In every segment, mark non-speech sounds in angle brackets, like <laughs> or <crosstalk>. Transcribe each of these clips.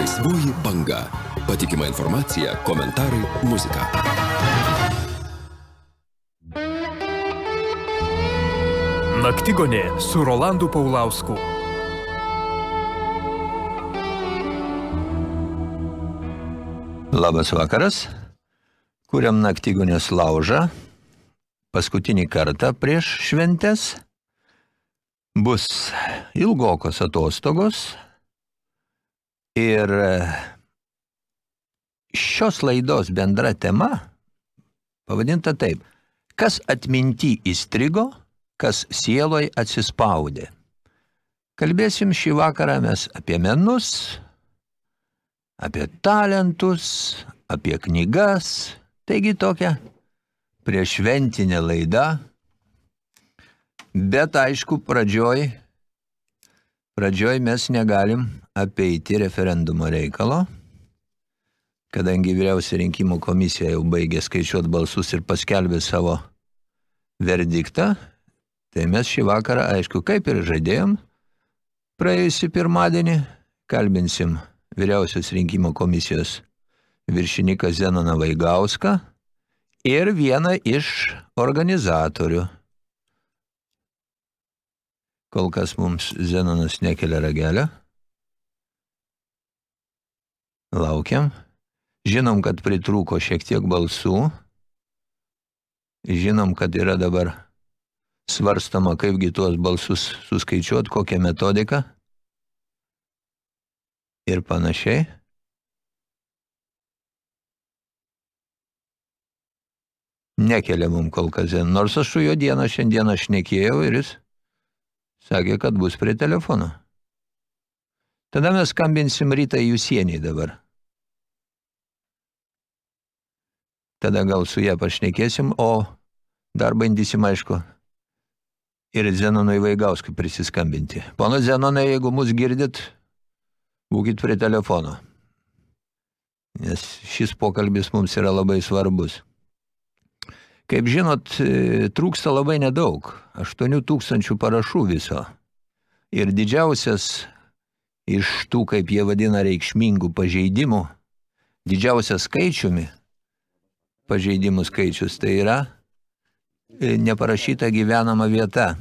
Laisvoji banga. Patikima informacija, komentarai, muzika. Naktigonė su Rolandu Paulausku. Labas vakaras. Kuriam naktigonės laužą. Paskutinį kartą prieš šventes. Bus ilgokos atostogos. Ir šios laidos bendra tema pavadinta taip. Kas atminti įstrigo, kas sieloj atsispaudė. Kalbėsim šį vakarą mes apie menus, apie talentus, apie knygas. Taigi tokia priešventinė laida. Bet aišku, pradžioj, pradžioj mes negalim apeiti referendumo reikalo, kadangi vyriausia rinkimų komisija jau baigė skaičiuoti balsus ir paskelbė savo verdiktą, tai mes šį vakarą, aišku, kaip ir žadėjom, praėjusį pirmadienį kalbinsim vyriausios rinkimų komisijos viršininką Zenoną Vaigauską ir vieną iš organizatorių. Kol kas mums Zenonas nekelia ragelio. Laukiam. Žinom, kad pritrūko šiek tiek balsų. Žinom, kad yra dabar svarstama, kaipgi tuos balsus suskaičiuot, kokią metodiką ir panašiai. Nekelia mum kol kas, nors aš su jo dieną šiandieną šnekėjau ir jis sakė, kad bus prie telefono. Tada mes skambinsim rytą Jusieniai dabar. Tada gal su ją pašnekėsim, o dar bandysim, aišku, ir Zenonui Vaigauskui prisiskambinti. Pono Zenonai, jeigu mus girdit, būkit prie telefono, nes šis pokalbis mums yra labai svarbus. Kaip žinot, trūksta labai nedaug, 8 tūkstančių parašų viso. Ir didžiausias iš tų, kaip jie vadina, reikšmingų pažeidimų, didžiausias skaičiumi pažeidimų skaičius, tai yra neparašyta gyvenama vieta.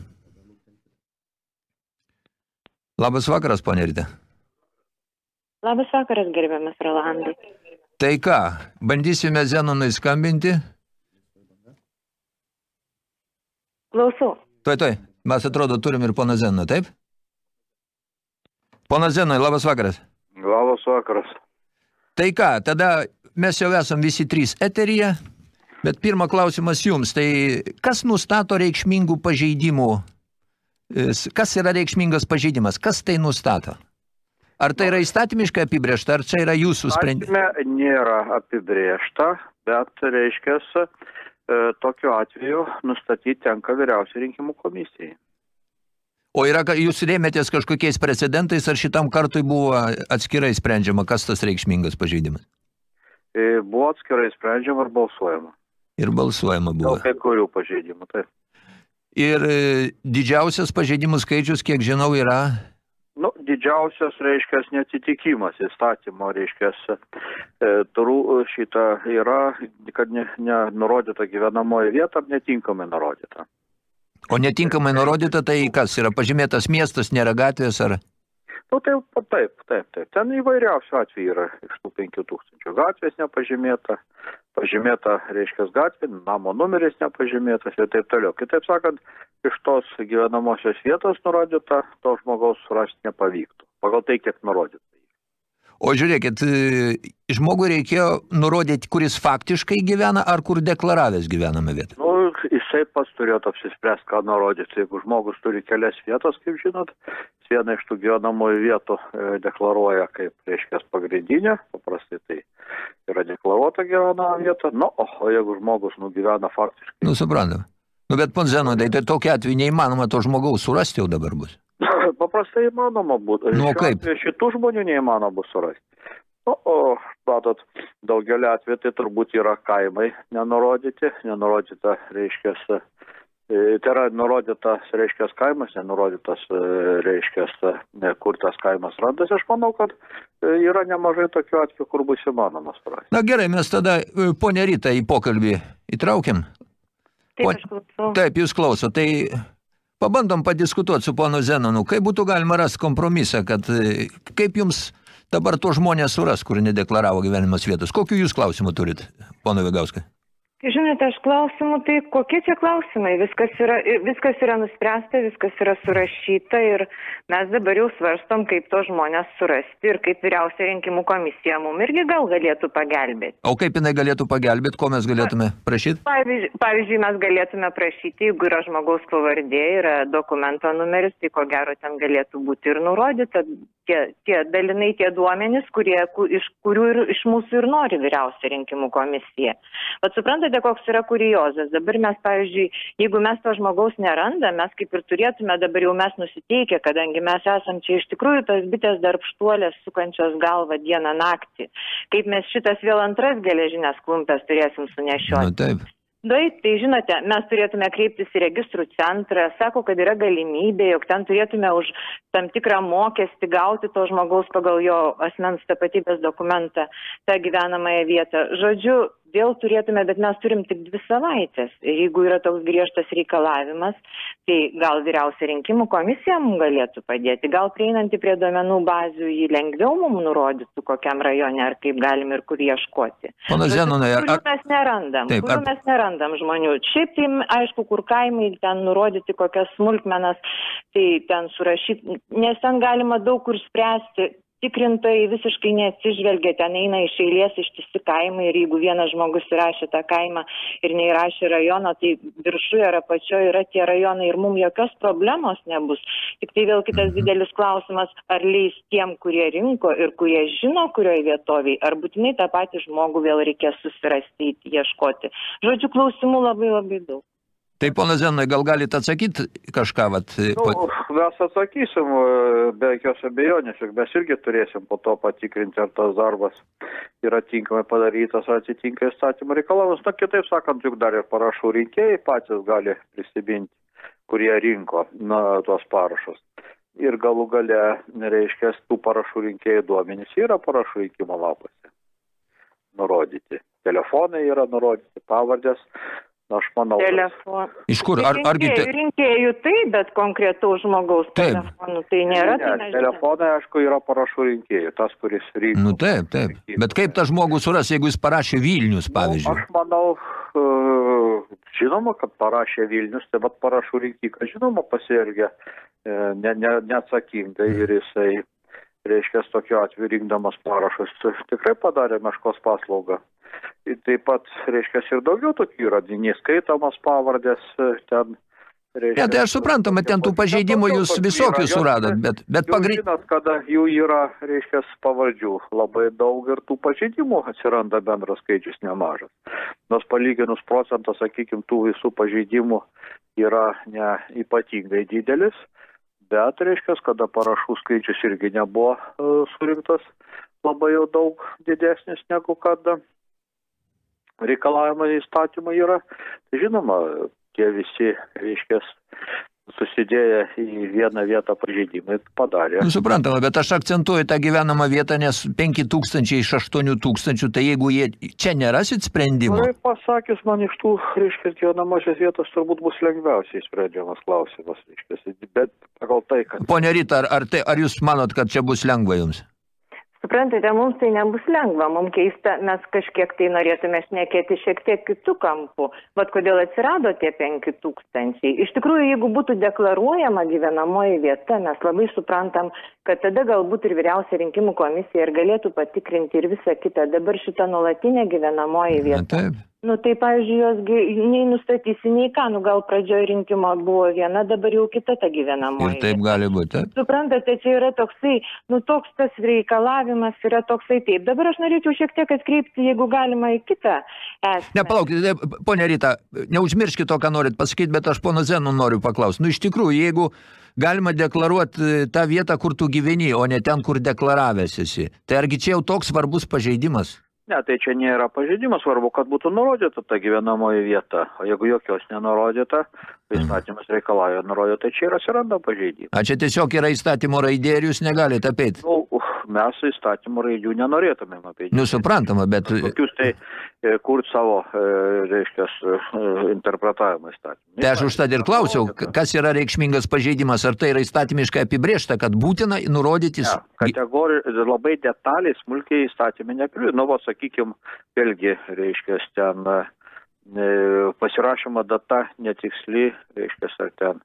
Labas vakaras, ponė Rita. Labas vakaras, gerbiamas Rolandai. Tai ką, bandysime Zenonui skambinti? Klausau. Tuoj, tuoj. Mes atrodo turim ir poną Zeną, taip? Ponas Zenai, labas vakaras. Labas vakaras. Tai ką, tada mes jau esam visi trys eteryje, bet pirma klausimas jums, tai kas nustato reikšmingų pažeidimų, kas yra reikšmingas pažeidimas, kas tai nustato? Ar tai yra įstatymiškai apibrėžta, ar čia yra jūsų sprendimas? nėra apibrėžta, bet reiškia, tokiu atveju nustatyti tenka vyriausiai rinkimų komisijai. O yra, jūs rėmėtės kažkokiais precedentais, ar šitam kartui buvo atskirai sprendžiama, kas tas reikšmingas pažeidimas? E, buvo atskirai sprendžiama ir balsuojama. Ir balsuojama buvo. Dėl kai kurių pažeidimų, taip. Ir didžiausias pažeidimų skaičius, kiek žinau, yra... Nu, didžiausias, reiškia, netitikimas įstatymo, reiškia, turų šitą yra, kad nenurodyta ne gyvenamoji vieta, netinkamai nurodyta. O netinkamai nurodyta, tai kas yra pažymėtas miestas, nėra gatvės ar... Nu, taip, taip, taip, taip. Ten įvairiausių atvejų yra iš tų 5000 gatvės nepažymėta, pažymėta, reiškia, gatvė, namo numeris nepažymėtas ir taip toliau. Kitaip sakant, iš tos gyvenamosios vietos nurodyta, to žmogaus surasti nepavyktų, pagal tai, kiek nurodyta. O žiūrėkit, žmogui reikėjo nurodyti, kuris faktiškai gyvena, ar kur deklaravęs gyvename vietą? Nu, jisai pats turėtų apsispręsti, ką nurodyti. Jeigu žmogus turi kelias vietas, kaip žinot, vieną iš tų gyvenamųjų vietų deklaruoja kaip, reiškia, pagrindinė, paprastai tai yra deklaruota gyvenama vieta, nu, o jeigu žmogus nugyvena faktiškai. Nu, suprantam. Nu, bet, pon Zenodai, tai tokia atveju neįmanoma to žmogaus surasti jau dabar bus. <laughs> Paprastai įmanoma būtų. Nu, kaip? Šitų žmonių neįmanoma bus surasti. Nu, o, matot, daugelį atveju tai turbūt yra kaimai nenurodyti, nenurodyta, reiškia, E, Tai yra nurodytas, reiškia, kaimas, nenurodytas, e, reiškia, e, kur tas kaimas randasi. Aš manau, kad yra nemažai tokių atvejų, kur bus įmanomas surasti. Na gerai, mes tada ponę Rytą į pokalbį įtraukiam. Taip, aš klausau. Taip, jūs klauso. Tai pabandom padiskutuoti su ponu Zenonu, kaip būtų galima rasti kompromisą, kad kaip jums dabar to žmonės suras, kur nedeklaravo gyvenimas vietos. Kokiu jūs klausimų turit, pono Vigauskai? Tai Žinote, aš klausimų, tai kokie čia klausimai? Viskas yra, viskas yra nuspręsta, viskas yra surašyta ir mes dabar jau svarstom, kaip to žmonės surasti ir kaip vyriausia rinkimų komisija mum irgi gal galėtų pagelbėti. O kaip jinai galėtų pagelbėti, ko mes galėtume prašyti? Pavyzdžiui, pavyzdžiui, mes galėtume prašyti, jeigu yra žmogaus pavardė, yra dokumento numeris, tai ko gero ten galėtų būti ir nurodyta tie, tie dalinai tie duomenys, kurie, ku, iš kurių ir iš mūsų ir nori vyriausia rinkimų komisija. Bet suprantate, koks yra kuriozas. Dabar mes, pavyzdžiui, jeigu mes to žmogaus nerandam, mes kaip ir turėtume dabar jau mes nusiteikę, kadangi mes esam čia iš tikrųjų tos bitės darbštuolės sukančios galvą dieną naktį. Kaip mes šitas vėl antras geležinės klumpės turėsim sunešioti. Nu, taip. Taip, tai žinote, mes turėtume kreiptis į registrų centrą, sako, kad yra galimybė, jog ten turėtume už tam tikrą mokestį gauti to žmogaus pagal jo asmens tapatybės dokumentą tą gyvenamąją vietą. Žodžiu, vėl turėtume, bet mes turim tik dvi savaitės. Ir jeigu yra toks griežtas reikalavimas, tai gal vyriausia rinkimų komisija mums galėtų padėti, gal prieinanti prie duomenų bazių jį lengviau mums nurodytų, kokiam rajone ar kaip galim ir kur ieškoti. Pono Zenonai, ar, ar, mes nerandam, Taip, kurių ar- mes nerandam žmonių. Šiaip tai, aišku, kur kaimai ten nurodyti kokias smulkmenas, tai ten surašyti, nes ten galima daug kur spręsti. Tikrintojai visiškai neatsižvelgia, ten eina iš eilės ištisi kaimai ir jeigu vienas žmogus įrašė tą kaimą ir neįrašė rajono, tai viršuje ar apačioje yra tie rajonai ir mums jokios problemos nebus. Tik tai vėl kitas didelis klausimas, ar leis tiem, kurie rinko ir kurie žino, kurioje vietoviai, ar būtinai tą patį žmogų vėl reikės susirasti, ieškoti. Žodžiu, klausimų labai labai daug. Tai pono Zenonai, gal galite atsakyti kažką, vat, Nu, po, mes atsakysim e, be jokios abejonės, mes irgi turėsim po to patikrinti, ar tas darbas yra tinkamai padarytas, ar atitinka įstatymų reikalavimus. Na, kitaip sakant, juk dar ir parašų rinkėjai patys gali prisiminti, kurie rinko na, tuos parašus. Ir galų gale, reiškia, tų parašų rinkėjų duomenys yra parašų rinkimo lapuose nurodyti. Telefonai yra nurodyti, pavardės. Na, aš manau, Telefon. iš kur, ar, argi te, rinkėjų, tai, bet konkretaus žmogaus Taip. telefonų tai nėra. tai Ne, nežinau. telefonai, aišku, yra parašų rinkėjų, tas, kuris rinko. nu taip, taip, bet kaip tą žmogų suras, jeigu jis parašė Vilnius, Nu, pavyzdžiui? Aš manau, e, žinoma, kad parašė Vilnius, tai bet parašų rinkikas, žinoma, pasielgia e, ne, ne, neatsakingai ir jisai, reiškia, tokiu atveju rinkdamas parašus, tikrai padarė meškos paslaugą. Taip pat, reiškia, ir daugiau tokių yra, neskaitomas pavardės e, ten. Ne, tai aš suprantama, ten tų pažeidimų jūs visokių suradot, bet, bet Jūs pagri... žinot, kada jų yra, reiškia, pavardžių labai daug ir tų pažeidimų atsiranda bendras skaičius nemažas. Nors palyginus procentas, sakykime, tų visų pažeidimų yra ne ypatingai didelis, bet, reiškia, kada parašų skaičius irgi nebuvo uh, surinktas labai jau daug didesnis negu kada reikalavimai įstatymai yra. Tai žinoma, tie visi, reiškia, susidėję į vieną vietą pažeidimai padarė. Nu, suprantama, bet aš akcentuoju tą gyvenamą vietą, nes 5 tūkstančiai iš 8 tūkstančių, tai jeigu jie čia nerasit sprendimo, Gerai pasakius, man iš tų, reiškia, gyvenamosios vietos turbūt bus lengviausiai sprendžiamas klausimas, reiškia, bet pagal tai, kad Pone Rita, ar, ar, tai, ar jūs manot, kad čia bus lengva jums? Suprantate, mums tai nebus lengva, mums keista, mes kažkiek tai norėtume šnekėti šiek tiek kitų kampų. Vat kodėl atsirado tie penki tūkstančiai. Iš tikrųjų, jeigu būtų deklaruojama gyvenamoji vieta, mes labai suprantam, kad tada galbūt ir vyriausia rinkimų komisija ir galėtų patikrinti ir visą kitą. Dabar šita nuolatinė gyvenamoji Na, vieta. taip. Nu tai, pavyzdžiui, jos gi nei nustatysi, nei ką, nu gal pradžioje rinkimo buvo viena, dabar jau kita ta gyvenamoji. Ir taip gali būti. Suprantate, čia yra toksai, nu toks tas reikalavimas yra toksai taip. Dabar aš norėčiau šiek tiek atkreipti, jeigu galima, į kitą esmę. Ne, palaukite, ponė Rita, neužmirškite to, ką norit pasakyti, bet aš pono Zenu noriu paklausti. Nu, iš tikrųjų, jeigu galima deklaruoti e, tą vietą, kur tu gyveni, o ne ten, kur deklaravęs esi, tai argi čia jau toks svarbus pažeidimas? Ne, tai čia nėra pažeidimas, svarbu, kad būtų nurodyta ta gyvenamoji vieta. O jeigu jokios nenurodyta, tai įstatymas reikalauja nurodyti, tai čia ir atsiranda pažeidimas. A čia tiesiog yra įstatymo raidė ir jūs negalite apeiti. Nu, mes įstatymo raidžių nenorėtumėm apie Nu, suprantama, bet Tokius tai kurt savo, e, reiškia, interpretavimo įstatymą. tai aš užtad ir klausiau, kas yra reikšmingas pažeidimas, ar tai yra įstatymiškai apibriešta, kad būtina nurodyti... S- kategori- labai detaliai, smulkiai įstatymė nepriu. Nu, va, sakykime, vėlgi, reiškia, ten e, pasirašymo data netiksli, reiškia, ar ten,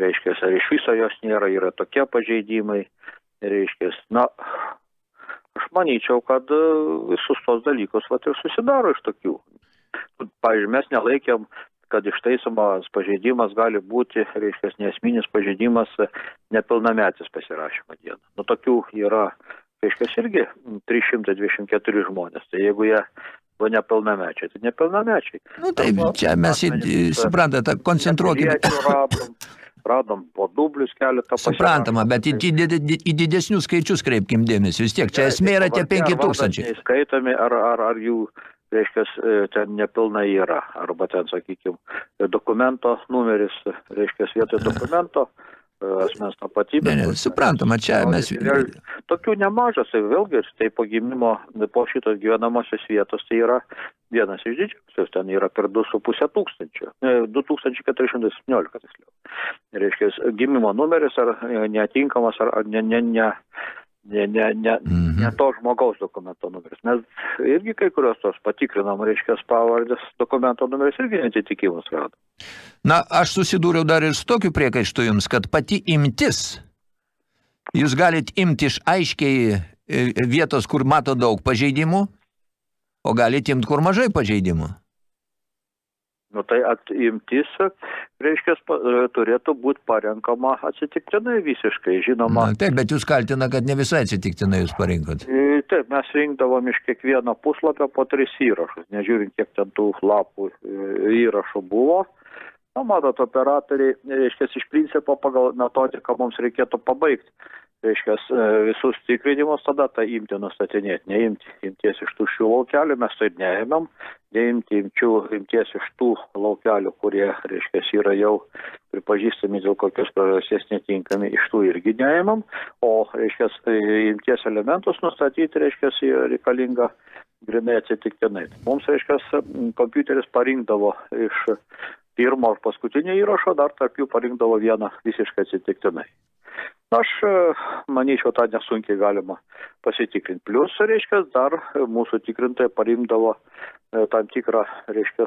reiškia, ar iš viso jos nėra, yra tokie pažeidimai, reiškia, na, aš manyčiau, kad e, visus tos dalykus, va, ir susidaro iš tokių. Pavyzdžiui, mes nelaikėm kad ištaisomas pažeidimas gali būti, reiškia, nesminis pažeidimas e, nepilnametis pasirašymo dieną. Nu, tokių yra, reiškia, irgi 324 žmonės. Tai jeigu jie buvo nepilnamečiai, tai nepilnamečiai. Nu, tai čia mes, suprantate, koncentruokime. Radom, po dublius keletą. Suprantama, bet į, į, į, į didesnius skaičius kreipkim dėmesį. Vis tiek, čia esmė yra tie 5000. Skaitomi, ar, ar, ar jų, reiškia, ten nepilnai yra. Arba ten, sakykime, dokumento numeris, reiškia, vietoj <laughs> dokumento e, asmens tapatybė. Ne, ne, suprantama, čia mes... Tokių nemažas, tai vėlgi, tai po gimimo, po šitos gyvenamosios vietos, tai yra vienas iš didžiausios, ten yra per 2,5 tūkstančio, ne, 2417 tiksliau. Reiškia, gimimo numeris ar e, netinkamas, ar ne, ne, ne, ne, ne, ne, Mhm. ne to žmogaus dokumento numeris. Mes irgi kai kurios tos patikrinam, reiškia, pavardės dokumento numeris irgi netitikimus rado. Na, aš susidūriau dar ir su tokiu priekaištu jums, kad pati imtis, jūs galit imti iš aiškiai e, vietos, kur mato daug pažeidimų, o galit imti, kur mažai pažeidimų. Nu tai atimtis, reiškia, e, turėtų būti parenkama atsitiktinai visiškai, žinoma. Na, taip, bet jūs kaltina, kad ne visai atsitiktinai jūs parinkot. E, Taip, mes rinkdavom iš kiekvieno puslapio po tris įrašus, nežiūrint, kiek ten tų lapų e, įrašų buvo. Na, matot, operatoriai, reiškia, iš principo pagal metodiką mums reikėtų pabaigti, reiškia, visus tikrinimus, tada tą imti nustatinėti, neimti imties iš tų šių laukelių, mes tai neėmėm, neimti imčių imties iš tų laukelių, kurie, reiškia, yra jau pripažįstami dėl kokios priežasties netinkami, iš tų irgi neėmėm, o, reiškia, imties elementus nustatyti, reiškia, reikalinga grinai atsitiktinai. Mums, reiškia, kompiuteris parinkdavo iš pirmo ar paskutinio įrašo, dar tarp jų parinkdavo vieną visiškai atsitiktinai. Aš e, manyčiau, tą nesunkiai galima pasitikrinti. Plius, reiškia, dar mūsų tikrintojai parimdavo e, tam tikrą, reiškia,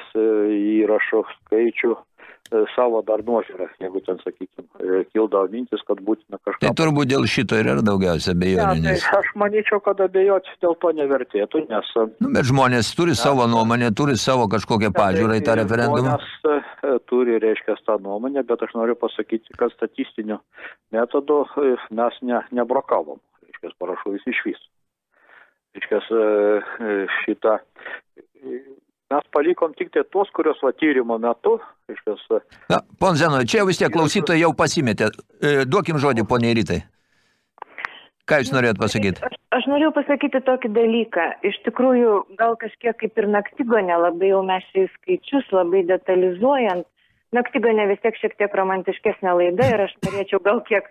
įrašų skaičių e, savo dar nuožiūrą, jeigu ten, sakykime, kildavo mintis, kad būtina kažką. Tai turbūt dėl šito ir yra daugiausia Ne, bejonių, tai nes... aš manyčiau, kad abejoti dėl to nevertėtų, nes Nu, bet žmonės turi savo nuomonę, turi savo kažkokią pažiūrą į tą referendumą. Žmonės e, turi, reiškia, tą nuomonę, bet aš noriu pasakyti, kad statistiniu metodu e, mes ne, nebrokavom, reiškia, parašų vis iš vis. Reiškia, šitą. e, Mes palikom tik tai tuos, kurios va tyrimo metu, reiškia, Na, pon Zeno, čia jau vis tiek klausytojai jau pasimetė. E, duokim žodį, poniai Rytai. Ką jūs norėjot pasakyti? Aš, aš norėjau pasakyti tokį dalyką. Iš tikrųjų, gal kažkiek kaip ir naktigonė, labai jau mes šiais skaičius, labai detalizuojant. Naktigonė vis tiek šiek tiek romantiškesnė laida ir aš norėčiau gal kiek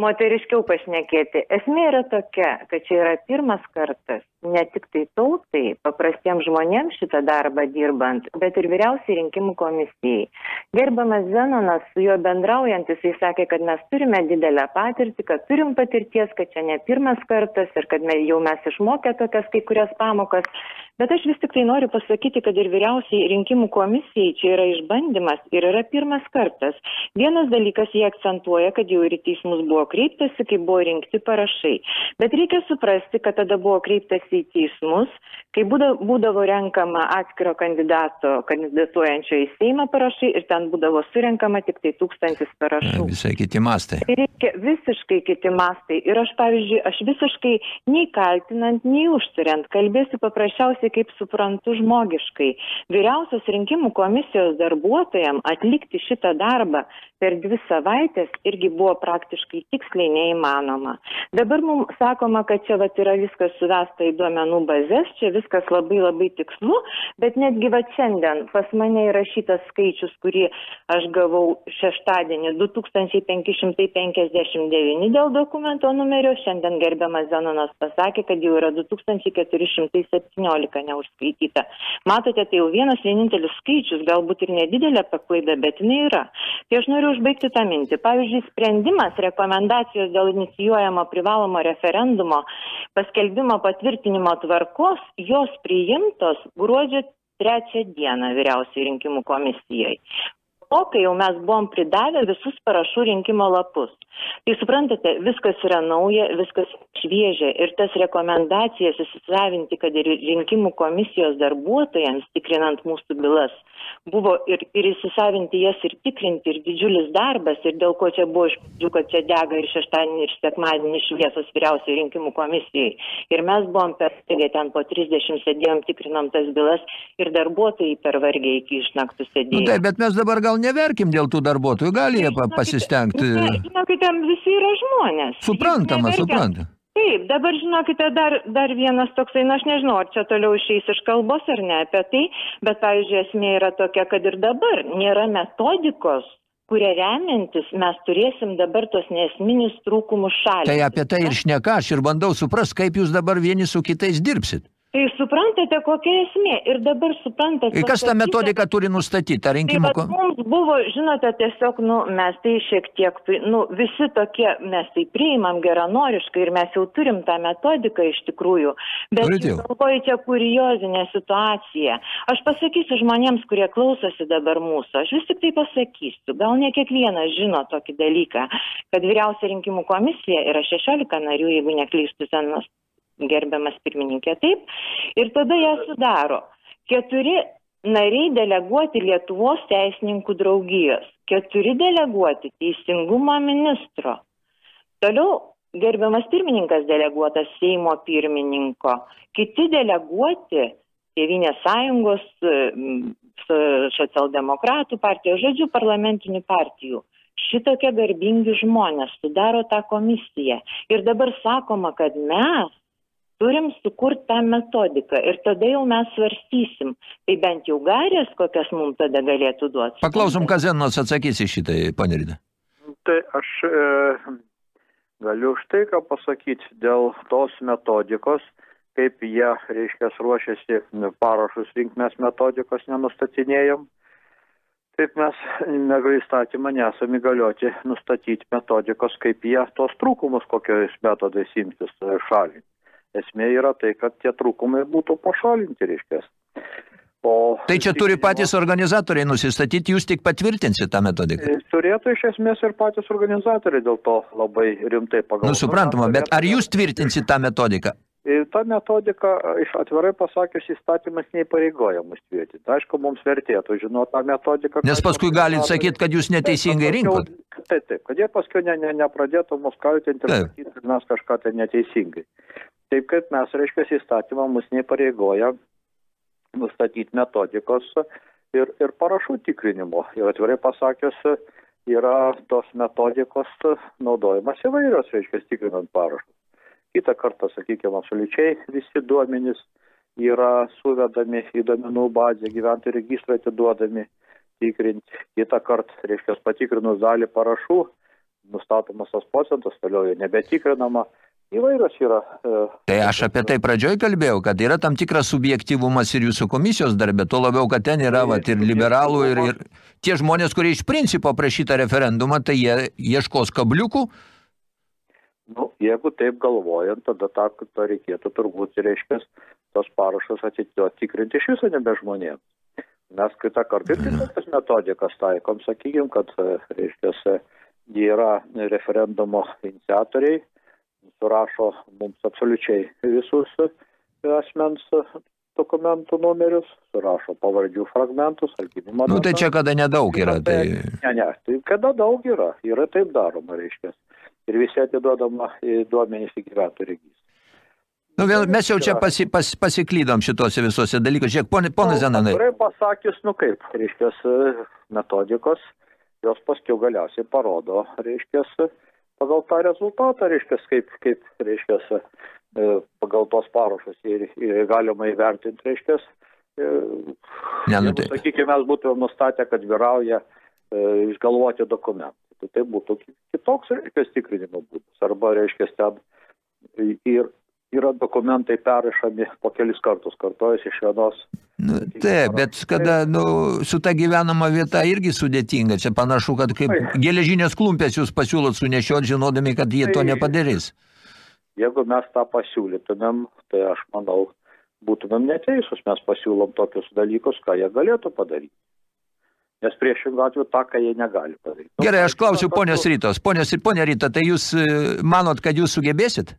moteriškiau pašnekėti. Esmė yra tokia, kad čia yra pirmas kartas, ne tik tai tautai, paprastiems žmonėms šitą darbą dirbant, bet ir vyriausiai rinkimų komisijai. Gerbamas Zenonas su juo bendraujant, jisai sakė, kad mes turime didelę patirtį, kad turim patirties, kad čia ne pirmas kartas ir kad me, jau mes išmokę tokias kai kurias pamokas. Bet aš vis tik tai noriu pasakyti, kad ir vyriausiai rinkimų komisijai čia yra išbandymas ir yra pirmas kartas. Vienas dalykas jie akcentuoja, kad jau ir į teismus buvo kreiptasi, kai buvo rinkti parašai. Bet reikia suprasti, kad tada buvo kreiptasi į teismus, kai būdavo, renkama atskiro kandidato, kandidatuojančio į Seimą parašai ir ten būdavo surenkama tik tai tūkstantis parašų. Visai kiti mastai. Tai reikia visiškai kiti mastai. Ir aš, pavyzdžiui, aš visiškai nei kaltinant, nei užturiant, kalbėsiu paprasčiausiai labai, kaip suprantu, žmogiškai. Vyriausios rinkimų komisijos darbuotojams atlikti šitą darbą per dvi savaitės irgi buvo praktiškai tiksliai neįmanoma. Dabar mums sakoma, kad čia vat, yra viskas suvesta į duomenų bazės, čia viskas labai labai tikslu, bet netgi va šiandien pas mane įrašytas skaičius, kurį aš gavau šeštadienį 2559 dėl dokumento numerio, šiandien gerbiamas Zenonas pasakė, kad jau yra 2417 neužskaityta. Matote, tai jau vienas vienintelis skaičius, galbūt ir nedidelė paklaida, bet jinai yra. Tai aš noriu užbaigti tą mintį. Pavyzdžiui, sprendimas, rekomendacijos dėl inicijuojamo privalomo referendumo paskelbimo patvirtinimo tvarkos, jos priimtos gruodžio trečią dieną vyriausiai rinkimų komisijai to, kai jau mes buvom pridavę visus parašų rinkimo lapus. Tai suprantate, viskas yra nauja, viskas šviežia ir tas rekomendacijas įsisavinti, kad ir rinkimų komisijos darbuotojams, tikrinant mūsų bylas, buvo ir, ir įsisavinti jas ir tikrinti, ir didžiulis darbas, ir dėl ko čia buvo iš pradžių, kad čia dega ir šeštadienį, ir sekmadienį šviesos vyriausiai rinkimų komisijai. Ir mes buvom pertegę ten po 30 sėdėjom, tikrinom tas bylas ir darbuotojai pervargiai iki išnaktų sėdėjo. Nu, taip, bet mes dabar gal neverkim dėl tų darbuotojų, gali jie pa- pasistengti. Žinokite, visi yra žmonės. Suprantama, suprantama. Taip, dabar žinokite, dar, dar vienas toksai, na aš nežinau, ar čia toliau išeis iš kalbos ar ne apie tai, bet, pavyzdžiui, esmė yra tokia, kad ir dabar nėra metodikos, kuria remiantis mes turėsim dabar tos nesminius trūkumus šalinti. Tai apie tai ir šneka, aš ir bandau suprast, kaip jūs dabar vieni su kitais dirbsit. Tai suprantate, kokia esmė. Ir dabar suprantate. Ir kas tą metodiką turi nustatyti, Tai rinkimų... ko- mums buvo, žinote, tiesiog, nu, mes tai šiek tiek, nu, visi tokie, mes tai priimam geranoriškai ir mes jau turim tą metodiką iš tikrųjų. Bet galvoju, čia kuriozinė situacija. Aš pasakysiu žmonėms, kurie klausosi dabar mūsų, aš vis tik tai pasakysiu, gal ne kiekvienas žino tokį dalyką, kad vyriausia rinkimų komisija yra 16 narių, jeigu neklystu senas gerbiamas pirmininkė, taip, ir tada ją sudaro keturi nariai deleguoti Lietuvos teisininkų draugijos, keturi deleguoti teisingumo ministro. Toliau gerbiamas pirmininkas deleguotas Seimo pirmininko, kiti deleguoti Tėvinės sąjungos, mm, so- socialdemokratų partijos, žodžiu, parlamentinių partijų. Šitokie garbingi žmonės sudaro tą komisiją. Ir dabar sakoma, kad mes turim sukurti tą metodiką ir tada jau mes svarstysim. Tai bent jau garės, kokias mums tada galėtų duoti. Paklausom, kas Zenonas atsakys į šitai, ponė Rida. Tai aš e, galiu štai ką pasakyti dėl tos metodikos, kaip jie, reiškia, ruošiasi parašus rinkti, mes metodikos nenustatinėjom. Taip mes negal įstatymą nesame įgalioti nustatyti metodikos, kaip jie tos trūkumus kokiais metodais imtis e, šalinti. Esmė yra tai, kad tie trūkumai būtų pašalinti, reiškia. O Tai čia turi patys organizatoriai nusistatyti, jūs tik patvirtinsite tą metodiką. E, Turėtų iš esmės ir patys organizatoriai dėl to labai rimtai pagalvoti. Nu, suprantama, bet ar jūs tvirtinsit tą metodiką? Ir ta metodika, iš atvirai pasakius, įstatymas neįpareigoja mus tvirtinti. Aišku, mums vertėtų žinoti tą metodiką. Nes paskui galit sakyti, kad jūs neteisingai rinkot. Taip, taip, kad jie paskui ne, ne, nepradėtų mus kaltinti ir sakyti, kad mes kažką tai neteisingai. Taip kaip mes, reiškia, įstatymą mus neįpareigoja nustatyti metodikos ir, ir parašų tikrinimo. Ir atvirai pasakius, yra tos metodikos naudojimas įvairios, reiškia, tikrinant parašus. Kita kartą, sakykime, absoliučiai visi duomenys yra suvedami į duomenų bazę, gyventojų registrą atiduodami tikrinti. Kita kartą, reiškia, patikrinus dalį parašų, nustatomas tas procentas, toliau jau nebetikrinama. Įvairios yra. E, Tai aš apie tai pradžioj kalbėjau, kad yra tam tikras subjektyvumas ir jūsų komisijos darbė, tuo labiau, kad ten yra vat, ir liberalų, ir, ir tie žmonės, kurie iš principo prašyta referendumą, tai jie ieškos kabliukų, Nu, jeigu taip galvojant, tada tą, tą reikėtų turbūt, reiškia, tos parašus atitio tikrinti iš viso nebe žmonėms. Mes kitą kartą ir kitokias metodikas taikom, sakykime, kad, reiškia, yra referendumo iniciatoriai, surašo mums absoliučiai visus asmens dokumentų numerius, surašo pavardžių fragmentus, alginimo. nu tai čia kada nedaug yra, tai Ne, ne, tai kada daug yra, yra taip daroma, reiškia. Ir visi atiduodama duomenys į gyventojų registrą. Nu, vėl, mes jau čia pasi, pas, pasiklydom šituose visuose dalykuose. Žiūrėk, ponė, ponė Zenonai. Gerai pasakius, nu kaip, reiškia, metodikos, jos paskiau galiausiai parodo, reiškia, pagal tą rezultatą, reiškia, kaip, kaip reiškia, pagal tos parašus ir, ir galima įvertinti, reiškia, Ne, nu, tai... sakykime, mes būtume nustatę, kad vyrauja e, išgalvoti dokumentai. Tai, tai būtų kitoks, reiškia, tikrinimo būdas. Arba, reiškia, ten ir yra dokumentai perrašami po kelis kartus, kartojasi iš vienos. Nu, taip, bet kada nu, su ta gyvenama vieta irgi sudėtinga, čia panašu, kad kaip geležinės klumpės jūs pasiūlot sunešiot, žinodami, kad jie to nepadarys. Jeigu mes tą pasiūlytumėm, tai aš manau, būtumėm neteisūs, mes pasiūlom tokius dalykus, ką jie galėtų padaryti. Nes priešingų atveju tą, ką jie negali padaryti. Gerai, aš klausiu ponios Rytos. Ponios ir ponia Ryta, tai jūs e, manot, kad jūs sugebėsit?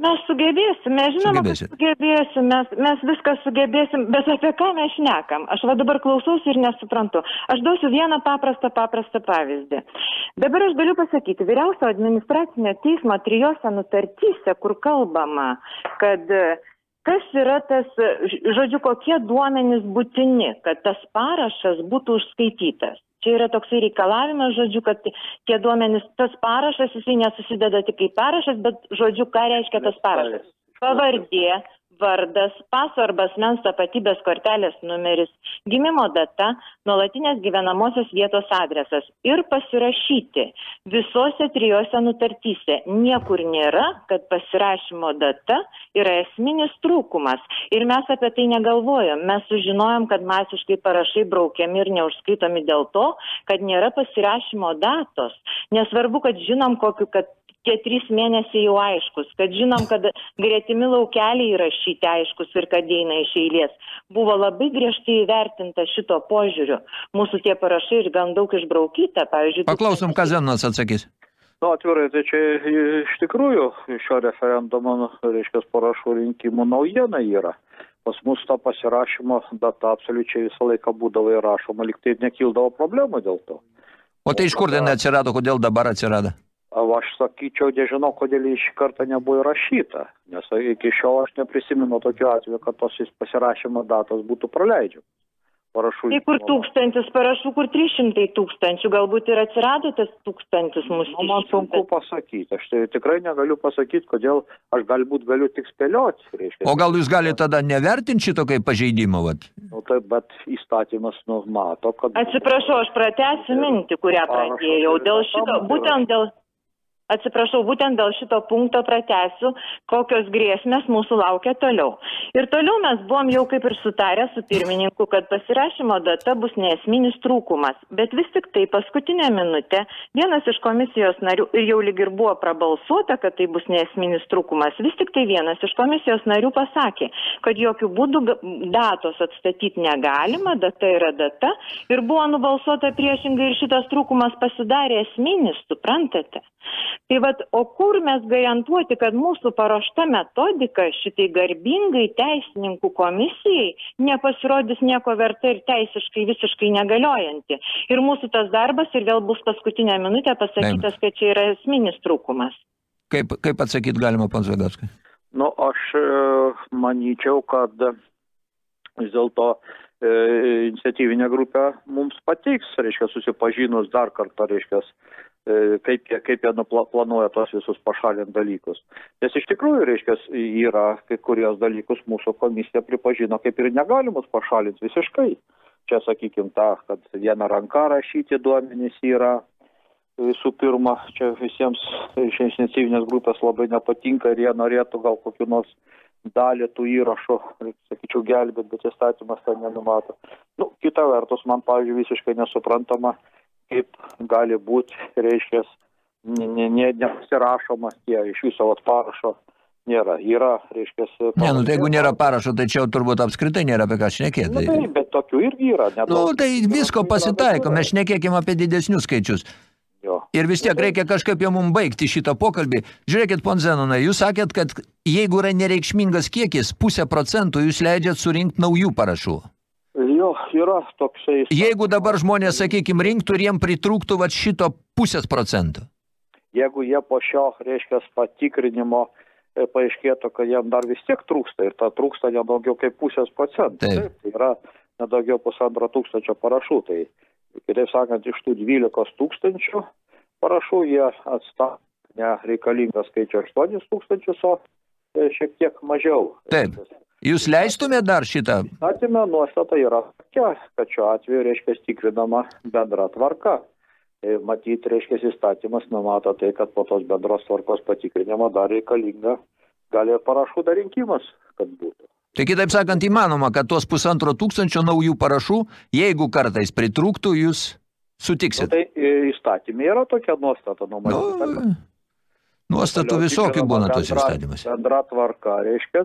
Mes sugebėsim, mes žinoma, sugebėsim, mes, mes viską sugebėsim, bet apie ką mes šnekam? Aš va dabar klausausi ir nesuprantu. Aš duosiu vieną paprastą, paprastą pavyzdį. Dabar aš galiu pasakyti, vyriausio administracinio teismo trijose nutartyse, kur kalbama, kad e, kas yra tas, e, žodžiu, kokie duomenys būtini, kad tas parašas būtų užskaitytas. Čia yra toksai reikalavimas, žodžiu, kad tie duomenys, tas parašas, jisai nesusideda tik kaip parašas, bet, žodžiu, ką reiškia tas parašas. Pavardė, vardas, paso arba asmens tapatybės kortelės numeris, gimimo data, nuolatinės gyvenamosios vietos adresas ir pasirašyti visose trijose nutartyse. Niekur nėra, kad pasirašymo data yra esminis trūkumas. Ir mes apie tai negalvojom. Mes sužinojom, kad masiškai parašai braukiami ir neužskaitomi dėl to, kad nėra pasirašymo datos. Nesvarbu, kad žinom, kokiu, kad tie trys mėnesiai jau aiškus, kad žinom, kad gretimi laukeliai įrašyti aiškus ir kad eina iš eilės. Buvo labai griežtai įvertinta šito požiūriu. Mūsų tie parašai ir gan daug išbraukyta, pavyzdžiui. Paklausom, ką Zenonas atsakys. Nu, atvirai, tai čia iš tikrųjų šio referendumo, reiškia, parašų rinkimų naujiena yra. Pas mus to pasirašymo data absoliučiai visą laiką būdavo įrašoma, lyg tai nekildavo problemų dėl to. O tai iš kur ten atsirado, kodėl dabar atsirado? O aš sakyčiau, nežinau, kodėl ji šį kartą nebuvo įrašyta, nes iki šiol aš neprisimenu tokiu atveju, kad tos pasirašymo datos būtų praleidžiamos. Parašų Tai kur tūkstantis parašų, kur 300 tūkstančių, galbūt ir atsirado tas tūkstantis mūsų. Nu, man sunku pasakyti, aš tai tikrai negaliu pasakyti, kodėl aš galbūt galiu tik spėlioti, reiškia. O gal jūs galite tada nevertinti šito kaip pažeidimo? Vat? Nu, tai, bet įstatymas numato, kad... Atsiprašau, aš pratęsiu mintį, kurią pradėjau. Dėl šito, būtent dėl, atsiprašau, būtent dėl šito punkto pratęsiu, kokios grėsmės mūsų laukia toliau. Ir toliau mes buvom jau kaip ir sutarę su pirmininku, kad pasirašymo data bus neesminis trūkumas. Bet vis tik tai paskutinę minutę vienas iš komisijos narių, ir jau lyg ir buvo prabalsuota, kad tai bus neesminis trūkumas, vis tik tai vienas iš komisijos narių pasakė, kad jokių būdų datos atstatyti negalima, data yra data ir buvo nubalsuota priešingai ir šitas trūkumas pasidarė esminis, suprantate? Tai vad, o kur mes garantuoti, kad mūsų paruošta metodika šitai garbingai teisininkų komisijai nepasirodys nieko verta ir teisiškai visiškai negaliojanti. Ir mūsų tas darbas ir vėl bus paskutinę minutę pasakytas, kad čia yra esminis trūkumas. Kaip, kaip atsakyti galima, pans Vagauskai? Nu, aš e, manyčiau, kad vis dėlto e, iniciatyvinė grupė mums pateiks, reiškia, susipažinus dar kartą, reiškia, kaip jie, kaip jie planuoja tos visus pašalinti dalykus. Nes iš tikrųjų, reiškia, yra kai kurios dalykus mūsų komisija pripažino kaip ir negalimus pašalinti visiškai. Čia, sakykime, ta, kad viena ranka rašyti duomenys yra visų pirma, čia visiems iš iniciatyvinės grupės labai nepatinka ir jie norėtų gal kokiu nors dalį tų įrašų, sakyčiau, gelbėt, bet įstatymas ten nenumato. Nu, kita vertus, man, pavyzdžiui, visiškai nesuprantama, kaip gali būti, reiškia, nepasirašomas tie iš viso vat, parašo nėra. Yra, reiškia, Ne, nu tai jeigu nėra parašo, tai čia turbūt apskritai nėra apie ką Nu, šnekėti. tai, bet tokių irgi yra. Nu, nedaug. tai visko pasitaiko, mes šnekėkime apie didesnius skaičius. Jo. Ir vis tiek reikia kažkaip jau mums baigti šitą pokalbį. Žiūrėkit, pon Zenonai, jūs sakėt, kad jeigu yra nereikšmingas kiekis, pusę procentų jūs leidžiat surinkti naujų parašų. Jo, yra toksai. Jeigu dabar žmonės, sakykime, rinktų ir jiem pritrūktų vat šito pusės procentų. jeigu jie po šio, reiškia, patikrinimo e, paaiškėtų, kad jam dar vis tiek trūksta ir ta trūksta nedaugiau kaip pusės procento. Taip. tai yra nedaugiau pusantro tūkstančio parašų. Tai kitaip sakant, iš tų 12 tūkstančių parašų jie atstato nereikalingą skaičių 8 tūkstančius, o šiek tiek mažiau. Taip. Jūs leistumėte dar šitą? Įstatymė nuostata yra tokia, kad šiuo atveju, reiškia, tikrinama bendra tvarka. Tai Matyti, reiškia, įstatymas numato tai, kad po tos bendros tvarkos patikrinimo dar reikalinga gali parašų dar rinkimas, kad būtų. Tai kitaip sakant, įmanoma, kad tuos pusantro tūkstančio naujų parašų, jeigu kartais pritrūktų, jūs Nu, sutiksit. tai e, įstatymė yra tokia nuostata numatyta. Nu, nuostatų visokių būna tos įstatymuose. Bendra tvarka, reiškia,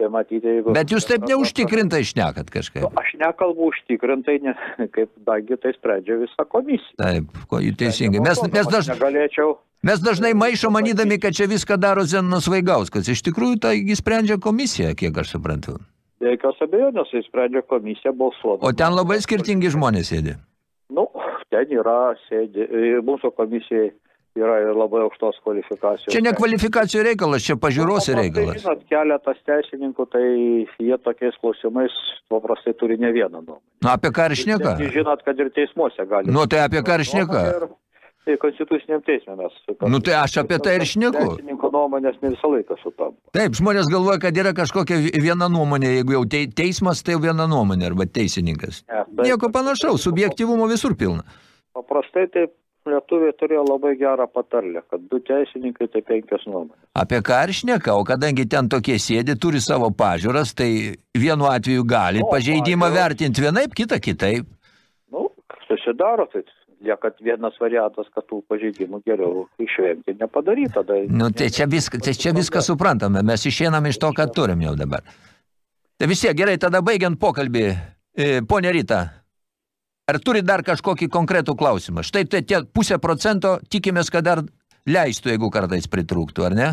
tai matyti, jeigu... Bet jūs taip neužtikrintai šnekat kažkaip. Nu, Aš nekalbu užtikrintai, ne, kaip dagi tai sprendžia visa komisija. Taip, ko teisingai. Mes, mes, daž, Negalėčiau, mes dažnai maišo manydami, kad čia viską daro Zenonas Vaigauskas. Iš tikrųjų, tai jis sprendžia komisija, kiek aš suprantu. be jokios abejonės, tai sprendžia komisija balsuodama. O ten labai skirtingi žmonės sėdi. Nu, ten yra, sėdi, mūsų komisijai yra ir labai aukštos kvalifikacijos. Čia ne kvalifikacijų reikalas, čia pažiūros Paprastai, reikalas. Žinot, keletas teisininkų, tai jie tokiais klausimais paprastai turi ne vieną nuomonę. Nu, apie ką ir šneka? Žinot, kad ir teismuose gali. Nu, tai apie ką ir šneka? Ir, tai konstituciniam teisme mes. Nu, tai aš apie tai ir šneku. Teisininko nuomonės ne visą laiką sutampa. Taip, žmonės galvoja, kad yra kažkokia viena nuomonė, jeigu jau tei- teismas, tai jau viena nuomonė, arba teisininkas. Ne, tai- Nieko panašaus, subjektyvumo visur pilna. Paprastai taip lietuviai turėjo labai gerą patarlę, kad du teisininkai tai penkios nuomonės. Apie ką ir šneka, o kadangi ten tokie sėdi, turi savo pažiūras, tai vienu atveju gali O, pažeidimą pažiūros. vertinti vienaip, kitą kitaip. Nu, susidaro, tai lieka vienas variantas, kad tų pažeidimų geriau išvengti nepadaryta. Tada Nu, tai čia viską, tai čia viską suprantame, mes išeinam iš to, ką turim jau dabar. Tai vis tiek, gerai, tada baigiant pokalbį, e, ponė Rita, ar turi dar kažkokį konkretų klausimą? Štai tai tie pusę procento tikimės, kad dar leistų, jeigu kartais pritrūktų, ar ne?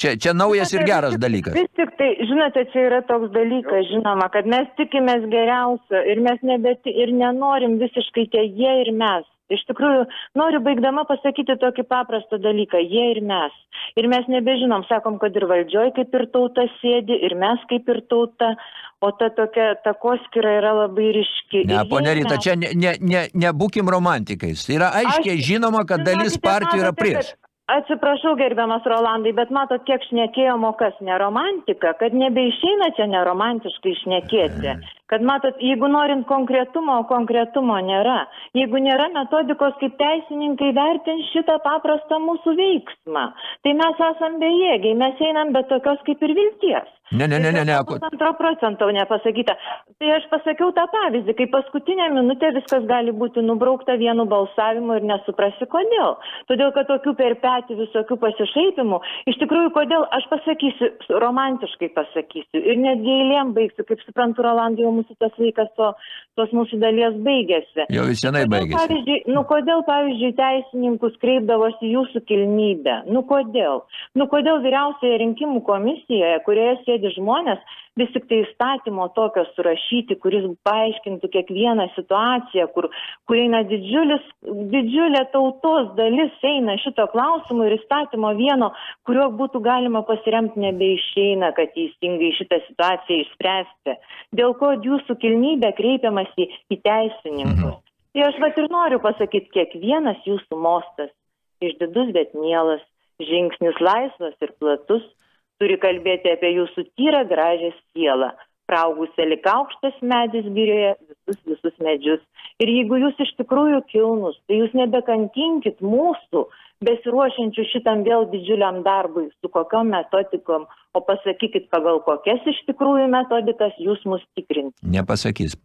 Čia, čia naujas ir geras dalykas. Vis tik tai, žinote, čia yra toks dalykas, žinoma, kad mes tikimės geriausio ir mes nebeti, ir nenorim visiškai tie jie ir mes. Iš tikrųjų, noriu baigdama pasakyti tokį paprastą dalyką, jie ir mes. Ir mes nebežinom, sakom, kad ir valdžioj kaip ir tauta sėdi, ir mes kaip ir tauta, o ta tokia takoskira yra labai ryški. Ne, ponė Rita, mes. čia ne, ne, ne, nebūkim romantikais. Tai yra aiškiai Aš- žinoma, kad dalis partijų yra prieš. kad- Atsiprašau, gerbiamas Rolandai, bet matot, kiek šnekėjom, o kas neromantika, kad nebeišeina čia neromantiškai šnekėti. <laughs> Kad matot, jeigu norint konkretumo, konkretumo nėra. Jeigu nėra metodikos, kaip teisininkai vertins šitą paprastą mūsų veiksmą, tai mes esam bejėgiai, mes einam be tokios kaip ir vilties. Ne, ne, ne, ne, ne. ko- Pusantro procento nepasakyta. Tai aš pasakiau tą pavyzdį, kai paskutinę minutę viskas gali būti nubraukta vienu balsavimu ir nesuprasi kodėl. Todėl, kad tokių perpetį visokių pasišaipimų, iš tikrųjų, kodėl, aš pasakysiu, romantiškai pasakysiu ir netgi eilėm baigsiu, kaip suprantu, Rolandai, jau mūsų tas laikas to, tos mūsų dalies baigėsi. Jau vis senai Kodėl, baigėsi. Pavyzdžiui, nu kodėl, pavyzdžiui, teisininkus kreipdavosi jūsų kilnybę? Nu kodėl? Nu kodėl vyriausioje rinkimų komisijoje, kurioje sėdi žmonės, vis tik tai įstatymo tokio surašyti, kuris paaiškintų kiekvieną situaciją, kur, kur eina didžiulis, didžiulė tautos dalis eina šito klausimu ir įstatymo vieno, kurio būtų galima pasiremti nebeišeina, kad teisingai šitą situaciją išspręsti. Dėl ko jūsų kilnybė kreipiamasi į teisininkus. Tai aš vat ir noriu pasakyti, kiekvienas jūsų mostas, išdidus bet mielas, žingsnis laisvas ir platus, turi kalbėti apie jūsų tyrą gražią sielą, praugusią lik aukštas medis girioje visus visus medžius. Ir jeigu jūs iš tikrųjų kilnus, tai jūs nebekankinkit mūsų, besiruošiančių šitam vėl didžiuliam darbui, su kokiom metodikom, o pasakykit, pagal kokias iš tikrųjų metodikas jūs mus tikrinti. Nepasakys.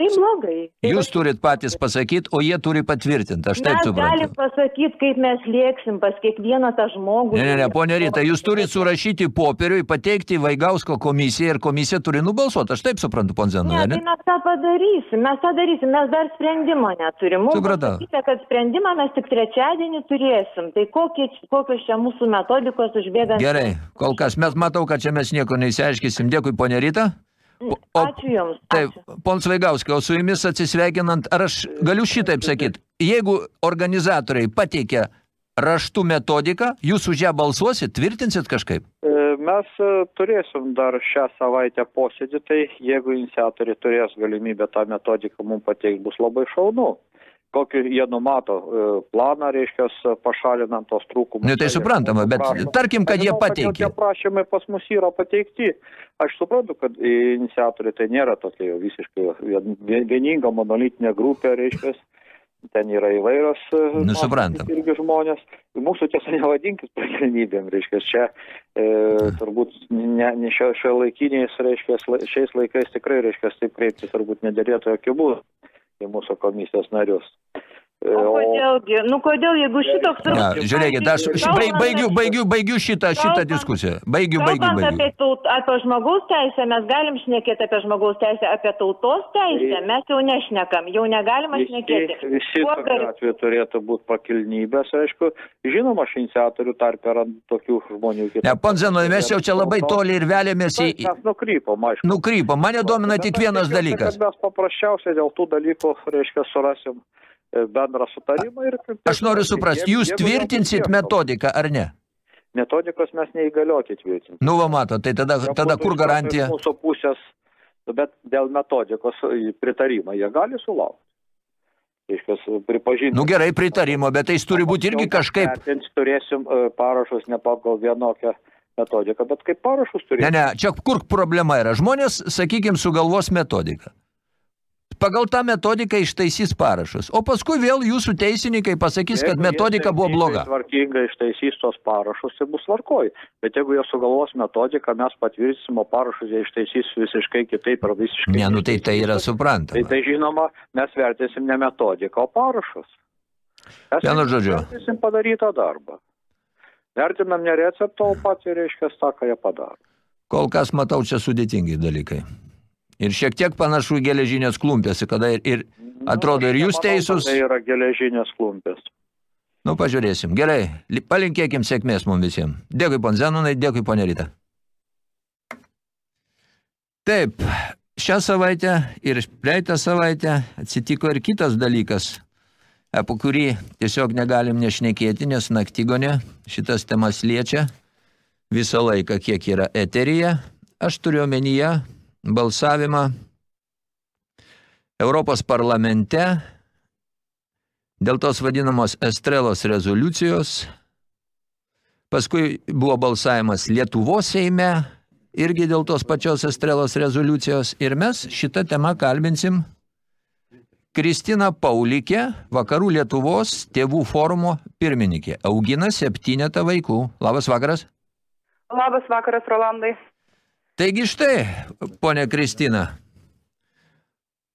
Tai blogai. Tai Jūs turit patys pasakyti, o jie turi patvirtinti. Aš taip Mes galim suprantu. pasakyti, kaip mes lėksim pas kiekvieną tą žmogų. Ne, ne, ne, ponė Rita, jūs turite surašyti popieriui, pateikti Vaigausko komisiją ir komisija turi nubalsuoti. Aš taip suprantu, pon Zenonai, Ne, ne? tai mes tą padarysim, mes tą darysim, mes dar sprendimo neturim. Mums Supratau. pasakyta, kad sprendimą mes tik trečiadienį turėsim. Tai kokie, kokios čia mūsų metodikos užbėgant. Gerai, kol kas mes matau, kad čia mes nieko neįsiaiškysim. Dėkui, ponė Rita. O- Ačiū Jums. Taip, pons Vaigauskai, o su jumis atsisveikinant, ar aš galiu šitaip sakyti, jeigu organizatoriai pateikia raštų metodiką, jūs už ją balsuosit, tvirtinsit kažkaip? E, Mes e, turėsim dar šią savaitę posėdį, tai jeigu iniciatoriai turės galimybę tą metodiką mums pateikti, bus labai šaunu. Kokį jie numato e, planą, reiškia, pašalinant tos trūkumus. Nu, tai suprantama, bet tarkim, kad Aš jie žinau, pateikė. Tie prašymai pas mus yra pateikti. Aš suprantu, kad iniciatoriai tai nėra tokia jau visiškai vien- vieninga monolitinė grupė, reiškia. Ten yra įvairios e, Nu, suprantam. irgi žmonės. Mūsų tiesa nevadinkit pagrindybėm, reiškia. Čia e, turbūt ne, ne šio, šio laikiniais, reiškia, šiais laikais tikrai, reiškia, taip kreiptis turbūt nedėlėtų jokių būdų į mūsų komisijos narius. O kodėlgi? Nu kodėl, jeigu šitoks... Ja, žiūrėkit, aš baig, baigiu, baigiu, baigiu šitą, šitą diskusiją. Baigiu, baigiu, baigiu. apie, taut, apie žmogaus teisę, mes galim šnekėti apie žmogaus teisę, apie tautos teisę, mes jau nešnekam, jau negalima šnekėti. Visi, gar- atveju turėtų būti pakilnybės, aišku. Žinoma, aš iniciatorių tarp yra tokių žmonių. Ne, pon Zenonai, mes jau čia labai toli ir velėmės į... Mes nukrypom, aišku. Nukrypom. Mane domina tik vienas dalykas. Mes paprasčiausiai dėl tų dalykų, reiškia, surasim bendrą sutarimą. Ir, Aš noriu suprasti, jūs tvirtinsit metodiką ar ne? Metodikos mes neįgalioti tvirtinti. Nu, va mato, tai tada, Jie tada kur garantija? Mūsų pusės, bet dėl metodikos e, pritarimą jie gali sulaukti. Reiškia, pripažinti. Nu gerai, pritarimo, bet tai jis turi būti irgi kažkaip... Turėsim e, parašus ne pagal vienokią metodiką, bet kaip parašus turėsim. Ne, ne, čia kur problema yra? Žmonės, sakykime, sugalvos metodiką. Pagal tą metodiką ištaisys parašus. O paskui vėl jūsų teisininkai pasakys, kad Jeigu jie metodika buvo bloga. Tvarkingai ištaisys tos parašus, tai bus tvarkoj. Bet jeigu jie sugalvos metodiką, mes patvirtinsim, o parašus jie ištaisys visiškai kitaip ar visiškai. Ne, nu tai tai yra neištaisys. Tai, suprantama. tai žinoma, mes vertinsim ne metodiką, o parašus. Mes Vienu žodžiu. Vertinsim padarytą darbą. Vertinam ne receptą, o patį reiškia tą, ką jie padaro. Kol kas matau čia sudėtingi dalykai. Ir šiek tiek panašu į geležinės klumpės, kada ir, ir atrodo ir jūs teisus. Tai yra geležinės klumpės. Nu, pažiūrėsim. Gerai, li- palinkėkim sėkmės mums visiems. Dėkui, pon Zenonai, dėkui, ponė Rita. Taip, šią savaitę ir praeitą savaitę atsitiko ir kitas dalykas, apie kurį tiesiog negalim nešnekėti, nes naktigonė šitas temas liečia visą laiką, kiek yra eteryje. Aš turiu omenyje balsavimą Europos parlamente dėl tos vadinamos Estrelos rezoliucijos. Paskui buvo balsavimas Lietuvos Seime, irgi dėl tos pačios Estrelos rezoliucijos. Ir mes šitą temą kalbinsim Kristina Paulikė, Vakarų Lietuvos tėvų forumo pirmininkė. Augina septynetą vaikų. Labas vakaras. Labas vakaras, Rolandai. Taigi štai, ponė Kristina,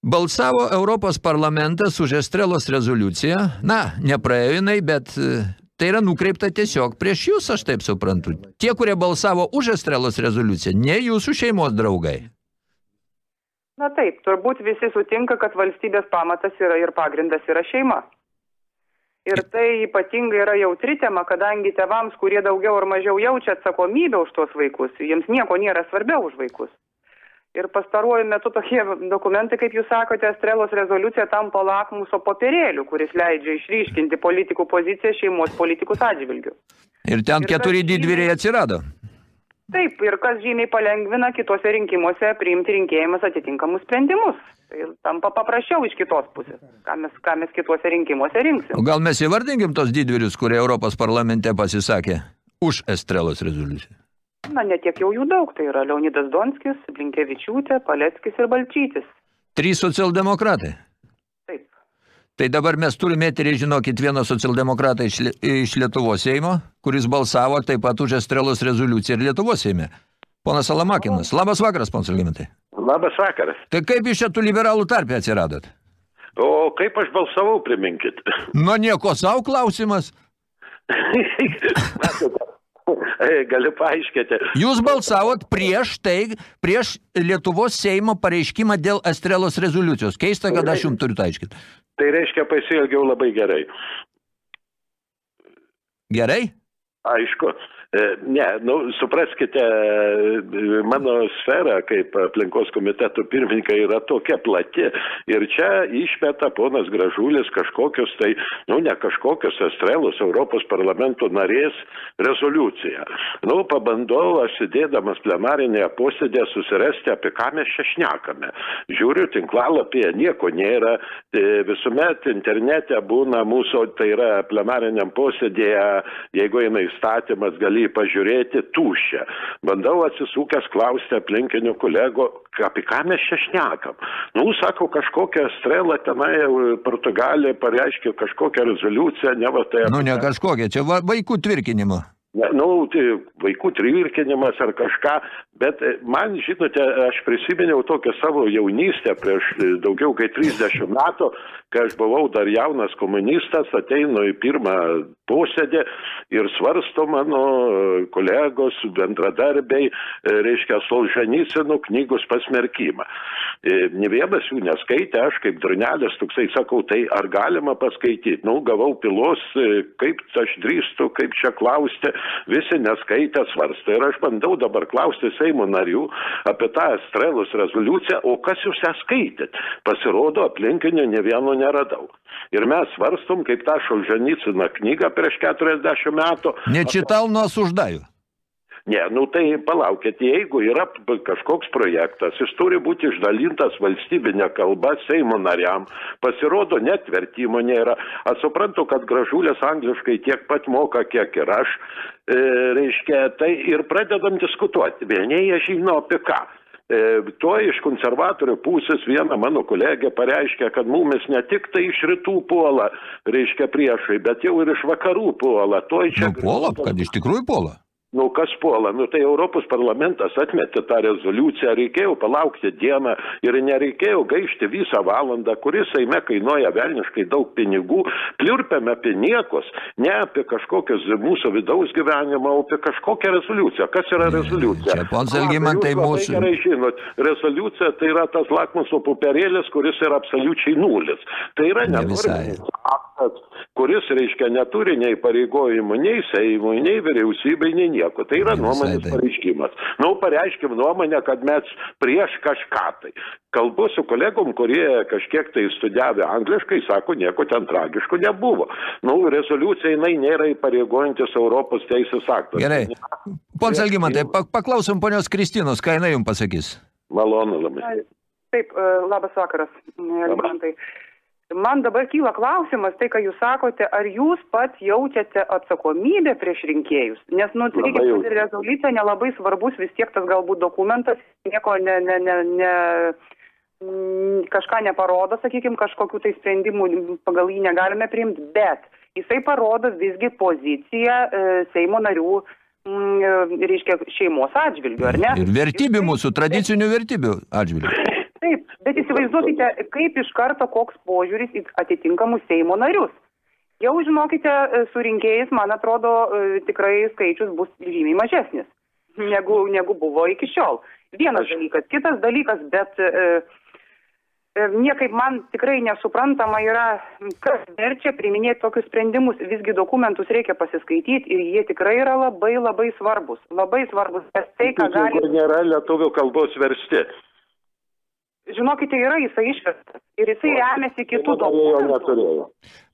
balsavo Europos parlamentas už Estrelos rezoliuciją. Na, nepraėjo jinai, bet e, tai yra nukreipta tiesiog prieš jūs, aš taip suprantu. Tie, kurie balsavo už Estrelos rezoliuciją, ne jūsų šeimos draugai. Na taip, turbūt visi sutinka, kad valstybės pamatas yra ir pagrindas yra šeima. Ir tai ypatingai yra jautri tema, kadangi tevams, kurie daugiau ar mažiau jaučia atsakomybę už tuos vaikus, jiems nieko nėra svarbiau už vaikus. Ir pastaruoju metu tokie dokumentai, kaip jūs sakote, Strelos rezoliucija tampa lakmuso popierėliu, kuris leidžia išryškinti politikų poziciją šeimos politikus atžvilgių. Ir ten keturi didvyriai atsirado. Taip, ir kas žymiai palengvina kitose rinkimuose priimti rinkėjimus atitinkamus sprendimus. Tai tampa paprasčiau iš kitos pusės, ką mes, ką mes kituose rinkimuose rinksim. O gal mes įvardinkim tos didvyrius, kurie Europos parlamente pasisakė už Estrelos rezoliuciją? Na, netiek jau jų daug, tai yra Leonidas Donskis, Blinkevičiūtė, Paleckis ir Balčytis. Trys socialdemokratai. Tai dabar mes turime eterį, žinokit, vieną socialdemokratą iš, iš Lietuvos Seimo, kuris balsavo taip pat už Estrelos rezoliuciją ir Lietuvos Seime. Ponas Salamakinas. Labas vakaras, ponas Algimantai. Labas vakaras. Tai kaip iš čia tų liberalų tarpė atsiradot? O kaip aš balsavau, priminkit. <laughs> Nu nieko savo klausimas. <laughs> Galiu paaiškinti. Jūs balsavot prieš tai, prieš Lietuvos Seimo pareiškimą dėl Estrelos rezoliucijos. Keista, kad aš jums turiu tai aiškinti. Tai reiškia, pasielgiau labai gerai. Gerai? Aišku, Ne, nu, supraskite, e, mano sfera kaip aplinkos komiteto pirmininkai yra tokia plati ir čia išmeta ponas Gražulis kažkokius tai, nu, ne kažkokius estrelus Europos parlamento narės rezoliuciją. Nu, pabandau aš sėdėdamas plenarinėje posėdėje susirasti, apie ką mes čia šnekame. Žiūriu, tinklalapyje nieko nėra, e, visuomet internete būna mūsų, tai yra plenariniam posėdėje, jeigu eina įstatymas, gali jį pažiūrėti tuščią. Bandau atsisukęs klausti aplinkinių kolego, apie ką mes čia šnekam. Nu, sako, kažkokią strelą tenai e, Portugalija pareiškė kažkokią rezoliuciją, ne va tai. Nu, ne kažkokia, čia va- vaikų tvirkinimo. Ne, nu, tai vaikų tvirkinimas ar kažką, bet e, man, žinote, aš prisiminiau tokią savo jaunystę prieš e, daugiau kaip 30 metų, kai aš buvau dar jaunas komunistas, ateinu į pirmą posėdį ir svarsto mano e, kolegos, bendradarbiai, reiškia, Solžanycinų knygos pasmerkimą. Ne vienas jų neskaitė, aš kaip durnelis toksai sakau, tai ar galima paskaityti? Nu, gavau pilos, kaip aš drįstu, kaip čia klausti, visi neskaitė svarsto. Ir aš bandau dabar klausti Seimo narių apie tą Estrelos rezoliuciją, o kas jūs ją skaitėt? Pasirodo, aplinkinio ne vieno neradau. Ir mes svarstom, kaip tą Šalžanicina knygą prieš 40 metų. Nečitau, nors uždaju. Ne, nu tai palaukit, jeigu yra kažkoks projektas, jis turi būti išdalintas valstybinė kalba Seimo nariam, pasirodo, net vertimo nėra. Aš suprantu, kad gražulės angliškai tiek pat moka, kiek ir aš, e, reiškia, tai ir pradedam diskutuoti. Vieni jie žino apie ką. E, tuo iš konservatorių pusės viena mano kolegė pareiškė, kad mumis ne tik tai iš rytų puola, reiškia priešai, bet jau ir iš vakarų puola. Tuoj čia Nu, puola, kad iš tikrųjų puola. Nu, kas puola? Nu, tai Europos parlamentas atmetė tą rezoliuciją, reikėjo palaukti dieną ir nereikėjo gaišti visą valandą, kuris Seime kainuoja velniškai daug pinigų, pliurpiame apie niekus, ne apie kažkokius mūsų vidaus gyvenimą, o apie kažkokią rezoliuciją. Kas yra rezoliucija? Čia, pons tai Algimantai, labai mūsų- Gerai žinot, rezoliucija tai yra tas lakmuso popierėlis, kuris yra absoliučiai nulis. Tai yra Ne nenorminis aktas, kuris, reiškia, neturi nei pareigojimų, nei Seimui, nei vyriausybei, nei nieko. Tai yra visai nuomonės pareiškimas. Nu, pareiškim nuomonę, kad mes prieš kažką tai. Kalbu su kolegom, kurie kažkiek tai studijavę angliškai, sako, nieko ten tragiško nebuvo. Nu, rezoliucija jinai nėra įpareigojantis Europos teisės aktas. Gerai. Pons Algimantai, pa- paklausom ponios Kristinos, ką jinai jums pasakys. Malonu labai. Taip, e, labas vakaras, Algimantai. Man dabar kyla klausimas, tai ką jūs sakote, ar jūs pats jaučiate atsakomybę prieš rinkėjus? Nes, nu, jaučiu. rezoliucija nelabai svarbus, vis tiek tas galbūt dokumentas nieko ne, ne, ne, ne, kažką neparodo, sakykime, kažkokių tai sprendimų pagal jį negalime priimti, bet jisai parodo visgi poziciją e, Seimo narių, e, reiškia, šeimos atžvilgių, ar ne? Ir vertybių mūsų, tradicinių vertybių atžvilgių. Įsivaizduokite, kaip iš karto koks požiūris į atitinkamus Seimo narius. Jau žinokite, e, su rinkėjais, man atrodo, e, tikrai skaičius bus žymiai mažesnis negu, negu buvo iki šiol. Vienas dalykas. Kitas dalykas, bet e, e, niekaip man tikrai nesuprantama yra, kas verčia priminėti tokius sprendimus. Visgi dokumentus reikia pasiskaityti ir jie tikrai yra labai labai svarbus. Labai svarbus. Nes tai, ką gali Kur nėra lietuvių kalbos versti. Žinokite, yra jisai išverstas ir jisai remiasi kitų Turėjo, dokumentų.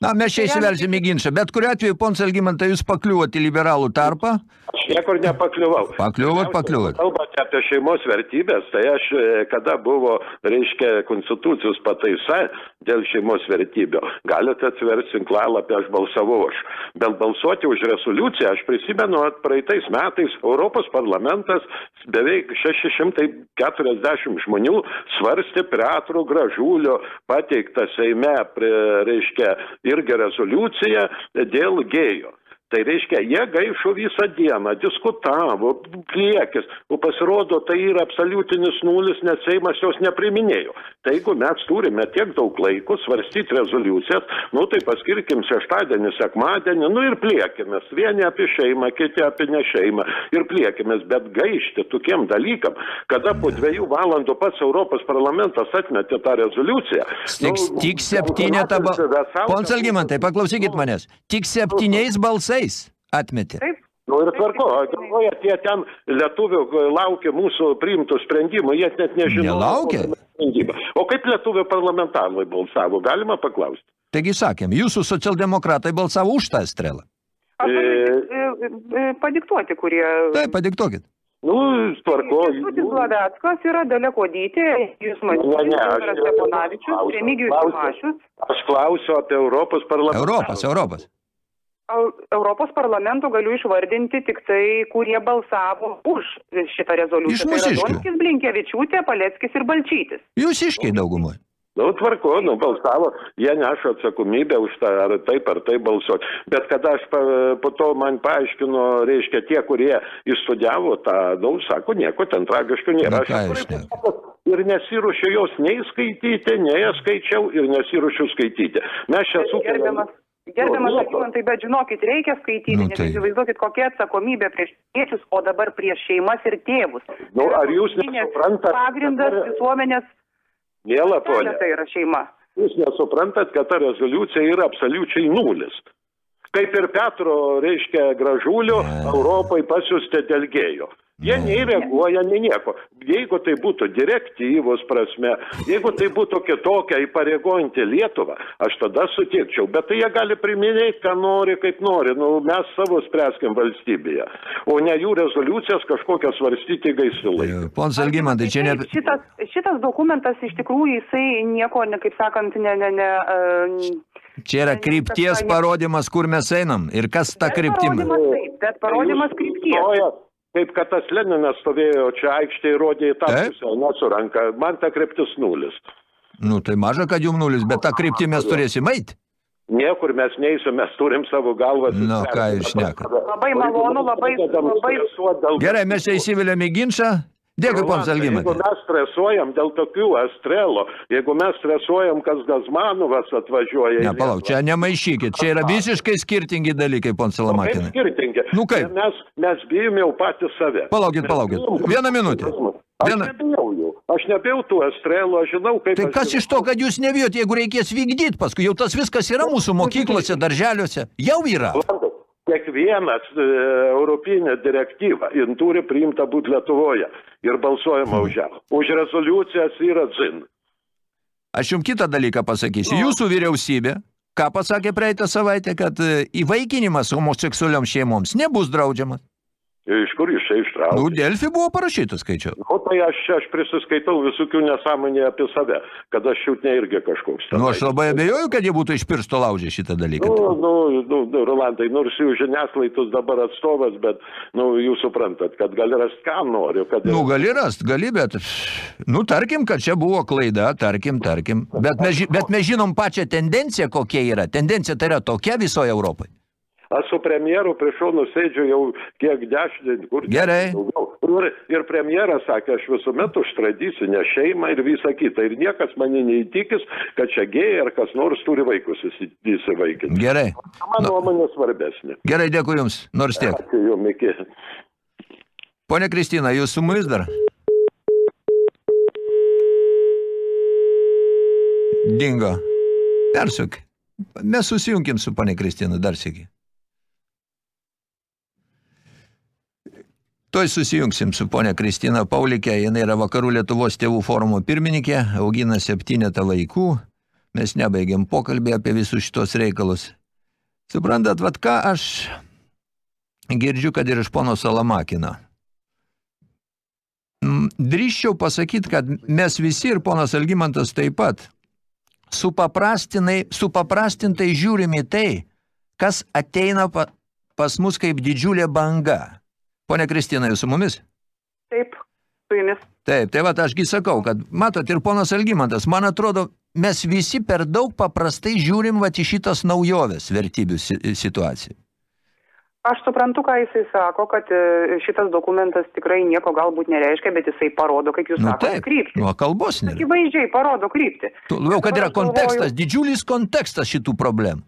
Na, mes čia įsivelsim į ginčą, bet kuriuo atveju, pons Algimantai, jūs pakliuvot į liberalų tarpą. Aš niekur nepakliuvau. Pakliuvot, pakliuvot. Kalbate apie šeimos vertybės, tai aš, e, kada buvo, reiškia, konstitucijos pataisa dėl šeimos vertybių, galite atsiversti tinklalapį, aš balsavau aš. Bet balsuoti už rezoliuciją, aš prisimenu, kad praeitais metais Europos parlamentas beveik 640 žmonių svarstė Petro Gražulio pateiktą Seime, prie, reiškia, irgi rezoliuciją dėl gėjo. Tai reiškia, jie gaišo visą dieną, diskutavo, priekis, o pasirodo, tai yra absoliutinis nulis, nes Seimas jos nepriminėjo. Tai jeigu mes turime tiek daug laiko svarstyti rezoliucijas, nu tai paskirkim šeštadienį, sekmadienį, nu ir pliekimės. Vieni apie šeimą, kiti apie ne šeimą ir pliekimės, bet gaišti tokiem dalykam, kada po dviejų valandų pats Europos parlamentas atmetė tą rezoliuciją. Tik, tik septynetą balsų. Pons Algimantai, paklausykit manęs. Tik septyniais balsais atmetė. Taip, Nu ir tvarko, galvoja, tie ten lietuvių laukia mūsų priimtų sprendimų, jie net nežino. Nelaukia? O kaip lietuvių parlamentarai balsavo, galima paklausti. Taigi sakėm, jūsų socialdemokratai balsavo už tą strelą. E. e, e, padiktuoti, kurie... Taip, padiktuokit. Nu, tvarko. Kęstutis Glaveckas yra Dalia Kodytė, jūs Ne, matysite, ne, aš- Viktoras Steponavičius, Remigijus. Šimašius. Aš klausiu apie Europos parlamentą. Europos, Europos. Al- Europos parlamento galiu išvardinti tik tai, kurie balsavo už šitą rezoliuciją. Iš Tai yra. Donskis, Blinkevičiūtė, Paleckis ir Balčytis. Jūs iškiai daugumoj. Nu, tvarko, nu, balsavo, jie neša atsakomybę už tą, ar taip, ar taip balsuoti. Bet kada aš pa, po to man paaiškino, reiškia, tie, kurie įstudijavo tą, nu, sako, nieko ten tragiško nėra. Na, Aš Ir nesiruošiu jos nei skaityti, nei skaičiau ir nesiruošiu skaityti. Mes čia sukeliam... Gerbiamas, Algimantai, bet žinokit, reikia skaityti, Nu, nes tai- įsivaizduokit, kokia atsakomybė prieš tėčius, o dabar prieš šeimas ir tėvus. Nu, ar jūs pagrindinės nesuprantat, Pagrindas dabar- visuomenės Mėla ponė, tai yra šeima. jūs nesuprantat, kad ta rezoliucija yra absoliučiai nulis. Kaip ir Petro, reiškia, gražulio. Europai pasiusti dėl gėjo. Jie Ne. nei reaguoja, nei nieko. Jeigu tai būtų direktyvos prasme, jeigu tai būtų kitokia įpareigojanti Lietuvą, aš tada sutikčiau. Bet tai jie gali priminėti, ką nori, kaip nori. Nu, mes savo spręskim valstybėje. O ne jų rezoliucijas kažkokias svarstyti gaisilai. Pons Algimantai, čia ne... Šitas, šitas dokumentas iš tikrųjų jisai nieko, ne, kaip sakant, ne, ne, ne, uh, Čia yra krypties parodimas, kur mes einam ir kas ta kryptim. Parodymas taip, bet parodymas krypties. Kaip kad tas Leninas stovėjo čia aikštėje ir rodė į tą pusę, nesuranka. Man ta kryptis nulis. Nu, tai maža, kad jum nulis, bet tą kryptį mes turėsim eit. Niekur mes neįsim, mes turim savo galvą. Nu, ką jūs šnekat. Labai malonu, labai- labai- Gerai, mes čia įsivėlėm į ginčą. Dėkui, pons Jeigu Algimantai. mes stresuojam dėl tokių astrelo, jeigu mes stresuojam, kas Gazmanovas atvažiuoja. Ne, palauk, čia nemaišykit. Čia yra visiškai skirtingi dalykai. Kaip Salamakinai. skirtingi. Nu kaip? Mes, mes bijom jau patys save. Palaukit, palaukit. Vieną minutę. Aš Vieną- nebijau jų. Aš nebijau tų astrelų, aš žinau, kaip... Tai kas iš to, kad jūs nebijot, jeigu reikės vykdyti paskui? Jau tas viskas yra mūsų mokyklose, darželiuose. Jau yra. Suprantat? Kiekvienas e, europinė direktyva, jin turi priimta būti Lietuvoje ir balsuojama už ją. Už rezoliucijas yra dzin. Aš jums kitą dalyką pasakysiu. Jūsų vyriausybė, ką pasakė praeitą savaitę, kad e, įvaikinimas homoseksualiom šeimoms nebus draudžiamas. Iš kur iš čia ištraukti? Nu, Delfi buvo parašyta, skaičiau. O tai aš, aš prisiskaitau visokių nesąmonė apie save, kad aš šiutne irgi kažkoks. Nu, aš tenai. labai abejoju, kad jie būtų iš piršto laužę šitą dalyką. Nu, nu, nu, nu, Rolandai, nors jų žiniasklaidos dabar atstovas, bet, nu, jūs suprantat, kad gali rasti, ką noriu, kad... Nu, gali rast, gali, bet, nu, tarkim, kad čia buvo klaida, tarkim, tarkim. Bet mes, bet mes žinom pačią tendenciją, kokia yra. Tendencija tai yra tokia visoje Europai. Aš su premjeru prie šono sėdžiu jau kiek dešimt, kur Gerai. daugiau. Ir, ir premjeras sakė, aš visuomet už tradicinę šeimą ir visą kitą. Ir niekas mane neįtikis, kad čia gėjai ar kas nors turi vaikus įsi- įsivaikinti. Gerai. Mano nuomonė svarbesnė. Gerai, dėkui Jums, nors tiek. Ačiū jums, iki. Pone Kristina, Jūs su mumis dar? Dingo. Persuk. Mes susijunkim su pane Kristina dar sėki. Toj susijungsim su ponia Kristina Paulikė, jinai yra Vakarų Lietuvos tėvų forumo pirmininkė, augina septynetą vaikų, mes nebaigėm pokalbį apie visus šitos reikalus. Suprantat, vat ką aš girdžiu, kad ir iš pono Salamakino. Drįščiau pasakyti, kad mes visi ir ponas Algimantas taip pat supaprastinai, supaprastintai žiūrim į tai, kas ateina pa, pas mus kaip didžiulė banga. Pone Kristina, jūs su mumis? Taip, su jumis. Taip, tai va, ašgi sakau, kad matot ir ponas Algimantas, man atrodo, mes visi per daug paprastai žiūrim va į šitas naujoves vertybių si- situaciją. Aš suprantu, ką jisai sako, kad e, šitas dokumentas tikrai nieko galbūt nereiškia, bet jisai parodo, kaip jūs Nu sakote, kryptį. nu kalbos nėra. Akivaizdžiai parodo kryptį. Tu Labiau, kad yra aš galvoju- kontekstas, didžiulis kontekstas šitų problemų.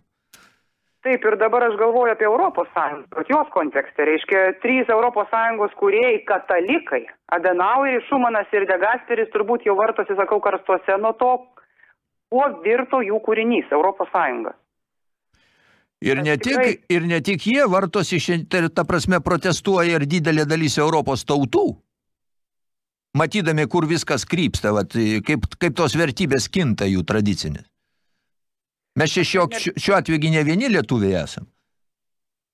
Taip, ir dabar aš galvoju apie Europos Sąjungą, kad jos kontekste, reiškia, trys Europos Sąjungos kūrėjai katalikai, Adenaueris, Šumanas ir Degasperis turbūt jau vartosi, sakau, karstuose nuo to, kuo virto jų kūrinys Europos Sąjunga. Ir ne, tik, ir ne tik jie vartosi, šiandien, tai ta prasme protestuoja ir didelė dalis Europos tautų, matydami, kur viskas krypsta, vat, kaip, kaip tos vertybės kinta jų tradicinės. Mes čia šio, šiuo atveju gi ne vieni lietuviai esam.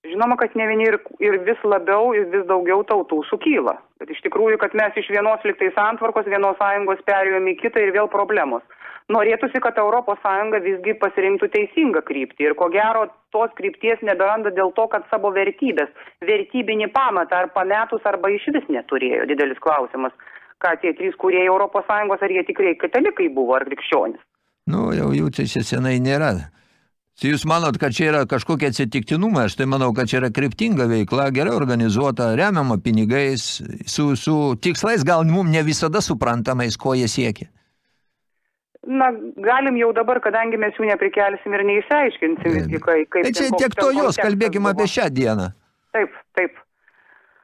Žinoma, kad ne vieni ir, ir vis labiau ir vis daugiau tautų sukyla. Bet iš tikrųjų, kad mes iš vienos liktai santvarkos, vienos sąjungos perėjome į kitą ir vėl problemos. Norėtųsi, kad Europos Sąjunga visgi pasirinktų teisingą kryptį ir ko gero tos krypties neberanda dėl to, kad savo vertybės, vertybinį pamatą ar pametus arba iš vis neturėjo. Didelis klausimas, ką tie trys kūrėjai Europos Sąjungos, ar jie tikrai katalikai buvo ar krikščionis. Nu, jau jų čia čia senai nėra. Tai jūs manot, kad čia yra kažkokie atsitiktinumai, aš tai manau, kad čia yra kryptinga veikla, gerai organizuota, remiama pinigais, su, su tikslais gal mums ne visada suprantamais, ko jie siekia. Na, galim jau dabar, kadangi mes jų neprikelsim ir neišsiaiškinsim visgi, kai, kaip... Tai čia tiek to jos, kalbėkime apie šią dieną. Taip, taip.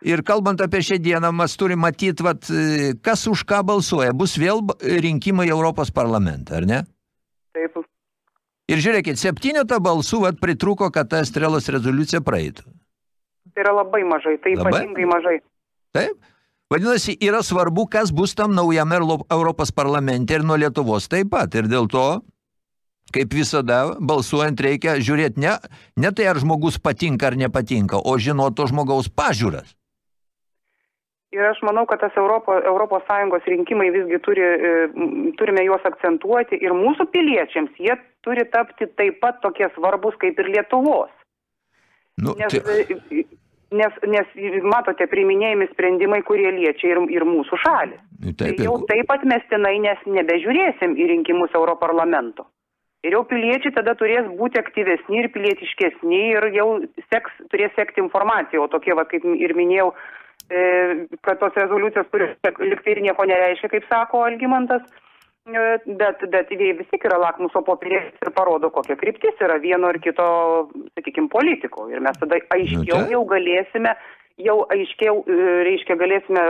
Ir kalbant apie šią dieną, mes turime matyti, vat, kas už ką balsuoja. Bus vėl rinkimai Europos parlamentą, ar ne? Taip, Ir žiūrėkit, septynetą balsų vat, pritruko, kad ta Estrelos rezoliucija praeitų. tai yra labai mažai, tai Labai? ypatingai mažai. Taip? Vadinasi, yra svarbu, kas bus tam naujame Europos parlamente ir nuo Lietuvos taip pat. Ir dėl to, kaip visada, balsuojant reikia žiūrėti ne, ne tai, ar žmogus patinka ar nepatinka, o žinoti to žmogaus pažiūras. Ir aš manau, kad tas Europo, Europos Sąjungos rinkimai visgi turi, e, turime juos akcentuoti ir mūsų piliečiams jie turi tapti taip pat tokie svarbus kaip ir Lietuvos. Nu, Nes, tai, e, nes, nes matote, priiminėjami sprendimai, kurie liečia ir, ir mūsų šalį. taip, tai jau taip atmestinai, nes nebežiūrėsim į rinkimus Europarlamento. Ir jau piliečiai tada turės būti aktyvesni ir pilietiškesni ir jau seks, turės sekti informaciją, o tokie, va, kaip ir minėjau, kad tos rezoliucijos, kurios liktai ir nieko nereiškia, kaip sako Algimantas, e, bet, bet jie vis tiek yra lakmuso popierėlis ir parodo, kokia kryptis yra vieno ar kito, sakykime, politiko. Ir mes tada aiškiau taip. jau galėsime, jau aiškiau, e, reiškia, galėsime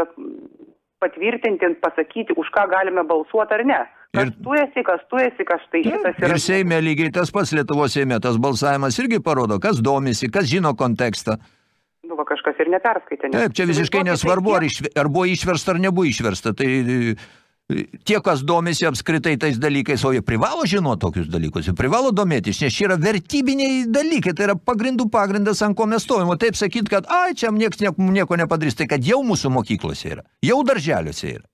patvirtinti, pasakyti, už ką galime balsuoti ar ne. Kas Ir- tu esi, kas tu esi, kas tai šitas yra. ir Seime lygiai tas pats Lietuvos Seime, tas balsavimas irgi parodo, kas domisi, kas žino kontekstą. Nu, va, kažkas ir neperskaitė. nes- Taip, čia visiškai Įsivaizduokite, nesvarbu, ar, išve, ar buvo išversta ar nebuvo išversta. Tai e, tie, kas domisi apskritai tais dalykais, o jie privalo žinoti tokius dalykus, jie privalo domėtis, nes čia yra vertybiniai dalykai, tai yra pagrindų pagrindas, ant ko mes stovim. O taip sakyti, kad ai, čia nieks nieko, nieko nepadarys, tai kad jau mūsų mokyklose yra, jau darželiuose yra.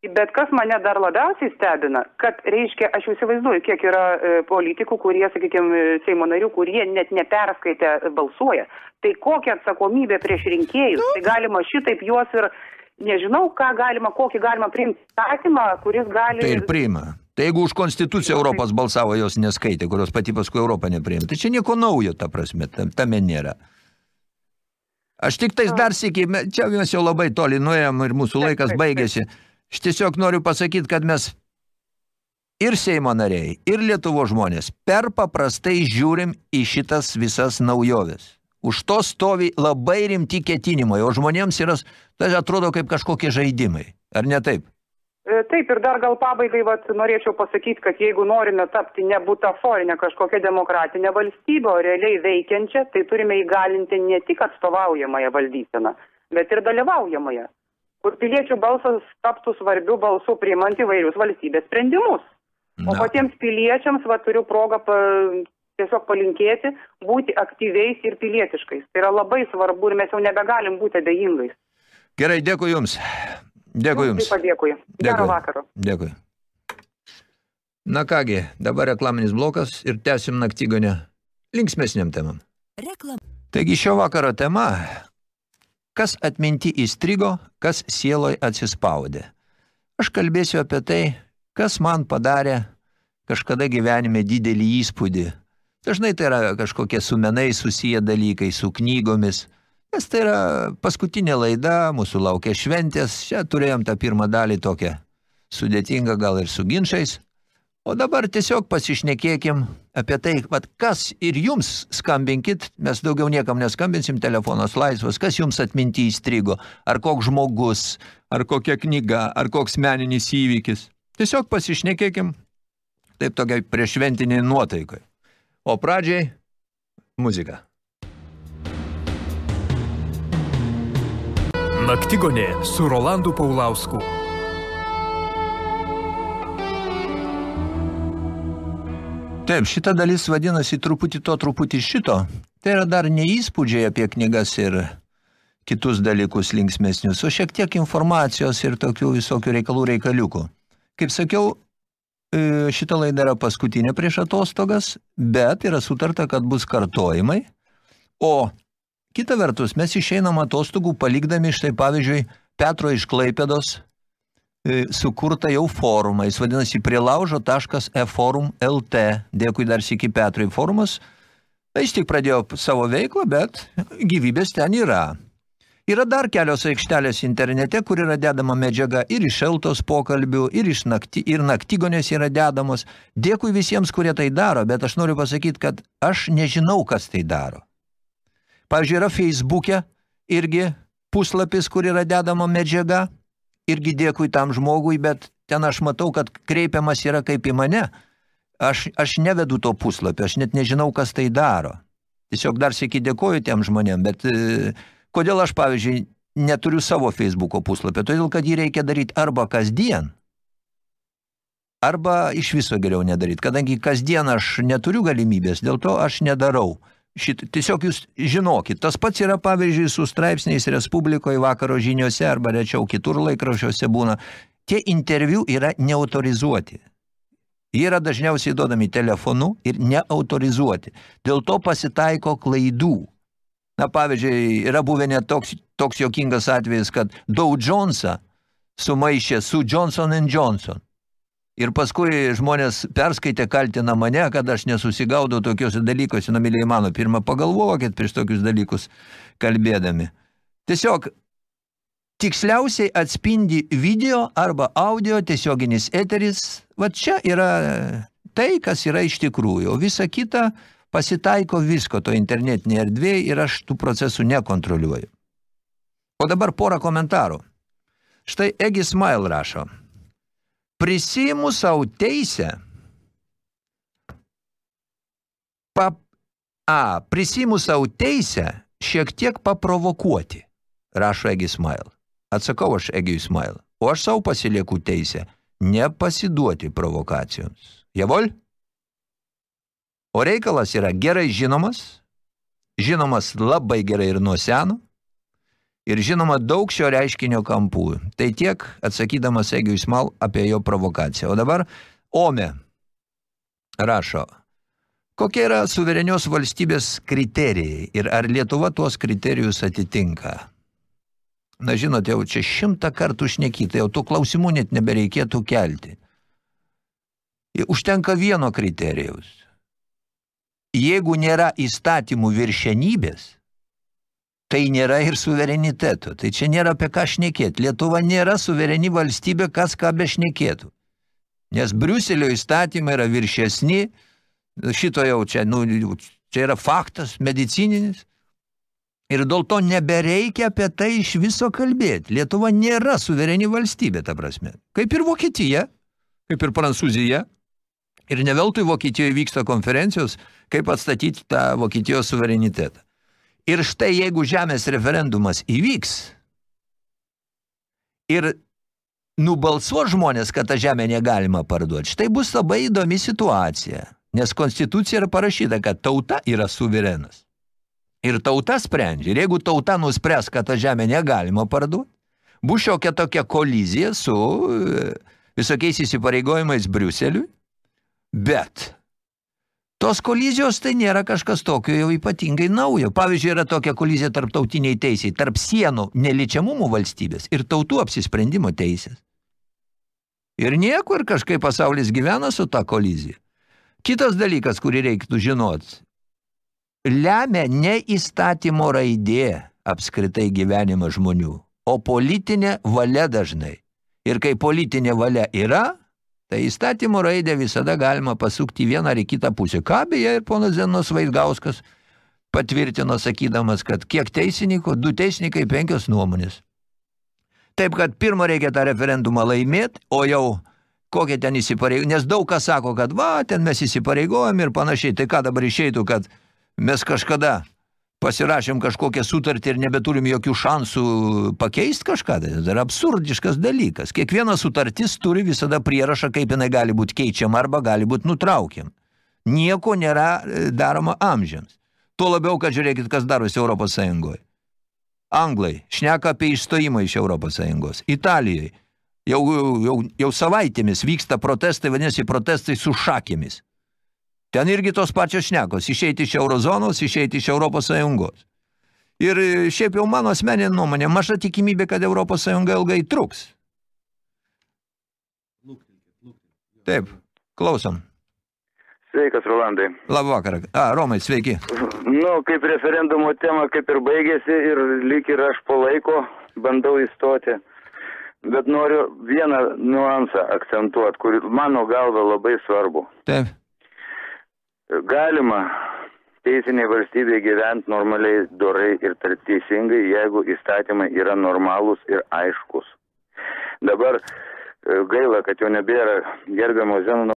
Bet kas mane dar labiausiai stebina, kad reiškia, aš jau įsivaizduoju, kiek yra e, politikų, kurie, sakykime, Seimo narių, kurie net neperskaitę e, balsuoja. Tai kokia atsakomybė prieš rinkėjus? Tai galima šitaip juos ir, nežinau, ką galima, kokį galima priimti statymą, kuris gali... Tai ir priima. Tai jeigu už konstituciją Europos balsavo, jos neskaitė, kurios pati paskui Europą nepriima, tai čia nieko naujo, ta prasme, tam- tame nėra. Aš tik tais dar sėkiai, čia mes jau labai toli nuėjom ir mūsų laikas taip, taip. Aš tiesiog noriu pasakyti, kad mes ir Seimo nariai, ir Lietuvo žmonės per paprastai žiūrim į šitas visas naujoves. Už to stovi labai rimti ketinimai, o žmonėms yra, tai atrodo kaip kažkokie žaidimai. Ar ne taip? E, Taip, ir dar gal pabaigai vat, norėčiau pasakyti, kad jeigu norime tapti ne butaforinę kažkokią demokratinę valstybę, o realiai veikiančią, tai turime įgalinti ne tik atstovaujamąją valdyseną, bet ir dalyvaujamąją, kur piliečių balsas taptų svarbių balsų priimant įvairius valstybės sprendimus. O Na. patiems piliečiams va, turiu progą pa, tiesiog palinkėti būti aktyviais ir pilietiškais. Tai yra labai svarbu ir mes jau nebegalim būti abejingais. Gerai, dėkui Jums. Dėkui Jums. Taip pat dėkui. Gero Dėkui. vakaro. Dėkui. Na kągi, dabar reklaminis blokas ir tęsim naktygonę linksmesniam temam. Reklama. Taigi šio vakaro tema – kas atminti įstrigo, kas sieloj atsispaudė. Aš kalbėsiu apie tai, kas man padarė kažkada gyvenime didelį įspūdį. Dažnai tai yra kažkokie su menai susiję dalykai, su knygomis, nes tai yra paskutinė laida, mūsų laukia šventės, čia turėjom tą pirmą dalį tokią sudėtingą gal ir su ginčiais, O dabar tiesiog pasišnekėkim apie tai, vat, kas ir jums skambinkit, mes daugiau niekam neskambinsim, telefonas laisvas, kas jums atminti įstrigo, ar koks žmogus, ar kokia knyga, ar koks meninis įvykis. Tiesiog pasišnekėkim taip tokiai priešventinį nuotaikai. O pradžiai Muzika. Naktigonė su Rolandu Paulausku. Taip, šita dalis vadinasi truputį to, truputį šito. Tai yra dar ne įspūdžiai apie knygas ir kitus dalykus linksmesnius, o šiek tiek informacijos ir tokių visokių reikalų reikaliukų. Kaip sakiau, e, šita laida yra paskutinė prieš atostogas, bet yra sutarta, kad bus kartojimai, o kita vertus mes išeinam atostogų palikdami štai pavyzdžiui Petro iš Klaipėdos e, sukurtą jau forumą. Jis vadinasi prilaužo.eforum.lt. Dėkui dar sėki Petrui forumas. Na, jis tik pradėjo savo veiklą, bet gyvybės ten yra. Yra dar kelios aikštelės internete, kur yra dedama medžiaga ir iš šeltos pokalbių, ir, iš nakti, ir naktigonės yra dedamos. Dėkui visiems, kurie tai daro, bet aš noriu pasakyti, kad aš nežinau, kas tai daro. Pavyzdžiui, yra Facebook'e irgi puslapis, kur yra dedama medžiaga, irgi dėkui tam žmogui, bet ten aš matau, kad kreipiamas yra kaip į mane. Aš, aš nevedu to puslapio, aš net nežinau, kas tai daro. Tiesiog dar sėki dėkoju tiem žmonėm, bet e, kodėl aš, pavyzdžiui, neturiu savo Facebooko puslapio? Todėl, kad jį reikia daryti arba kasdien, arba iš viso geriau nedaryti. Kadangi kasdien aš neturiu galimybės, dėl to aš nedarau. Šit, tiesiog jūs žinokit, tas pats yra pavyzdžiui su straipsniais Respublikoje vakaro žiniuose arba rečiau kitur laikraščiuose būna. Tie interviu yra neautorizuoti. Jie yra dažniausiai duodami telefonu ir neautorizuoti. Dėl to pasitaiko klaidų. Na, pavyzdžiui, yra buvę net toks, toks jokingas atvejis, kad Dow Jonesą sumaišė su Johnson Johnson. Ir paskui žmonės perskaitė, kaltina mane, kad aš nesusigaudau tokiuose dalykuose, na, myliai mano, pirmą pagalvokit prieš tokius dalykus kalbėdami. Tiesiog tiksliausiai atspindi video arba audio tiesioginis eteris. Va čia yra tai, kas yra iš tikrųjų. O visa kita pasitaiko visko to internetinėje erdvėje ir aš tų procesų nekontroliuoju. O dabar porą komentarų. Štai Egi Smile rašo – prisimu savo teisę, pa, a, prisimu savo teisę šiek tiek paprovokuoti, rašo Egi Smile. Atsakau aš Egi Smile, o aš savo pasilieku teisę nepasiduoti provokacijoms. Javol? O reikalas yra gerai žinomas, žinomas labai gerai ir nuo seno, ir žinoma daug šio reiškinio kampų. Tai tiek atsakydamas Egiui Smal apie jo provokaciją. O dabar Ome rašo, kokie yra suverenios valstybės kriterijai ir ar Lietuva tuos kriterijus atitinka. Na, žinot, jau čia šimtą kartų šnekyti, jau tų klausimų net nebereikėtų kelti. Užtenka vieno kriterijaus. Jeigu nėra įstatymų viršenybės, tai nėra ir suvereniteto. Tai čia nėra apie ką šnekėti. Lietuva nėra suvereni valstybė, kas ką bešnekėtų. Nes Briuselio įstatymai yra viršesni, šito jau čia, nu, čia yra faktas medicininis. Ir dėl to nebereikia apie tai iš viso kalbėti. Lietuva nėra suvereni valstybė, ta prasme. Kaip ir Vokietija, kaip ir Prancūzija. Ir ne veltui Vokietijoje vyksta konferencijos, kaip atstatyti tą Vokietijos suverenitetą. Ir štai jeigu žemės referendumas įvyks ir nubalsuo žmonės, kad tą žemę negalima parduoti, štai bus labai įdomi situacija, nes konstitucija yra parašyta, kad tauta yra suverenas. Ir tauta sprendžia. Ir jeigu tauta nuspręs, kad tą žemę negalima parduoti, bus šiokia tokia kolizija su e, visokiais įsipareigojimais Briuseliui, bet Tos kolizijos tai nėra kažkas tokio jau ypatingai naujo. Pavyzdžiui, yra tokia kolizija tarptautiniai teisiai, tarp sienų neličiamumų valstybės ir tautų apsisprendimo teisės. Ir nieko, ir kažkaip pasaulis gyvena su ta kolizija. Kitas dalykas, kurį reiktų žinot, lemia ne įstatymo raidė apskritai gyvenimą žmonių, o politinė valia dažnai. Ir kai politinė valia yra, Tai įstatymo raidę visada galima pasukti vieną ar į kitą pusę. Ką beje ir ponas Zenos Vaidgauskas patvirtino sakydamas, kad kiek teisininkų, du teisininkai, penkios nuomonės. Taip, kad pirmą reikia tą referendumą laimėti, o jau kokie ten įsipareigojimai, nes daug kas sako, kad va, ten mes įsipareigojom ir panašiai, tai ką dabar išeitų, kad mes kažkada pasirašėm kažkokią sutartį ir nebeturim jokių šansų pakeisti kažką, tai yra absurdiškas dalykas. Kiekviena sutartis turi visada prierašą, kaip jinai gali būti keičiama arba gali būti nutraukiam. Nieko nėra e, daroma amžiams. Tuo labiau, kad žiūrėkit, kas darosi Europos Sąjungoje. Anglai šneka apie išstojimą iš Europos Sąjungos. Italijoje jau, jau, jau savaitėmis vyksta protestai, vadinasi protestai su šakėmis. Ten irgi tos pačios šnekos, išeiti iš eurozonos, išeiti iš Europos Sąjungos. Ir e, šiaip jau mano asmeninė nuomonė, maža tikimybė, kad Europos Sąjunga ilgai truks. Taip, klausom. Sveikas, Rolandai. Labą vakarą. A, Romai, sveiki. Nu, kaip referendumo tema kaip ir baigėsi ir lyg ir aš palaiko, bandau įstoti. Bet noriu vieną niuansą akcentuoti, kur mano galva labai svarbu. Taip. Galima teisiniai valstybėje gyventi normaliai, dorai ir teisingai, jeigu įstatymai yra normalūs ir aiškus. Dabar e, gaila, kad jau nebėra gerbiamo Zenono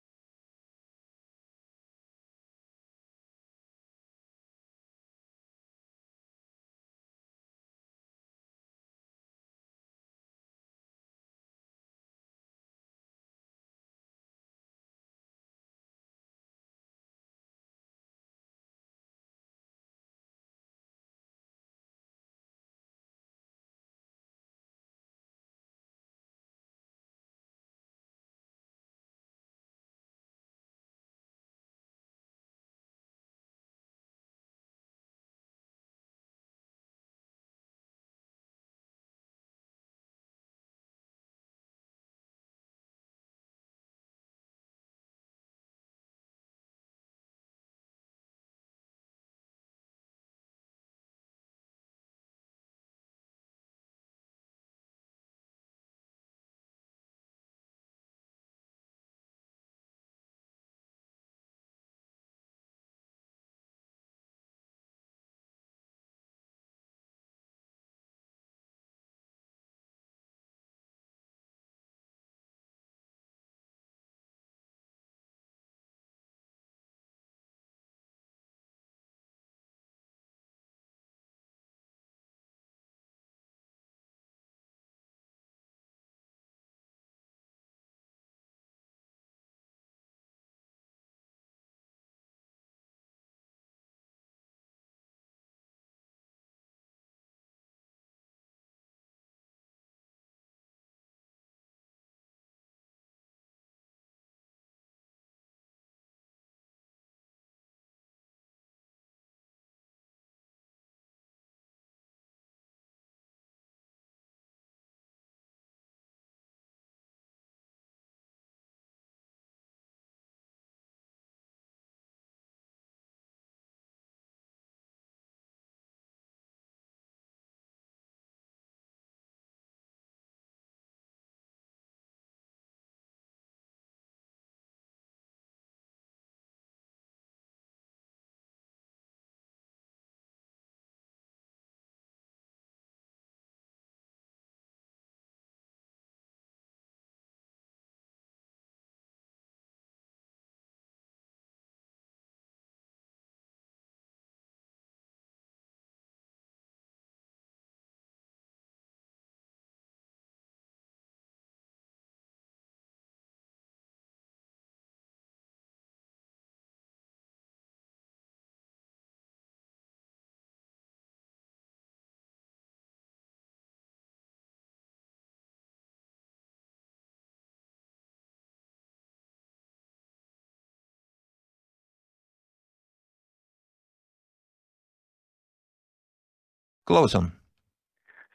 Klausom.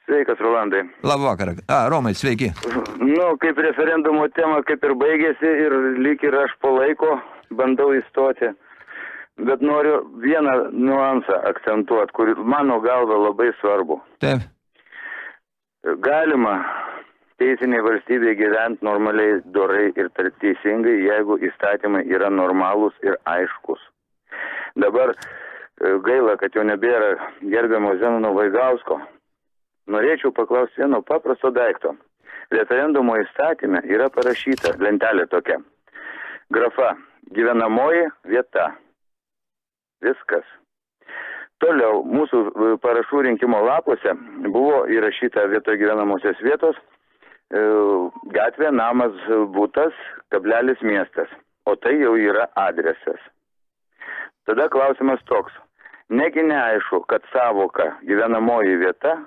Sveikas, Rolandai. Labą vakarą. A, Romai, sveiki. Nu, kaip referendumo tema kaip ir baigėsi ir lyg ir aš palaiko, bandau įstoti. Bet noriu vieną niuansą akcentuoti, kur mano galva labai svarbu. Taip. Galima teisiniai valstybėje gyventi normaliai, dorai ir teisingai, jeigu įstatymai yra normalūs ir aiškus. Dabar gaila, kad jau nebėra gerbiamo Zenono Vaigausko. Norėčiau paklausti vieno paprasto daikto. Referendumo įstatymė yra parašyta lentelė tokia. Grafa gyvenamoji vieta. Viskas. Toliau, mūsų e, parašų rinkimo lapuose buvo įrašyta vietoj gyvenamosios vietos e, gatvė, namas, būtas, kablelis miestas, o tai jau yra adresas. Tada klausimas toks. Negi neaišku, kad savoka gyvenamoji vieta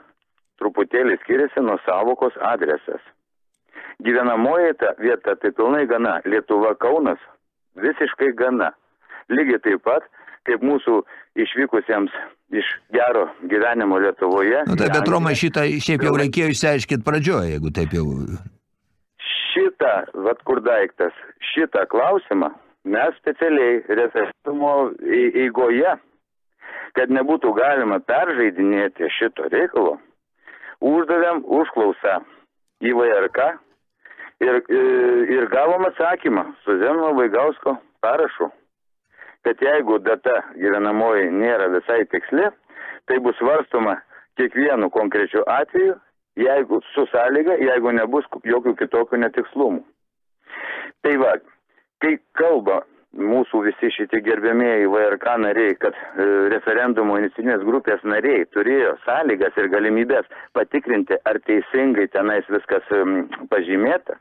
truputėlį skiriasi nuo savokos adresas. Gyvenamoji ta vieta tai pilnai gana, Lietuva Kaunas visiškai gana. Lygiai taip pat, kaip mūsų išvykusiems iš gero gyvenimo Lietuvoje. Nu, tai bet Romai šitą šiaip jau reikėjo išsiaiškinti pradžioje, jeigu taip jau... šitą, vat kur daiktas, šitą klausimą mes specialiai referendumo ei- eigoje, kad nebūtų galima peržaidinėti šito reikalo, uždavėm užklausą į VRK ir, ir, ir gavom atsakymą su Zenono Vaigausko parašu, kad jeigu data gyvenamoji nėra visai tiksli, tai bus svarstoma kiekvienu konkrečiu atveju, jeigu su sąlyga, jeigu nebus jokių kitokių netikslumų. Tai va, kai kalba mūsų visi šitie gerbėmėjai VRK nariai, kad e, referendumo iniciatyvinės grupės nariai turėjo sąlygas ir galimybės patikrinti, ar teisingai tenais viskas em, pažymėta,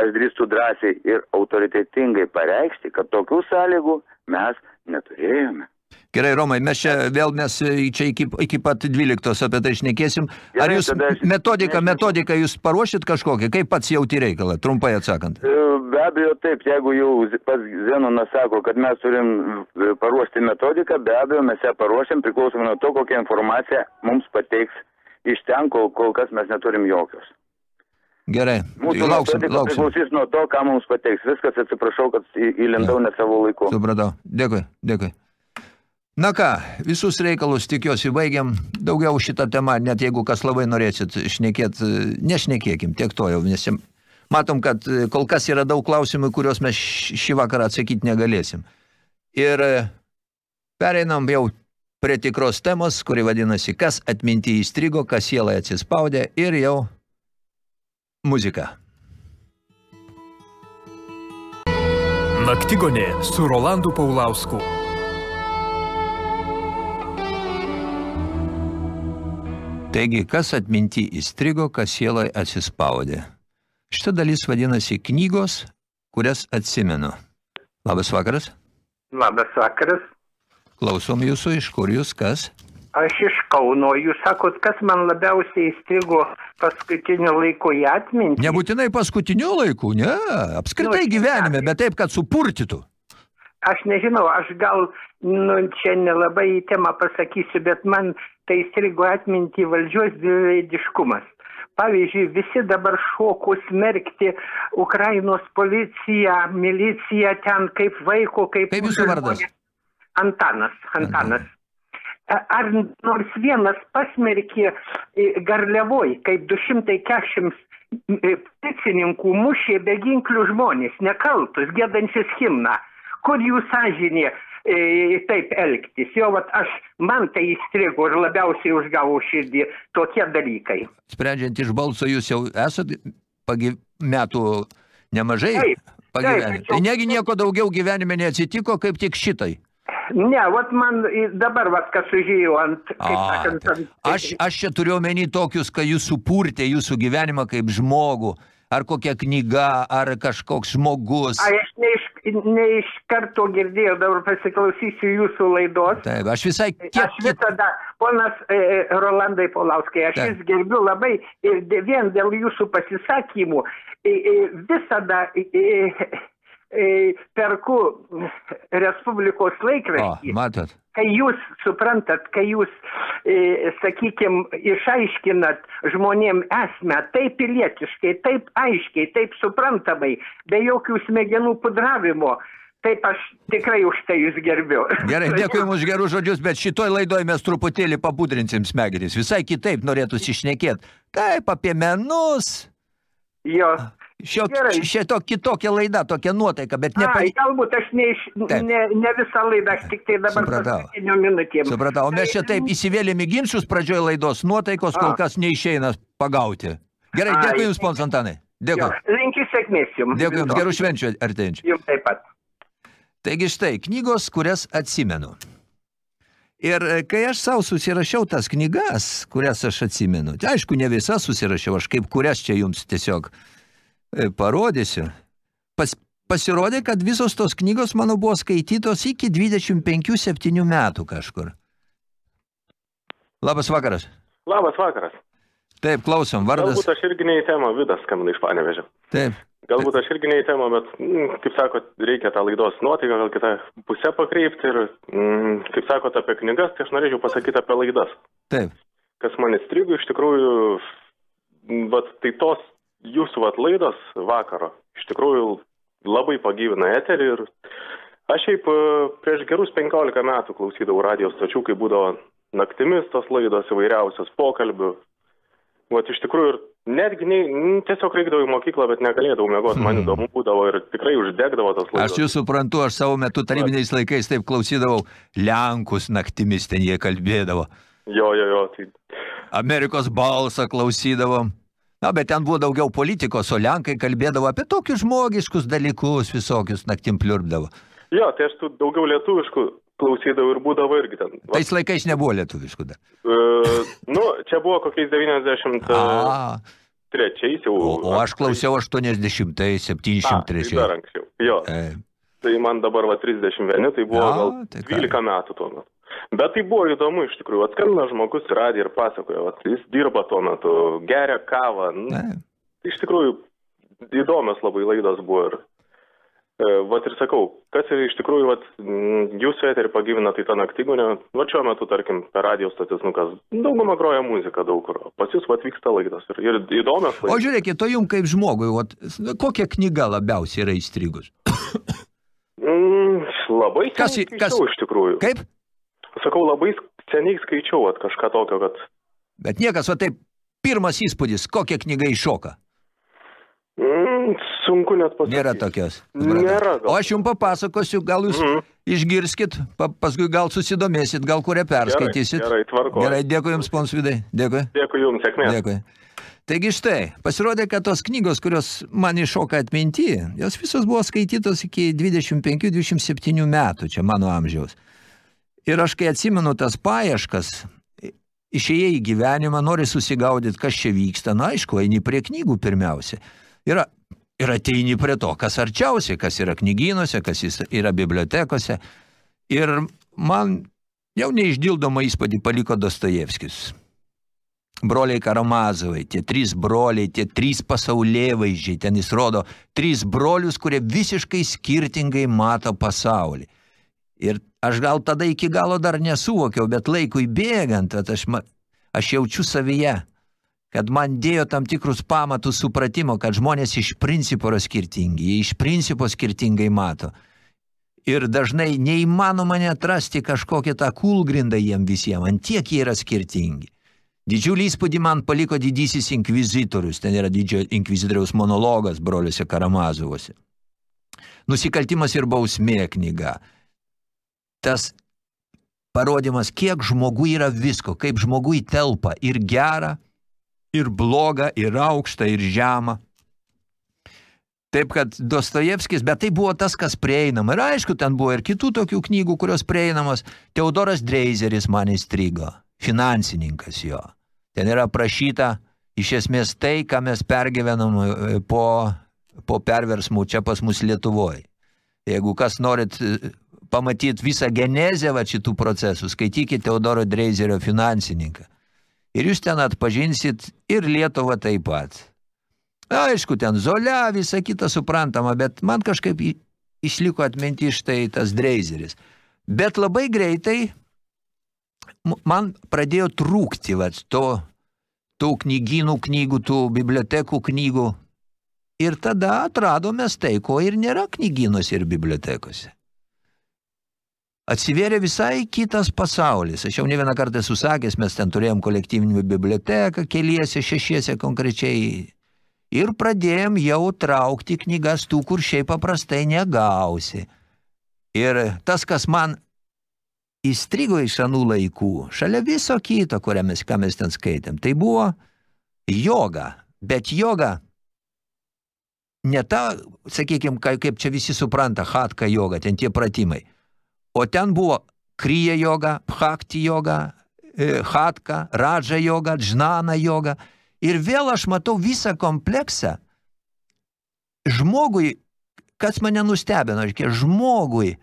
aš drįstu drąsiai ir autoritetingai pareikšti, kad tokių sąlygų mes neturėjome. Gerai, Romai, mes čia vėl mes e, čia iki, iki pat 12 apie tai šnekėsim. Ar Gerai, jūs tada aš- metodiką, metodiką jūs paruošit kažkokį, kaip pats jauti reikalą, trumpai atsakant? E, Be abejo taip, jeigu jau pats Zenonas sako, kad mes turim e, paruošti metodiką, be abejo mes ją paruošiam priklausomai nuo to, kokią informaciją mums pateiks iš ten, kol, kol kas mes neturim jokios. Gerai, Mūsų lauksim, lauksim. priklausys nuo to, ką mums pateiks. Viskas atsiprašau, kad įlindau ne savo laiku. Supratau. Dėkui, dėkui. Na ką, visus reikalus tikiuosi baigiam. Daugiau šitą temą, net jeigu kas labai norėsit šnekėt, nešnekėkim, tiek to jau, nes matom, kad kol kas yra daug klausimų, kuriuos mes šį vakarą atsakyti negalėsim. Ir e, pereinam jau prie tikros temos, kuri vadinasi, kas atminti įstrigo, kas sielai atsispaudė ir jau muzika. Naktigonė su Rolandu Paulausku. Taigi, kas atminti įstrigo, kas sielai atsispaudė. Šita dalis vadinasi knygos, kurias atsimenu. Labas vakaras. Labas vakaras. Klausom jūsų, iš kur jūs kas? Aš iš Kauno. Jūs sakot, kas man labiausiai įstrigo paskutiniu laiku į atmintį? Nebūtinai paskutiniu laiku, ne, apskritai Nu, gyvenime, bet taip, kad supurtytų. Aš nežinau, aš gal, nu, čia nelabai į temą pasakysiu, bet man tai įstrigo atmintį valdžios dviveidiškumas. Pavyzdžiui, visi dabar šoko smerkti Ukrainos policiją, miliciją ten kaip vaiko, kaip... Kaip jūsų vardas? Antanas, Antanas. A- Ar nors vienas pasmerkė e, Garliavoj, kaip 240 e, policininkų mušė be ginklių žmonės, nekaltus, gėdančius himną. Kur jų sąžinė taip elgtis? Jo, vat aš, man tai įstrigo ir labiausiai užgavo širdį tokie dalykai. Sprendžiant iš balso, jūs jau esat pagi... metų nemažai pagyvenę. Tai negi nieko daugiau gyvenime neatsitiko, kaip tik šitai. Ne, vat man dabar, vat, kas užėjo ant, kaip A, sakant, tai- ant... aš, aš čia turiu omeny tokius, kad jūs supurtė jūsų gyvenimą kaip žmogų, ar kokia knyga, ar kažkoks žmogus. Ai, aš ne ne iš karto girdėjau, dabar pasiklausysiu jūsų laidos. Taip, aš visai kiek, Aš visada, ponas e, Rolandai Paulauskai, aš Taip. jūs gerbiu labai ir vien dėl jūsų pasisakymų e, e, visada e, e, e, perku Respublikos o, laikraštį. matot, Kai jūs suprantat, kai jūs, e, sakykime, išaiškinat žmonėm esmę taip pilietiškai, taip aiškiai, taip suprantamai, be jokių smegenų pudravimo, taip aš tikrai už tai jūs gerbiu. Gerai, <laughs> dėkui Jums už gerus žodžius, bet šitoj laidoj mes truputėlį papudrinsim smegenis. Visai kitaip norėtųsi išnekėt. Kaip apie menus. Jo. Šio, šito kitokia laida, tokia nuotaika, bet Ai, nepavyko. galbūt aš ne, iš, Taip. ne, ne visą laidą, aš tik tai dabar paskutinio minutėm. Supratau, o mes čia taip įsivėlėm į ginčius pradžioje laidos, nuotaikos kol kas neišeina pagauti. Gerai, Ai. dėkui Jums, pons Antanai. Dėkui. Linkiu sėkmės jums. Dėkui Jums, gerų švenčių artėjančių. Jums taip pat. Taigi štai, knygos, kurias atsimenu. Ir e, kai aš savo susirašiau tas knygas, kurias aš atsimenu, tai aišku, ne visas susirašiau, aš kaip kurias čia jums tiesiog e, parodysiu, pas, pasirodė, kad visos tos knygos mano buvo skaitytos iki 25-7 metų kažkur. Labas vakaras. Labas vakaras. Taip, klausom, vardas. Galbūt aš irgi ne į temą, Vidas skambina iš Panevežio. Taip. Galbūt aš irgi ne į temą, bet, mm, kaip sakot, reikia tą laidos nuotaiką gal kitą pusę pakreipti ir, mm, kaip sakot, apie knygas, tai aš norėčiau pasakyti apie laidas. Taip. Kas man įstrigo, iš tikrųjų, bet tai tos jūsų vat laidos vakaro, iš tikrųjų labai pagyvina eterį ir aš šiaip e, prieš gerus 15 metų klausydavau radijos stočių, kai būdavo naktimis tos laidos įvairiausios pokalbių. Vat iš tikrųjų ir netgi ne, tiesiog reikdavau į mokyklą, bet negalėdavau mėgoti, man įdomu būdavo ir tikrai uždegdavo tos laidos. Aš jūs suprantu, aš savo metu tarybiniais laikais taip klausydavau, Lenkus naktimis ten jie kalbėdavo. Jo, jo, jo. Tai... Amerikos balsą klausydavom. Na, bet ten buvo daugiau politikos, o Lenkai kalbėdavo apie tokius žmogiškus dalykus, visokius naktim pliurbdavo. Jo, tai aš tų daugiau lietuviškų klausydavau ir būdavo irgi ten. Va. Tais laikais nebuvo lietuviškų dar. Uh, nu, čia buvo kokiais 93 jau. O, o aš klausiau 80-ais, 73. A, tai dar anksčiau. Jo. E. Tai man dabar va 31, tai buvo A, gal tai 12 ką. metų tuo metu. Bet tai buvo įdomu iš tikrųjų. Atskambina žmogus į radiją ir pasakoja, vat, jis dirba tuo metu, geria kavą. Nu, Ne. iš tikrųjų įdomios labai laidos buvo ir E, Vat ir sakau, kas ir iš tikrųjų, vat, mm, jūsų eterį pagyvina tai ta naktigonė, va šiuo metu, tarkim, per radijos stotis, nu kas, dauguma groja muziką daug kur, o pas jūs vat vyksta laidos ir, ir įdomios O laidos. žiūrėkit, o jum kaip žmogui, vat, kokia knyga labiausiai yra įstrigus? Mm, labai Kas kas- iš tikrųjų. Kaip? Sakau, labai seniai skaičiau vat, kažką tokio, kad Bet niekas, va taip, pirmas įspūdis, kokia knyga iššoka. mm, sunku net pasakyti. Nėra tokios. Nėra gal. O aš jums papasakosiu, gal jūs Mhm. išgirskit, pa, paskui gal susidomėsit, gal kurią perskaitysit. Gerai, tvarkoj. Gerai, dėkui jums, pons Vidai. Dėkui. Dėkui Jums, sėkmės. Dėkui. Taigi štai, pasirodė, kad tos knygos, kurios man iššoka atminti, jos visos buvo skaitytos iki 25-27 metų, čia mano amžiaus. Ir aš, kai atsimenu tas paieškas, išėjai į gyvenimą, nori susigaudyti, kas čia vyksta, na aišku, eini prie knygų pirmiausia. Ir, ir ateini prie to, kas arčiausiai, kas yra knygynuose, kas yra bibliotekose. Ir man jau neišdildomą įspūdį paliko Dostojevskis broliai Karamazovai, tie trys broliai, tie trys pasaulėvaizdžiai, ten jis rodo trys brolius, kurie visiškai skirtingai mato pasaulį. Ir aš gal tada iki galo dar nesuvokiau, bet laikui bėgant, aš, aš jaučiu savyje, kad man dėjo tam tikrus pamatus supratimo, kad žmonės iš principo yra skirtingi, jie iš principo skirtingai mato. Ir dažnai neįmanoma neatrasti kažkokią tą kulgrindą jiem visiems, ant tiek jie yra skirtingi. Didžiulį įspūdį man paliko didysis inkvizitorius, ten yra didžiojo inkvizitoriaus monologas broliuose Karamazovose. Nusikaltimas ir bausmė knyga. Tas parodimas, kiek žmogui yra visko, kaip žmogui telpa ir gera, ir bloga, ir aukšta, ir žema. Taip, kad Dostojevskis, bet tai buvo tas, kas prieinama. Ir aišku, ten buvo ir kitų tokių knygų, kurios prieinamos. Teodoras Dreizeris man įstrigo, finansininkas jo. Ten yra prašyta iš esmės tai, ką mes pergyvenam e, po, po perversmų čia pas mus Lietuvoje. Jeigu kas norit pamatyti visą genezę va šitų procesų, skaitykite Teodoro Dreizerio finansininką. Ir jūs ten atpažinsit ir Lietuvą taip pat. Aišku, ten zolia, visa kita suprantama, bet man kažkaip išliko atminti štai tas Dreizeris. Bet labai greitai man pradėjo trūkti vat, to, tų knygynų knygų, tų bibliotekų knygų. Ir tada atradome tai, ko ir nėra knygynuose ir bibliotekose. Atsivėrė visai kitas pasaulis. Aš jau ne vieną kartą esu sakęs, mes ten turėjom kolektyvinį biblioteką, keliese, šešiese konkrečiai. Ir pradėjom jau traukti knygas tų, kur šiaip paprastai negausi. Ir tas, kas man įstrigo iš anų laikų, šalia viso kito, kurią mes, ką mes ten skaitėm, tai buvo joga. Bet joga ne ta, sakykime, kaip čia visi supranta, hatka joga, ten tie pratimai. O ten buvo kryja joga, bhakti joga, e, hatka, radža joga, džnana joga. Ir vėl aš matau visą kompleksą. Žmogui, kas mane nustebino, žmogui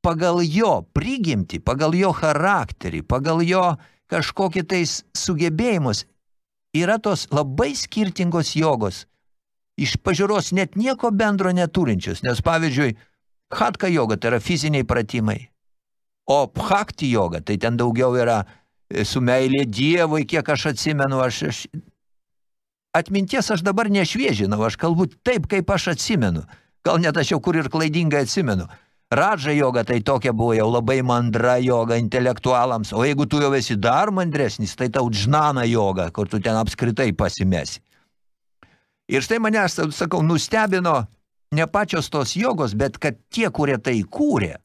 pagal jo prigimti, pagal jo charakterį, pagal jo kažkokį tais sugebėjimus, yra tos labai skirtingos jogos. Iš pažiūros net nieko bendro neturinčios, nes pavyzdžiui, hatka joga tai yra fiziniai pratimai, o bhakti joga tai ten daugiau yra e, su meilė Dievui, kiek aš atsimenu, aš, aš atminties aš dabar nešviežinau, aš kalbu taip, kaip aš atsimenu. Gal net aš jau kur ir klaidingai atsimenu. Radža joga tai tokia buvo jau labai mandra joga intelektualams, o jeigu tu jau esi dar mandresnis, tai tau džnana joga, kur tu ten apskritai pasimesi. Ir štai mane, sakau, nustebino ne pačios tos jogos, bet kad tie, kurie tai kūrė,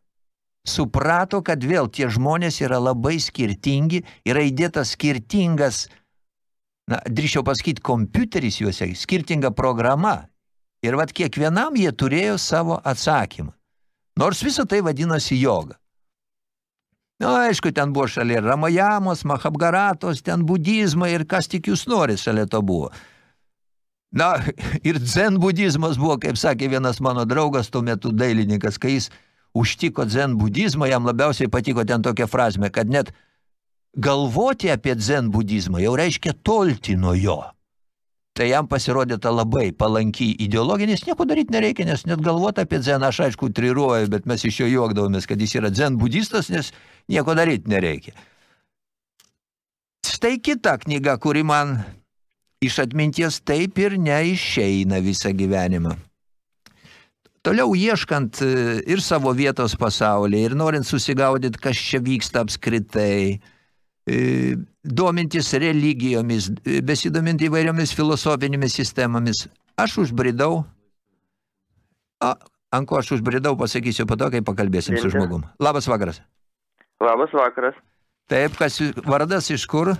suprato, kad vėl tie žmonės yra labai skirtingi, yra įdėtas skirtingas, na, drįšiau pasakyti, kompiuteris juose, skirtinga programa. Ir vat kiekvienam jie turėjo savo atsakymą. Nors visą tai vadinasi joga. Na, aišku, ten buvo šalia Ramajamos, Mahabgaratos, ten budizmą ir kas tik jūs norit šalia to buvo. Na, ir dzen budizmas buvo, kaip sakė vienas mano draugas, tuo metu dailininkas, kai jis užtiko dzen budizmą, jam labiausiai patiko ten tokia frazmė, kad net galvoti apie dzen budizmą jau reiškia tolti nuo jo tai jam pasirodė ta labai palanki ideologija, nes nieko daryti nereikia, nes net galvoti apie dzeną, aš aišku triruoju, bet mes iš jo juokdavomės, kad jis yra dzen budistas, nes nieko daryti nereikia. Štai kita knyga, kuri man iš atminties taip ir neišeina visą gyvenimą. Toliau ieškant e, ir savo vietos pasaulyje, ir norint susigaudyti, kas čia vyksta apskritai, E, domintis religijomis, e, besidominti įvairiomis filosofinėmis sistemomis. Aš užbridau, a, ant ko aš užbridau, pasakysiu po to, kai pakalbėsim Vilti. su žmogum. Labas vakaras. Labas vakaras. Taip, kas vardas iš kur?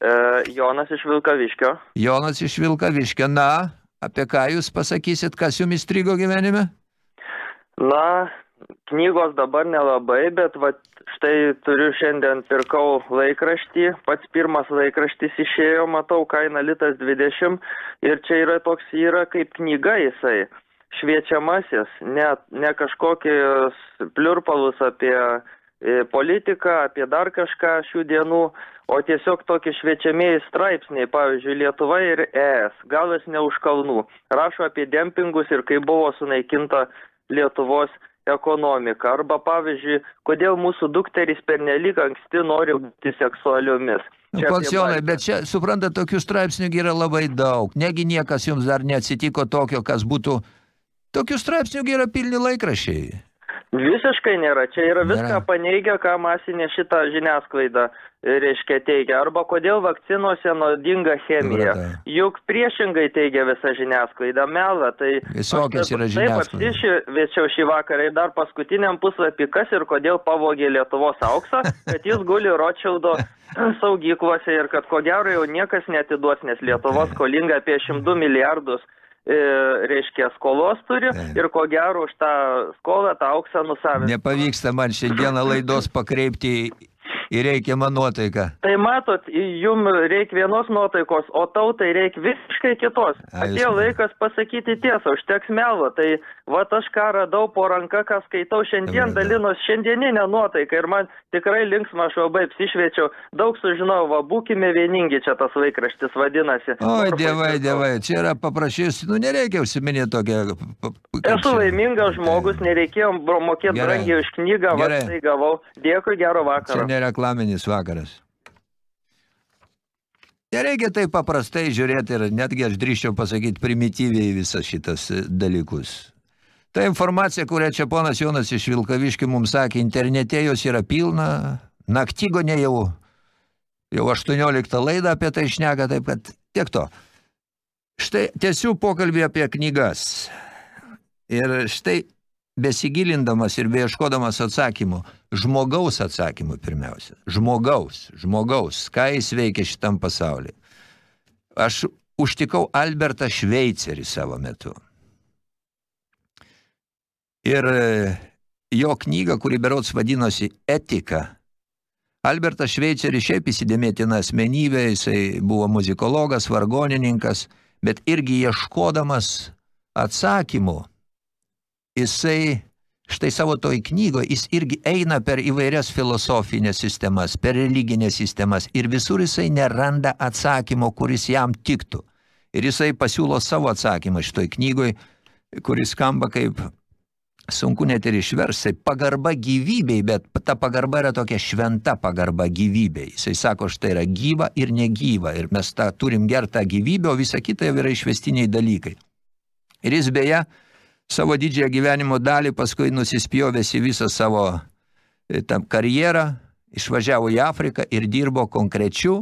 E, Jonas iš Vilkaviškio. Jonas iš Vilkaviškio. Na, apie ką jūs pasakysit, kas jums įstrigo gyvenime? Na, knygos dabar nelabai, bet va, štai turiu šiandien pirkau laikraštį, pats pirmas laikraštis išėjo, matau, kaina litas 20 ir čia yra toks yra kaip knyga jisai, šviečiamasis, ne, ne kažkokius pliurpalus apie e, politiką, apie dar kažką šių dienų, o tiesiog tokie šviečiamieji straipsniai, pavyzdžiui, Lietuva ir ES, gal jis ne už kalnų, rašo apie dempingus ir kaip buvo sunaikinta Lietuvos ekonomiką. Arba, pavyzdžiui, kodėl mūsų dukterys pernelyg anksti nori būti seksualiomis. Pats Jonai, bet čia, suprantat, tokių straipsnių yra labai daug. Negi niekas jums dar neatsitiko tokio, kas būtų... Tokių straipsnių yra pilni laikrašiai. Visiškai nėra. Čia yra viską paneigia, ką masinė šitą žiniasklaidą reiškia teigia. Arba kodėl vakcinuose naudinga chemija. Juk priešingai teigia visa žiniasklaida melą. Tai Visokios yra žiniasklaida. Taip, apsišviečiau šį vakarą ir dar paskutiniam puslapį, kas ir kodėl pavogė Lietuvos auksą, <laughs> kad jis guli Ročildo saugyklose ir kad ko gero jau niekas netiduos, nes Lietuva skolinga apie 102 milijardus e, reiškia skolos turi tai. ir ko gero už tą skolą tą auksą nusavinti. Nepavyksta man šiandieną laidos pakreipti į reikiamą nuotaiką. Tai matot, jum reikia vienos nuotaikos, o tautai reikia visiškai kitos. Atėjo laikas pasakyti tiesą, užteks melo. Tai va aš ką radau po ranka, ką skaitau šiandien, dalinos šiandieninę nuotaiką ir man tikrai linksma, aš labai apsišviečiau, daug sužinojau, va būkime vieningi, čia tas laikraštis vadinasi. Oi, dievai, dievai, čia yra paprašys, nu nereikia užsiminėti tokią... Esu laimingas žmogus, nereikėjo mokėti brangiai už knygą, va tai gavau. Dėkui, gero vakaro. Reklaminis vakaras. Nereikia taip paprastai žiūrėti ir netgi aš drįščiau pasakyti primityviai visas šitas e, dalykus. Ta informacija, kurią čia ponas Jonas iš Vilkaviškių mums sakė, internete jos yra pilna, naktygonė jau, jau 18 laidą apie tai šneka, taip kad tiek to. Štai tiesių pokalbį apie knygas. Ir štai besigilindamas ir beieškodamas atsakymų, žmogaus atsakymų pirmiausia, žmogaus, žmogaus, ką jis veikia šitam pasaulyje. Aš užtikau Albertą Šveicerį savo metu. Ir jo knygą, kuri berots vadinosi Etika. Albertas Šveiceris šiaip įsidėmėtina asmenybė, jisai buvo muzikologas, vargonininkas, bet irgi ieškodamas atsakymų, jisai štai savo toj knygoje, jis irgi eina per įvairias filosofinės sistemas, per religinės sistemas ir visur jisai neranda atsakymo, kuris jam tiktų. Ir jisai pasiūlo savo atsakymą šitoj knygoj, kuris skamba kaip sunku net ir išversti, pagarba gyvybei, bet ta pagarba yra tokia šventa pagarba gyvybei. Jisai sako, štai yra gyva ir negyva ir mes tą turim gertą gyvybę, o visa kita yra išvestiniai dalykai. Ir jis beje, savo didžiąją gyvenimo dalį paskui nusispjovęs į visą savo tam karjerą, išvažiavo į Afriką ir dirbo konkrečių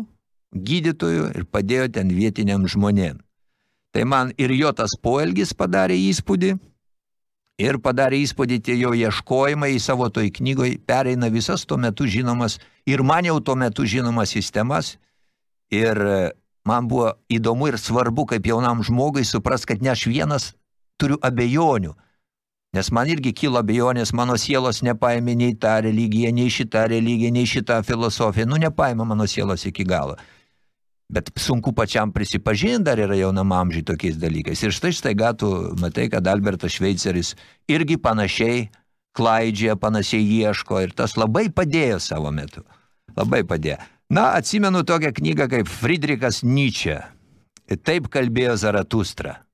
gydytojų ir padėjo ten vietiniam žmonėm. Tai man ir jo tas poelgis padarė įspūdį, ir padarė įspūdį tie jo ieškojimai į savo toj knygoj, pereina visas tuo metu žinomas ir man jau tuo metu žinomas sistemas ir man buvo įdomu ir svarbu kaip jaunam žmogui supras, kad ne aš vienas turiu abejonių, nes man irgi kilo abejonės, mano sielos nepaėmė nei tą religiją, nei šitą religiją, nei šitą filosofiją, nu nepaėmė mano sielos iki galo. Bet sunku pačiam prisipažinti dar yra jaunam amžiai tokiais dalykais. Ir štai štai tu matai, kad Albertas Šveiceris irgi panašiai klaidžia, panašiai ieško ir tas labai padėjo savo metu. Labai padėjo. Na, atsimenu tokią knygą kaip Friedrichas Nietzsche. Taip kalbėjo Zaratustra.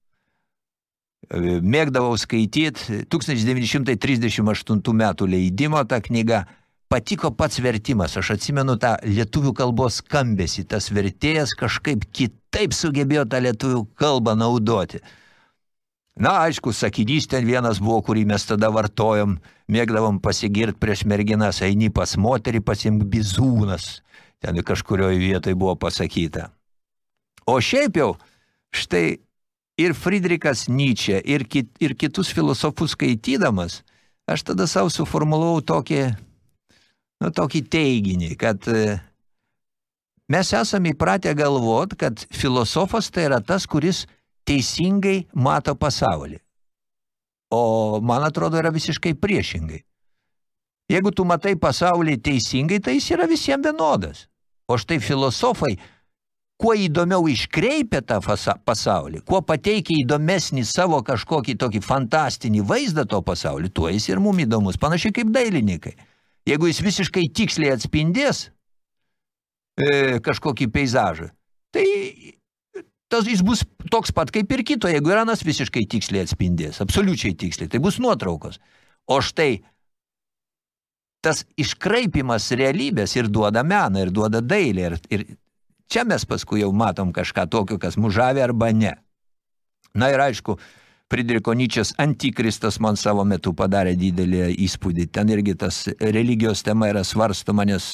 Mėgdavau skaityti 1938 metų leidimo tą knygą – patiko pats vertimas. Aš atsimenu tą lietuvių kalbos skambesį. Tas vertėjas kažkaip kitaip sugebėjo tą lietuvių kalbą naudoti. Na, aišku, sakinys ten vienas buvo, kurį mes tada vartojom, mėgdavom pasigirt prieš merginas, eini pas moterį, pasimk bizūnas. Ten kažkurioje vietoje buvo pasakyta. O šiaip jau, štai ir Friedrichas Nietzsche, ir, kit, ir kitus filosofus skaitydamas, aš tada savo suformulavau tokį nu, tokį teiginį, kad e, mes esame įpratę galvot, kad filosofas tai yra tas, kuris teisingai mato pasaulį. O man atrodo yra visiškai priešingai. Jeigu tu matai pasaulį teisingai, tai jis yra visiems vienodas. O štai filosofai, kuo įdomiau iškreipia tą pasaulį, kuo pateikia įdomesnį savo kažkokį tokį fantastinį vaizdą to pasaulį, tuo jis ir mum įdomus, panašiai kaip dailininkai – jeigu jis visiškai tiksliai atspindės e, kažkokį peizažą, tai tas jis bus toks pat kaip ir kito, jeigu Iranas visiškai tiksliai atspindės, absoliučiai tiksliai, tai bus nuotraukos. O štai tas iškraipimas realybės ir duoda meną, ir duoda dailę, ir, ir čia mes paskui jau matom kažką tokio, kas mužavė arba ne. Na ir aišku, Friedriko Nyčės antikristas man savo metu padarė didelį įspūdį. Ten irgi tas religijos tema yra svarstoma, nes,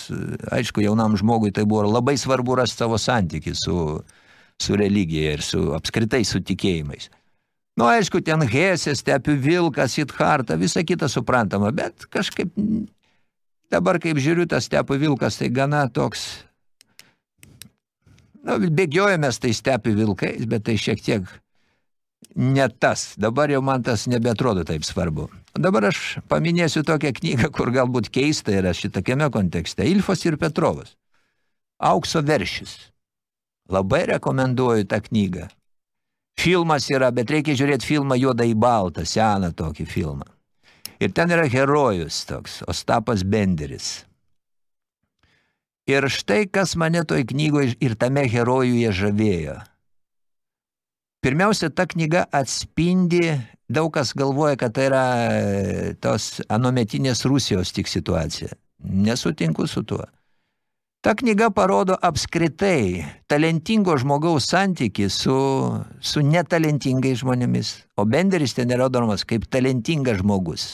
aišku, jaunam žmogui tai buvo labai svarbu rasti savo santykį su, su religija ir su apskritai su tikėjimais. Nu, aišku, ten Hesė, Stepių Vilkas, Sidharta, visa kita suprantama, bet kažkaip dabar, kaip žiūriu, tas Stepių Vilkas, tai gana toks... Nu, bėgiojamės tai Stepių Vilkais, bet tai šiek tiek ne tas. Dabar jau man tas nebetrodo taip svarbu. Dabar aš paminėsiu tokią knygą, kur galbūt keista yra šitokiame kontekste. Ilfos ir Petrovas. Aukso veršis. Labai rekomenduoju tą knygą. Filmas yra, bet reikia žiūrėti filmą juodą į baltą, seną tokį filmą. Ir ten yra herojus toks, Ostapas Benderis. Ir štai, kas mane toj knygoje ir tame herojuje žavėjo – Pirmiausia, ta knyga atspindi, daug kas galvoja, kad tai yra e, tos anometinės Rusijos tik situacija. Nesutinku su tuo. Ta knyga parodo apskritai talentingo žmogaus santykį su, su netalentingais žmonėmis. O Benderis ten yra rodomas kaip talentingas žmogus.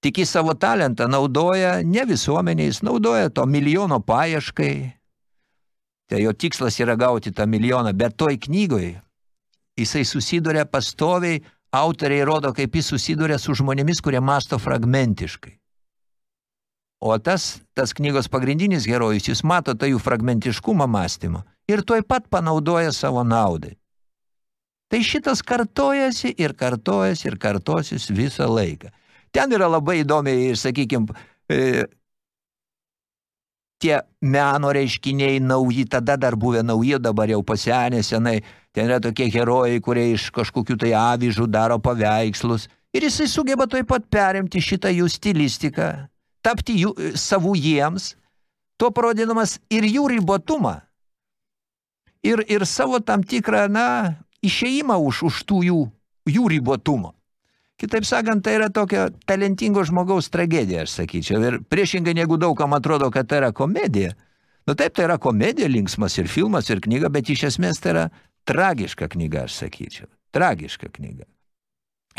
Tik į savo talentą naudoja ne visuomeniais, naudoja to milijono paieškai. Tai jo tikslas yra gauti tą milijoną, bet toj knygoj jisai susiduria pastoviai, autoriai rodo, kaip jis susiduria su žmonėmis, kurie masto fragmentiškai. O tas, tas knygos pagrindinis herojus, jis mato tą jų fragmentiškumą mąstymo ir tuoj pat panaudoja savo naudai. Tai šitas kartojasi ir kartojasi ir kartosis visą laiką. Ten yra labai įdomiai, sakykime, tie meno reiškiniai nauji, tada dar buvę nauji, dabar jau pasenę senai. Ten yra tokie herojai, kurie iš kažkokių tai avyžų daro paveikslus. Ir jisai sugeba taip pat perimti šitą jų stilistiką, tapti jų, savų jiems, tuo parodydamas ir jų ribotumą. Ir, ir savo tam tikrą, na, išėjimą už, už tų jų, jų ribotumo. Kitaip sakant, tai yra tokia talentingo žmogaus tragedija, aš sakyčiau. Ir priešingai, negu daugam atrodo, kad tai yra komedija. Nu taip, tai yra komedija, linksmas ir filmas, ir knyga, bet iš esmės tai yra tragiška knyga, aš sakyčiau. Tragiška knyga.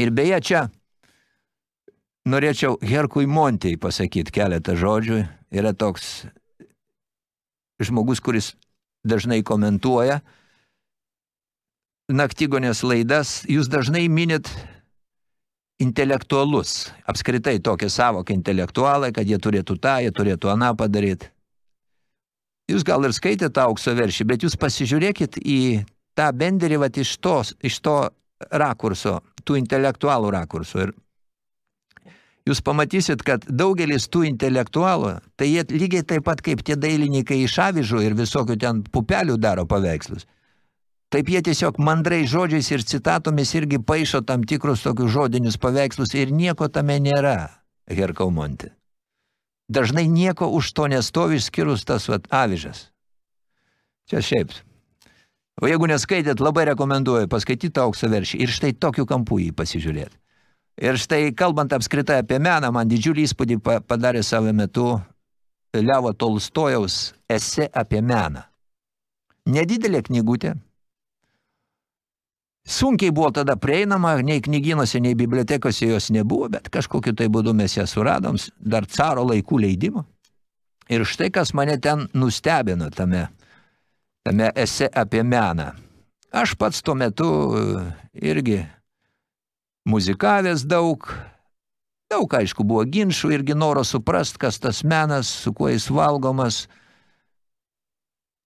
Ir beje, čia norėčiau Herkui Montei pasakyti keletą žodžių. Yra toks žmogus, kuris dažnai komentuoja naktigonės laidas. Jūs dažnai minit intelektualus. Apskritai tokia savoka intelektualai, kad jie turėtų tą, jie turėtų aną padaryti. Jūs gal ir skaitėte aukso veršį, bet jūs pasižiūrėkit į tą benderį vat, iš, tos, iš to rakurso, tų intelektualų rakurso. Ir jūs pamatysit, kad daugelis tų intelektualų, tai jie lygiai taip pat kaip tie dailininkai iš avižų ir visokių ten pupelių daro paveikslus. Taip jie tiesiog mandrai žodžiais ir citatomis irgi paišo tam tikrus tokius žodinius paveikslus ir nieko tame nėra, Herkaumonti. Dažnai nieko už to nestovi išskyrus tas vat, avižas. Čia šiaip. O jeigu neskaitėt, labai rekomenduoju paskaityti aukso veršį ir štai tokiu kampu jį pasižiūrėti. Ir štai, kalbant apskritai apie meną, man didžiulį įspūdį padarė savo metu Levo Tolstojaus ese apie meną. Nedidelė knygutė, Sunkiai buvo tada prieinama, nei knyginuose, nei bibliotekose jos nebuvo, bet kažkokiu tai būdu mes ją suradom, dar caro laikų leidimo. Ir štai kas mane ten nustebino tame, tame ese apie meną. Aš pats tuo metu e, irgi muzikavęs daug, daug aišku buvo ginčių, irgi noro suprast, kas tas menas, su kuo jis valgomas –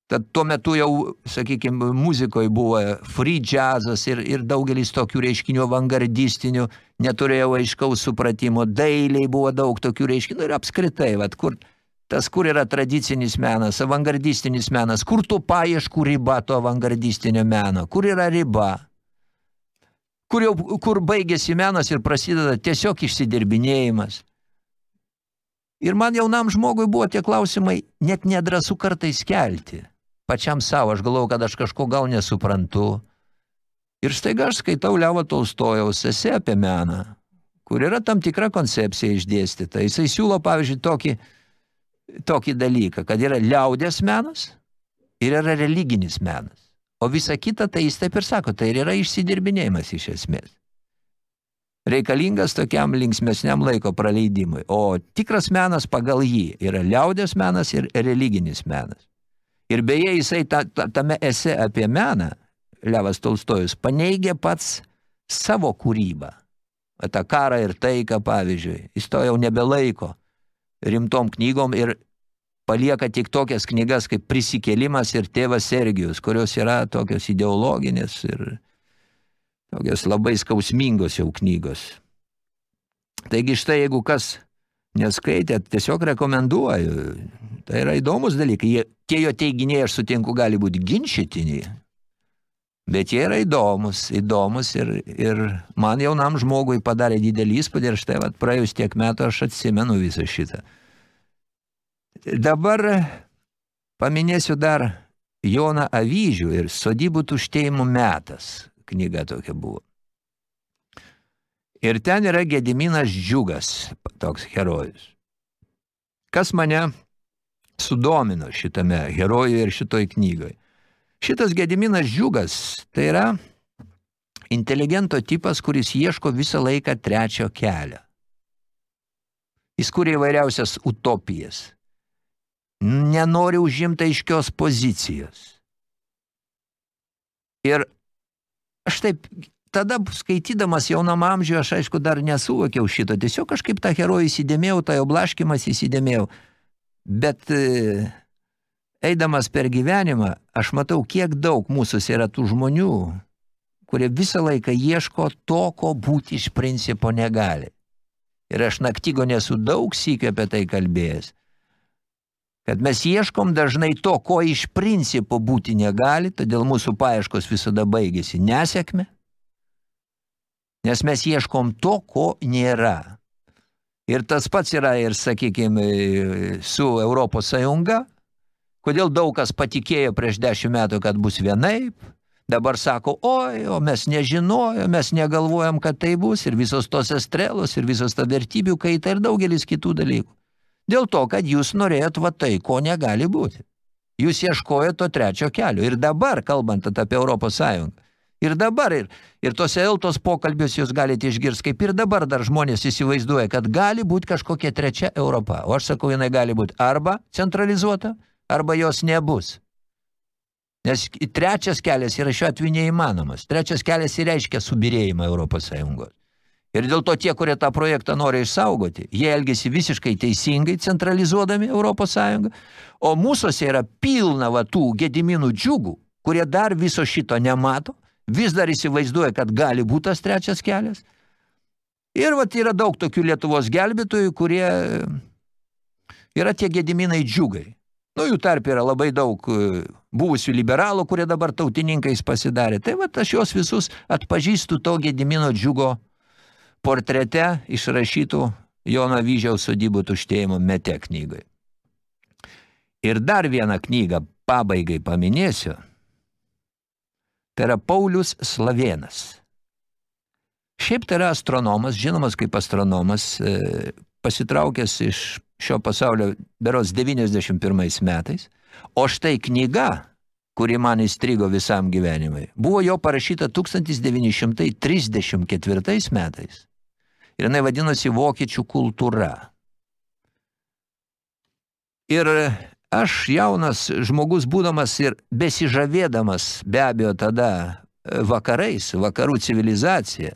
Tad tuo metu jau, sakykime, muzikoje buvo free jazzas ir, ir daugelis tokių reiškinių avangardistinių, neturėjau aiškaus supratimo, dailiai buvo daug tokių reiškinių ir apskritai, vat, kur, tas kur yra tradicinis menas, avangardistinis menas, kur tu paieškų riba to avangardistinio meno, kur yra riba, kur, jau, kur baigėsi menas ir prasideda tiesiog išsidirbinėjimas. Ir man jaunam žmogui buvo tie klausimai net nedrasu kartais kelti pačiam savo, aš galvoju, kad aš kažko gal nesuprantu. Ir staiga aš skaitau Levo Tolstojaus esė apie meną, kur yra tam tikra koncepcija išdėstyta. Jisai siūlo, pavyzdžiui, tokį, tokį dalyką, kad yra liaudės menas ir yra religinis menas. O visa kita, tai jis taip ir sako, tai yra išsidirbinėjimas iš esmės. Reikalingas tokiam linksmesniam laiko praleidimui. O tikras menas pagal jį yra liaudės menas ir religinis menas. Ir beje, jisai ta, ta, tame ese apie meną, Levas Tolstojus, paneigė pats savo kūrybą. Tą karą ir taiką, pavyzdžiui, jis to jau nebelaiko rimtom knygom ir palieka tik tokias knygas kaip Prisikėlimas ir Tėvas Sergijus, kurios yra tokios ideologinės ir tokios labai skausmingos jau knygos. Taigi štai, jeigu kas neskaitėt, tiesiog rekomenduoju. Tai yra įdomus dalykai. Jie, tie jo teiginiai, aš sutinku, gali būti ginčytiniai. Bet jie yra įdomus, įdomus ir, ir man jaunam žmogui padarė didelį įspūdį ir štai vat, praėjus tiek metų aš atsimenu visą šitą. Dabar paminėsiu dar Joną Avyžių ir sodybų tuštėjimų metas. Knyga tokia buvo. Ir ten yra Gediminas Džiugas, toks herojus. Kas mane sudomino šitame herojuje ir šitoj knygoj. Šitas Gediminas Žiūgas tai yra inteligento tipas, kuris ieško visą laiką trečio kelio. Jis kuria įvairiausias utopijas. Nenori užimti aiškios pozicijos. Ir aš taip, tada skaitydamas jaunam amžiui, aš aišku dar nesuvokiau šito. Tiesiog kažkaip tą herojų įsidėmėjau, tą jo blaškimas įsidėmėjau. Bet e, eidamas per gyvenimą, aš matau, kiek daug mūsų yra tų žmonių, kurie visą laiką ieško to, ko būti iš principo negali. Ir aš naktygo nesu daug sykio apie tai kalbėjęs. Kad mes ieškom dažnai to, ko iš principo būti negali, todėl mūsų paieškos visada baigėsi nesėkme. Nes mes ieškom to, ko nėra. Ir tas pats yra ir, sakykime, su Europos Sąjunga, kodėl daug kas patikėjo prieš dešimt metų, kad bus vienaip, dabar sako, oi, o mes nežinojom, mes negalvojam, kad tai bus, ir visos tos estrelos, ir visos ta vertybių kaita, ir daugelis kitų dalykų. Dėl to, kad jūs norėjot va tai, ko negali būti. Jūs ieškojot to trečio kelio. Ir dabar, kalbant apie Europos Sąjungą, Ir dabar, ir, ir tose eltos pokalbius jūs galite išgirsti, kaip ir dabar dar žmonės įsivaizduoja, kad gali būti kažkokia trečia Europa. O aš sakau, jinai gali būti arba centralizuota, arba jos nebus. Nes trečias kelias yra šiuo atveju neįmanomas. Trečias kelias įreiškia subirėjimą Europos Sąjungos. Ir dėl to tie, kurie tą projektą nori išsaugoti, jie elgesi visiškai teisingai, centralizuodami Europos Sąjungą, o mūsųse yra pilna va tų gediminų džiugų, kurie dar viso šito nemato, vis dar įsivaizduoja, kad gali būti tas trečias kelias. Ir vat yra daug tokių Lietuvos gelbėtojų, kurie yra tie gediminai džiugai. Nu, jų tarp yra labai daug e, buvusių liberalų, kurie dabar tautininkais pasidarė. Tai vat aš juos visus atpažįstu to gedimino džiugo portrete išrašytų Jono Vyžiaus sodybų tuštėjimo mete knygai. Ir dar vieną knygą pabaigai paminėsiu – Tai yra Paulius Slavėnas. Šiaip tai yra astronomas, žinomas kaip astronomas, e, pasitraukęs iš šio pasaulio beros 91 metais. O štai knyga, kuri man įstrigo visam gyvenimui, buvo jo parašyta 1934 metais. Ir jinai vadinosi Vokiečių kultūra. Ir Aš jaunas žmogus būdamas ir besižavėdamas be abejo tada e, vakarais, vakarų civilizacija,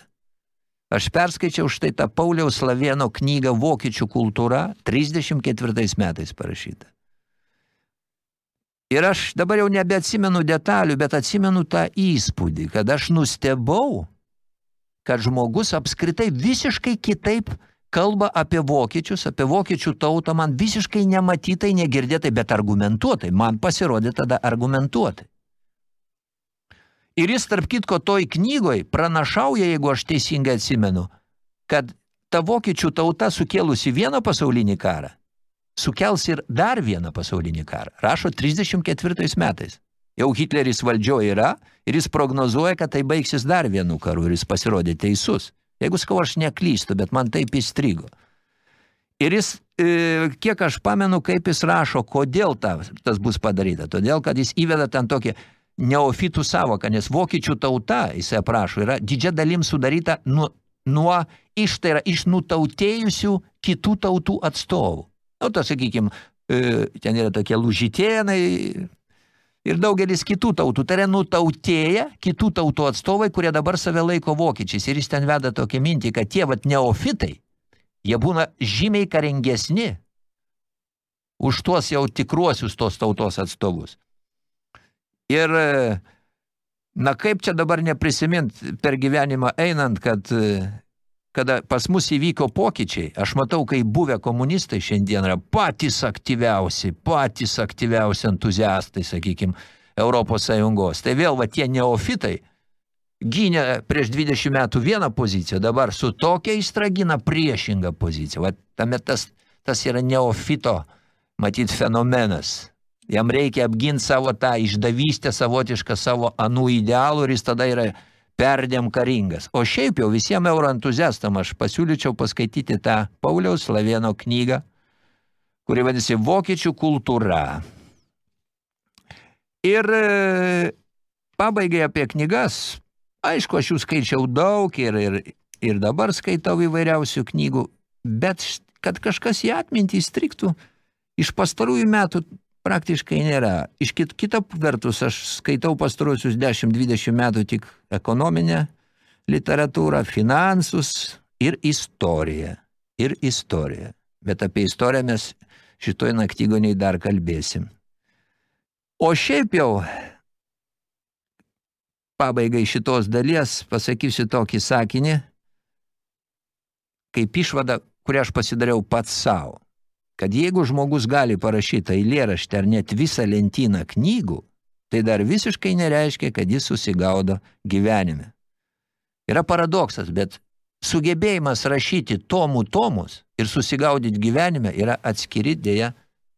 aš perskaičiau štai tą Pauliaus Slavėno knygą Vokiečių kultūra 34 metais parašyta. Ir aš dabar jau nebeatsimenu detalių, bet atsimenu tą įspūdį, kad aš nustebau, kad žmogus apskritai visiškai kitaip kalba apie vokiečius, apie vokiečių tautą man visiškai nematytai, negirdėtai, bet argumentuotai. Man pasirodė tada argumentuotai. Ir jis, tarp kitko, toj knygoj pranašauja, jeigu aš teisingai atsimenu, kad ta vokiečių tauta sukėlusi vieną pasaulinį karą, sukels ir dar vieną pasaulinį karą. Rašo 34 metais. Jau Hitleris valdžio yra ir jis prognozuoja, kad tai baigsis dar vienu karu ir jis pasirodė teisus. Jeigu sakau, aš neklystu, bet man taip įstrigo. Ir jis, e, kiek aš pamenu, kaip jis rašo, kodėl ta, tas bus padaryta. Todėl, kad jis įveda ten tokį neofitų savoką, nes vokiečių tauta, jis aprašo, yra didžia dalim sudaryta nuo, nuo iš, tai yra iš nutautėjusių kitų tautų atstovų. Nu, to, sakykime, ten yra tokie lūžitėnai, ir daugelis kitų tautų. Tai yra nutautėję kitų tautų atstovai, kurie dabar save laiko vokiečiais. Ir jis ten veda tokią mintį, kad tie vat neofitai, jie būna žymiai karingesni už tuos jau tikruosius tos tautos atstovus. Ir, na kaip čia dabar neprisimint per gyvenimą einant, kad kada pas mus įvyko pokyčiai, aš matau, kai buvę komunistai šiandien yra patys aktyviausi, patys aktyviausi entuziastai, sakykime, Europos Sąjungos. Tai vėl va tie neofitai gynė prieš 20 metų vieną poziciją, dabar su tokia įstra gina priešingą poziciją. Va tame tas, tas yra neofito, matyt, fenomenas. Jam reikia apginti savo tą išdavystę savotišką savo anų idealų ir jis tada yra perdėm karingas. O šiaip jau visiems euroentuziastam aš pasiūlyčiau paskaityti tą Pauliaus Slavėno knygą, kuri vadisi Vokiečių kultūra. Ir e, pabaigai apie knygas, aišku, aš jų skaičiau daug ir, ir, ir dabar skaitau įvairiausių knygų, bet kad kažkas į atmintį įstriktų, iš pastarųjų metų praktiškai nėra. Iš kit, kita vertus, aš skaitau pastaruosius 10-20 metų tik ekonominę literatūrą, finansus ir istoriją. Ir istoriją. Bet apie istoriją mes šitoj naktygoniai dar kalbėsim. O šiaip jau pabaigai šitos dalies pasakysiu tokį sakinį, kaip išvada, kurią aš pasidariau pats savo, kad jeigu žmogus gali parašyti eilėraštį ar net visą lentyną knygų, tai dar visiškai nereiškia, kad jis susigaudo gyvenime. Yra paradoksas, bet sugebėjimas rašyti tomų tomus ir susigaudyti gyvenime yra atskiri dėja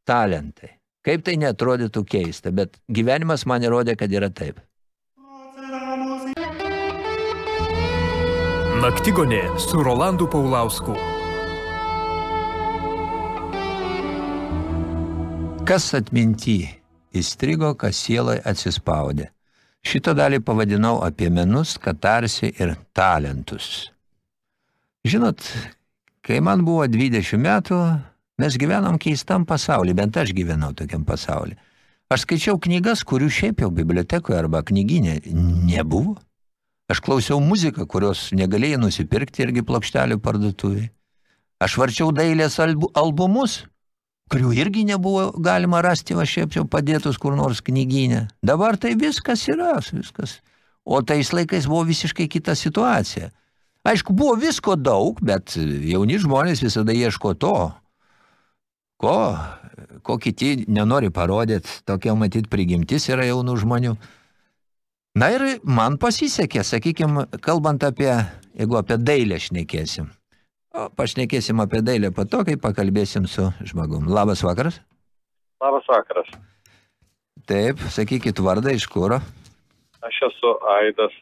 talentai. Kaip tai netrodytų keista, bet gyvenimas man įrodė, kad yra taip. Naktigonė su Rolandu Paulausku. Kas atminty įstrigo, kas sieloje atsispaudė. Šitą dalį pavadinau apie menus, katarsi ir talentus. Žinot, kai man buvo 20 metų, mes gyvenom keistam pasaulyje, bent aš gyvenau tokiam pasaulyje. Aš skaičiau knygas, kurių šiaip jau bibliotekoje arba knyginė nebuvo. Aš klausiau muziką, kurios negalėjai nusipirkti irgi plokštelių parduotuvėje. Aš varčiau dailės albu, albumus, kurių irgi nebuvo galima rasti, va šiaip jau padėtus kur nors knyginę. Dabar tai viskas yra, viskas. O tais laikais buvo visiškai kita situacija. Aišku, buvo visko daug, bet jauni žmonės visada ieško to, ko, ko kiti nenori parodyti, tokia matyt prigimtis yra jaunų žmonių. Na ir man pasisekė, sakykime, kalbant apie, jeigu apie dailę šnekėsim. O pašnekėsim apie dailę po to, kai pakalbėsim su žmogum. Labas vakaras. Labas vakaras. Taip, sakykit vardą iš kuro. Aš esu Aidas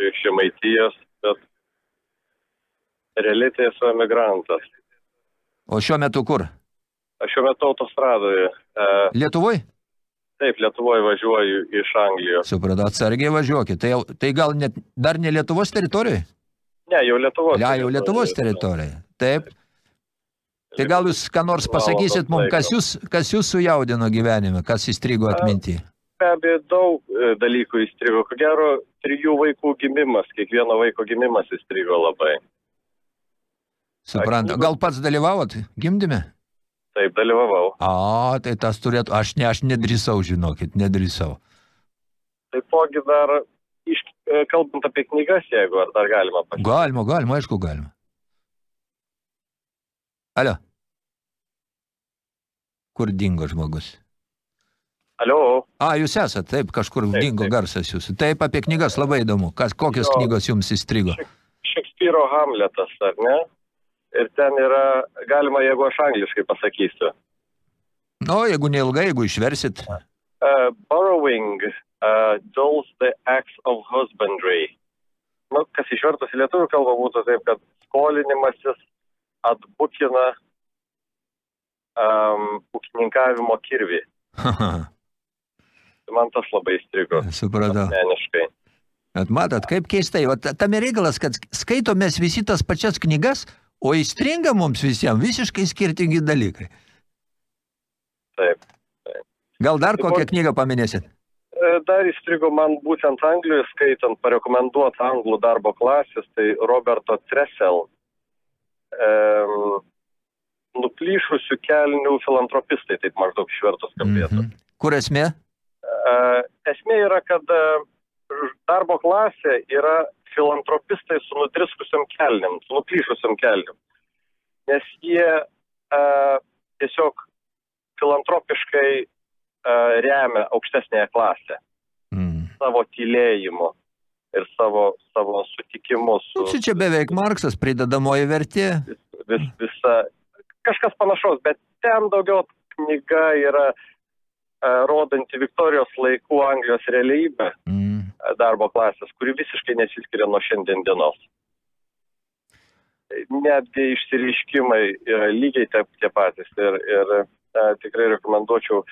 iš Žemaitijos, bet realiai tai esu emigrantas. O šiuo metu kur? Aš šiuo metu autostradoje. E, Lietuvoj? taip, Lietuvoje važiuoju iš Anglijos. Supratau, atsargiai važiuokit. Tai, tai gal net dar ne Lietuvos teritorijoje? Ne, jau Lietuvos. Ja, jau Lietuvos teritorijoje. Taip. Tai gal jūs ką nors pasakysit mums, kas jūs, kas jūs sujaudino gyvenime, kas įstrigo atminti? Be abejo, daug e, dalykų įstrigo. Ko gero, trijų vaikų gimimas, kiekvieno vaiko gimimas įstrigo labai. Supranta. Gal pats dalyvavot gimdyme? Taip, dalyvavau. A, tai tas turėtų, aš, ne, aš nedrįsau, žinokit, nedrįsau. Taipogi dar, iš, kalbant apie knygas, jeigu ar dar galima pasakyti. Galima, galima, aišku, galima. Alio. Kur dingo žmogus? Alio. A, jūs esat, taip, kažkur taip, dingo taip. garsas jūsų. Taip, apie knygas labai įdomu. Kas, kokios Jo. knygos jums įstrigo? Šekspyro Hamletas, ar ne? Ir ten yra, galima, jeigu aš angliškai pasakysiu. O, jeigu neilgai, jeigu išversit. Uh, borrowing uh, dulls the acts of husbandry. Nu, kas išvertus į lietuvių kalbą būtų taip, kad skolinimasis atbukina um, ūkininkavimo kirvį. <laughs> Man tas labai įstrigo. Supratau. Asmeniškai. Bet matot, kaip keistai. O ta- tame reikalas, kad skaitom mes visi tas pačias knygas, o įstringa mums visiems visiškai skirtingi dalykai. Taip. Gal dar Tai kokią knygą paminėsit? E, Dar įstrigo man būtent Anglijoje skaitant, parekomenduot anglų darbo klasės, tai Roberto Tresel, um, nuplyšusių kelnių filantropistai, taip maždaug išvertus skambėtų. Mhm. Kur esmė? Uh, esmė yra, kad uh, darbo klasė yra filantropistai su nutriskusiam kelniam, su nuplyšusiam kelniam. Nes jie uh, tiesiog filantropiškai remia aukštesnėje klasę Mm. savo tylėjimu ir savo, savo sutikimu su Nu, čia čia beveik Marksas pridedamoji vertė. vis, visa, kažkas panašaus, bet ten daugiau knyga yra uh, rodanti Viktorijos laikų Anglijos realybę Mm. e, darbo klasės, kuri visiškai nesiskiria nuo šiandien dienos. Netgi išsireiškimai yra lygiai tie, patys ir, ir e, tikrai rekomenduočiau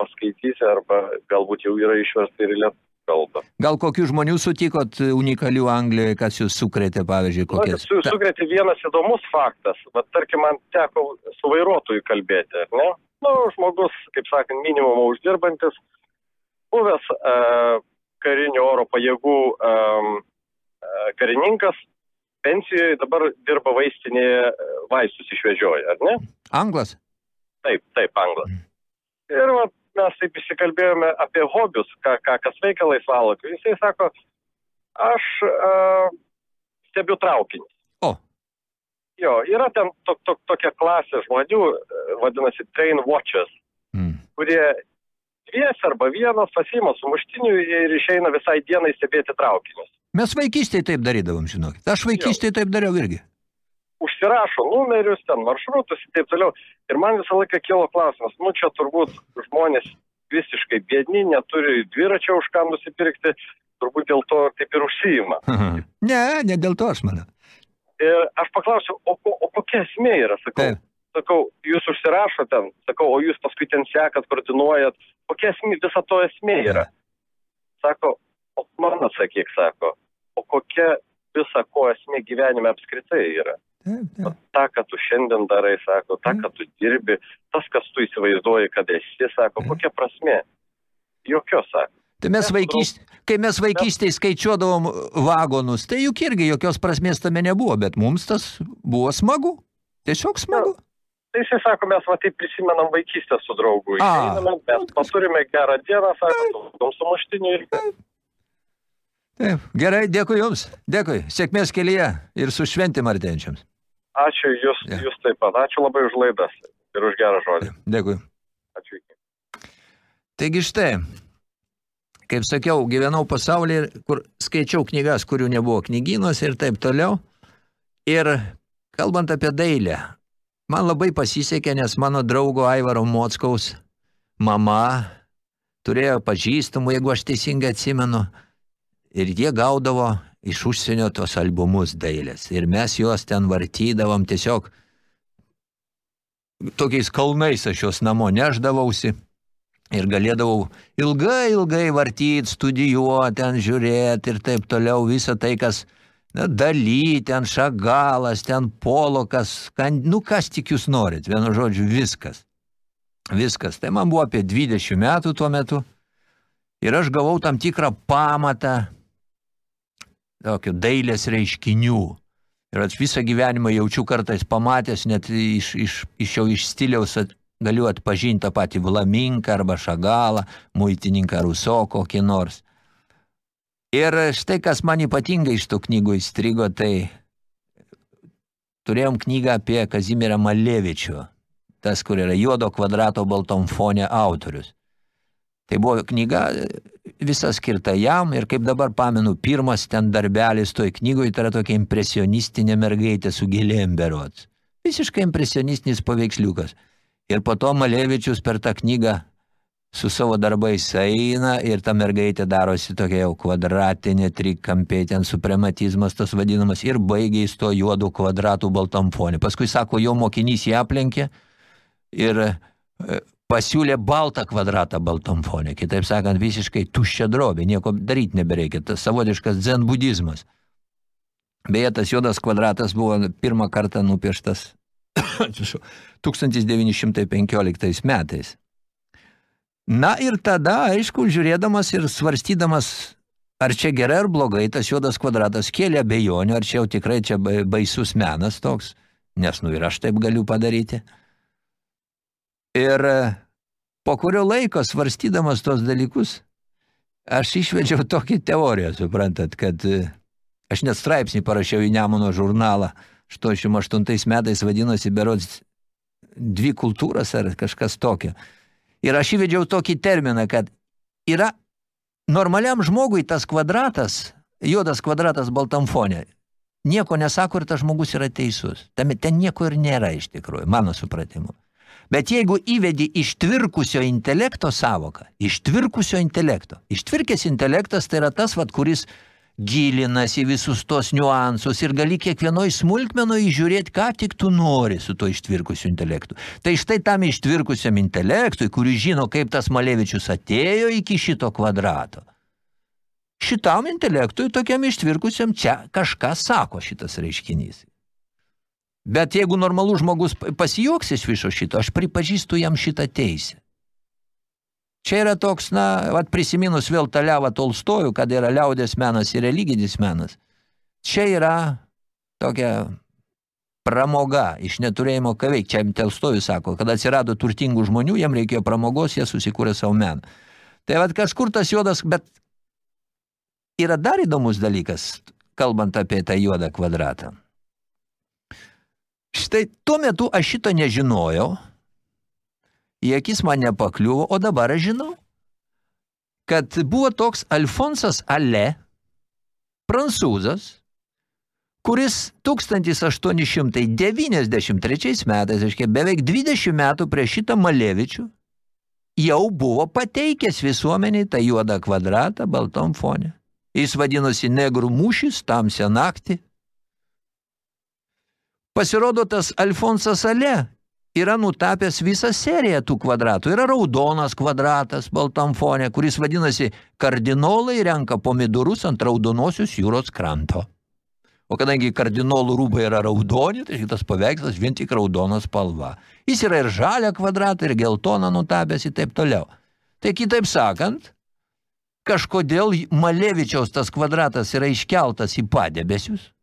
paskaityti arba galbūt jau yra išversta ir į lietuvių kalbą. Gal kokių žmonių sutikot unikalių Anglijoje, kas jūs sukrėtė, pavyzdžiui, Na, kokias? su, sukrėtė vienas įdomus faktas, bet tarkim, man teko su vairuotoju kalbėti, ar ne? Nu, žmogus, kaip sakant, minimumą uždirbantis, buvęs uh, karinio oro pajėgų um, uh, karininkas, pensijoje dabar dirba vaistinėje, e, vaistus išvežioja, ar ne? Anglas? Taip, taip, anglas. Ir va, mes taip įsikalbėjome apie hobius, ką, ką kas veikia laisvalaikiu. Jisai sako, aš uh, stebiu traukinį. O. Jo, yra ten to, to, tokia klasė žmonių, e, vadinasi train watchers, Mm. kurie dvies arba vienas pasima sumuštinių ir išeina visai dienai stebėti traukinius. Mes vaikystėje taip darydavom, žinokit. Aš vaikystėje taip dariau irgi. Užsirašo numerius, ten maršrutus ir taip toliau. Ir man visą laiką kilo klausimas, nu čia turbūt žmonės visiškai bėdni, neturi dviračio už ką nusipirkti, turbūt dėl to taip ir užsijima. <laughs> ne, ne dėl to aš manau. Ir aš paklausiau, o, ko- o kokia esmė yra, sakau. Taip. Sakau, jūs užsirašo ten, sakau, o jūs paskui ten sekat, koordinuojat, kokia esmė, viso to esmė yra. Sako, o man atsakyk, sako, o kokia visa ko esmė gyvenime apskritai yra. O Ta, ką tu šiandien darai, sako, ta, ką tu dirbi, tas, kas tu įsivaizduoji, kad esi, sako, kokia prasme. Jokios, sako. Tai mes vaikyst, kai mes vaikystėje skaičiuodavom vagonus, tai juk irgi jokios prasmės tame nebuvo, bet mums tas buvo smagu. Tiesiog smagu. Tai jisai sako, mes va taip prisimenam vaikystę su draugu. A. Išeiname, mes paturime gerą dieną, sako, tom sumuštiniu ir Taip, gerai, dėkui Jums. Dėkui. Sėkmės kelyje ir su šventėm artėjančiams. Ačiū jūs, jūs taip pat. Ačiū labai už laidas ir už gerą žodį. Dėkui. Ačiū. Taigi štai, kaip sakiau, gyvenau pasaulyje, kur skaičiau knygas, kurių nebuvo knygynos ir taip toliau. Ir kalbant apie dailę, man labai pasisekė, nes mano draugo Aivaro Mockaus mama turėjo pažįstamų, jeigu aš teisingai atsimenu, ir jie gaudavo iš užsienio tos albumus dailės. Ir mes juos ten vartydavom tiesiog tokiais kalnais aš juos namo neždavausi. Ir galėdavau ilgai, ilgai vartyti, studijuoti, ten žiūrėti ir taip toliau visą tai, kas na, daly, ten šagalas, ten polokas, kan, nu kas tik jūs norit, vienu žodžiu, viskas. Viskas. Tai man buvo apie 20 metų tuo metu. Ir aš gavau tam tikrą pamatą tokio dailės reiškinių. Ir aš visą gyvenimą jaučiu kartais pamatęs, net iš, iš, iš jau iš stiliaus at, galiu atpažinti tą patį Vlaminką arba Šagalą, muitininką Ruso kokį nors. Ir štai kas man ypatingai iš tų knygų įstrigo, tai turėjom knygą apie Kazimierą Malevičių, tas, kur yra juodo kvadrato baltom fone autorius. Tai buvo knyga visa skirta jam ir kaip dabar pamenu, pirmas ten darbelis toj knygoje tai yra tokia impresionistinė mergaitė su gėlėm berots. Visiškai impresionistinis paveiksliukas. Ir po to Malevičius per tą knygą su savo darbais eina ir ta mergaitė darosi tokia jau kvadratinė, trikampė, ten suprematizmas tas vadinamas ir baigia jis to juodų kvadratų baltam fone. Paskui sako, jo mokinys jį aplenkė ir e, pasiūlė baltą kvadratą baltam fone. Kitaip sakant, visiškai tuščia drobė, nieko daryti nebereikia. Tas savotiškas zen budizmas. Beje, tas juodas kvadratas buvo pirmą kartą nupieštas <coughs> atsiprašau, 1915 metais. Na ir tada, aišku, žiūrėdamas ir svarstydamas, ar čia gerai ar blogai, tas juodas kvadratas kėlė abejonių, ar čia jau tikrai čia ba- baisus menas toks, nes nu ir aš taip galiu padaryti. Ir e, po kurio laiko svarstydamas tos dalykus, aš išvedžiau <laughs> tokį teoriją, suprantat, kad e, aš net straipsnį parašiau į Nemuno žurnalą, 88 metais vadinosi berods dvi kultūras ar kažkas tokio. Ir aš įvedžiau tokį terminą, kad yra normaliam žmogui tas kvadratas, juodas kvadratas baltam fone, nieko nesako ir tas žmogus yra teisus. Tame ten nieko ir nėra iš tikrųjų, mano supratimu. Bet jeigu įvedi ištvirkusio intelekto savoką, ištvirkusio intelekto, ištvirkęs intelektas tai yra tas, vat, kuris gilinasi visus tos niuansus ir gali kiekvienoj smulkmenoj žiūrėti, ką tik tu nori su to ištvirkusiu intelektu. Tai štai tam ištvirkusiam intelektui, kuris žino, kaip tas Malevičius atėjo iki šito kvadrato. Šitam intelektui, tokiam ištvirkusiam, čia kažką sako šitas reiškinys. Bet jeigu normalus žmogus pasijuoks iš viso šito, aš pripažįstu jam šitą teisę. Čia yra toks, na, vat prisiminus vėl tą Levą Tolstojų, kad yra liaudės menas ir religinis menas. Čia yra tokia pramoga iš neturėjimo ką veikti. Čia Tolstojus sako, kad atsirado turtingų žmonių, jam reikėjo pramogos, jie susikūrė savo meną. Tai vat kažkur tas juodas, bet yra dar įdomus dalykas, kalbant apie tą juodą kvadratą. Štai tuo metu aš šito nežinojau, į akis man nepakliuvo, o dabar aš žinau, kad buvo toks Alfonsas Ale, prancūzas, kuris 1893 metais, aiškiai, beveik 20 metų prieš šitą Malevičių, jau buvo pateikęs visuomeniai tą juodą kvadratą baltom fone. Jis vadinosi Negrų mūšis, tamsią naktį. Pasirodo, tas Alfonsas Ale yra nutapęs visą seriją tų kvadratų. Yra raudonas kvadratas baltam fone, kuris vadinasi kardinolai renka pomidorus ant raudonosios jūros kranto. O kadangi kardinolų rūbai yra raudoni, tai šitas paveikslas vien tik raudonas spalva. Jis yra ir žalia kvadratą, ir geltoną nutapęs ir taip toliau. Tai kitaip sakant, kažkodėl Malevičiaus tas kvadratas yra iškeltas į padebesius.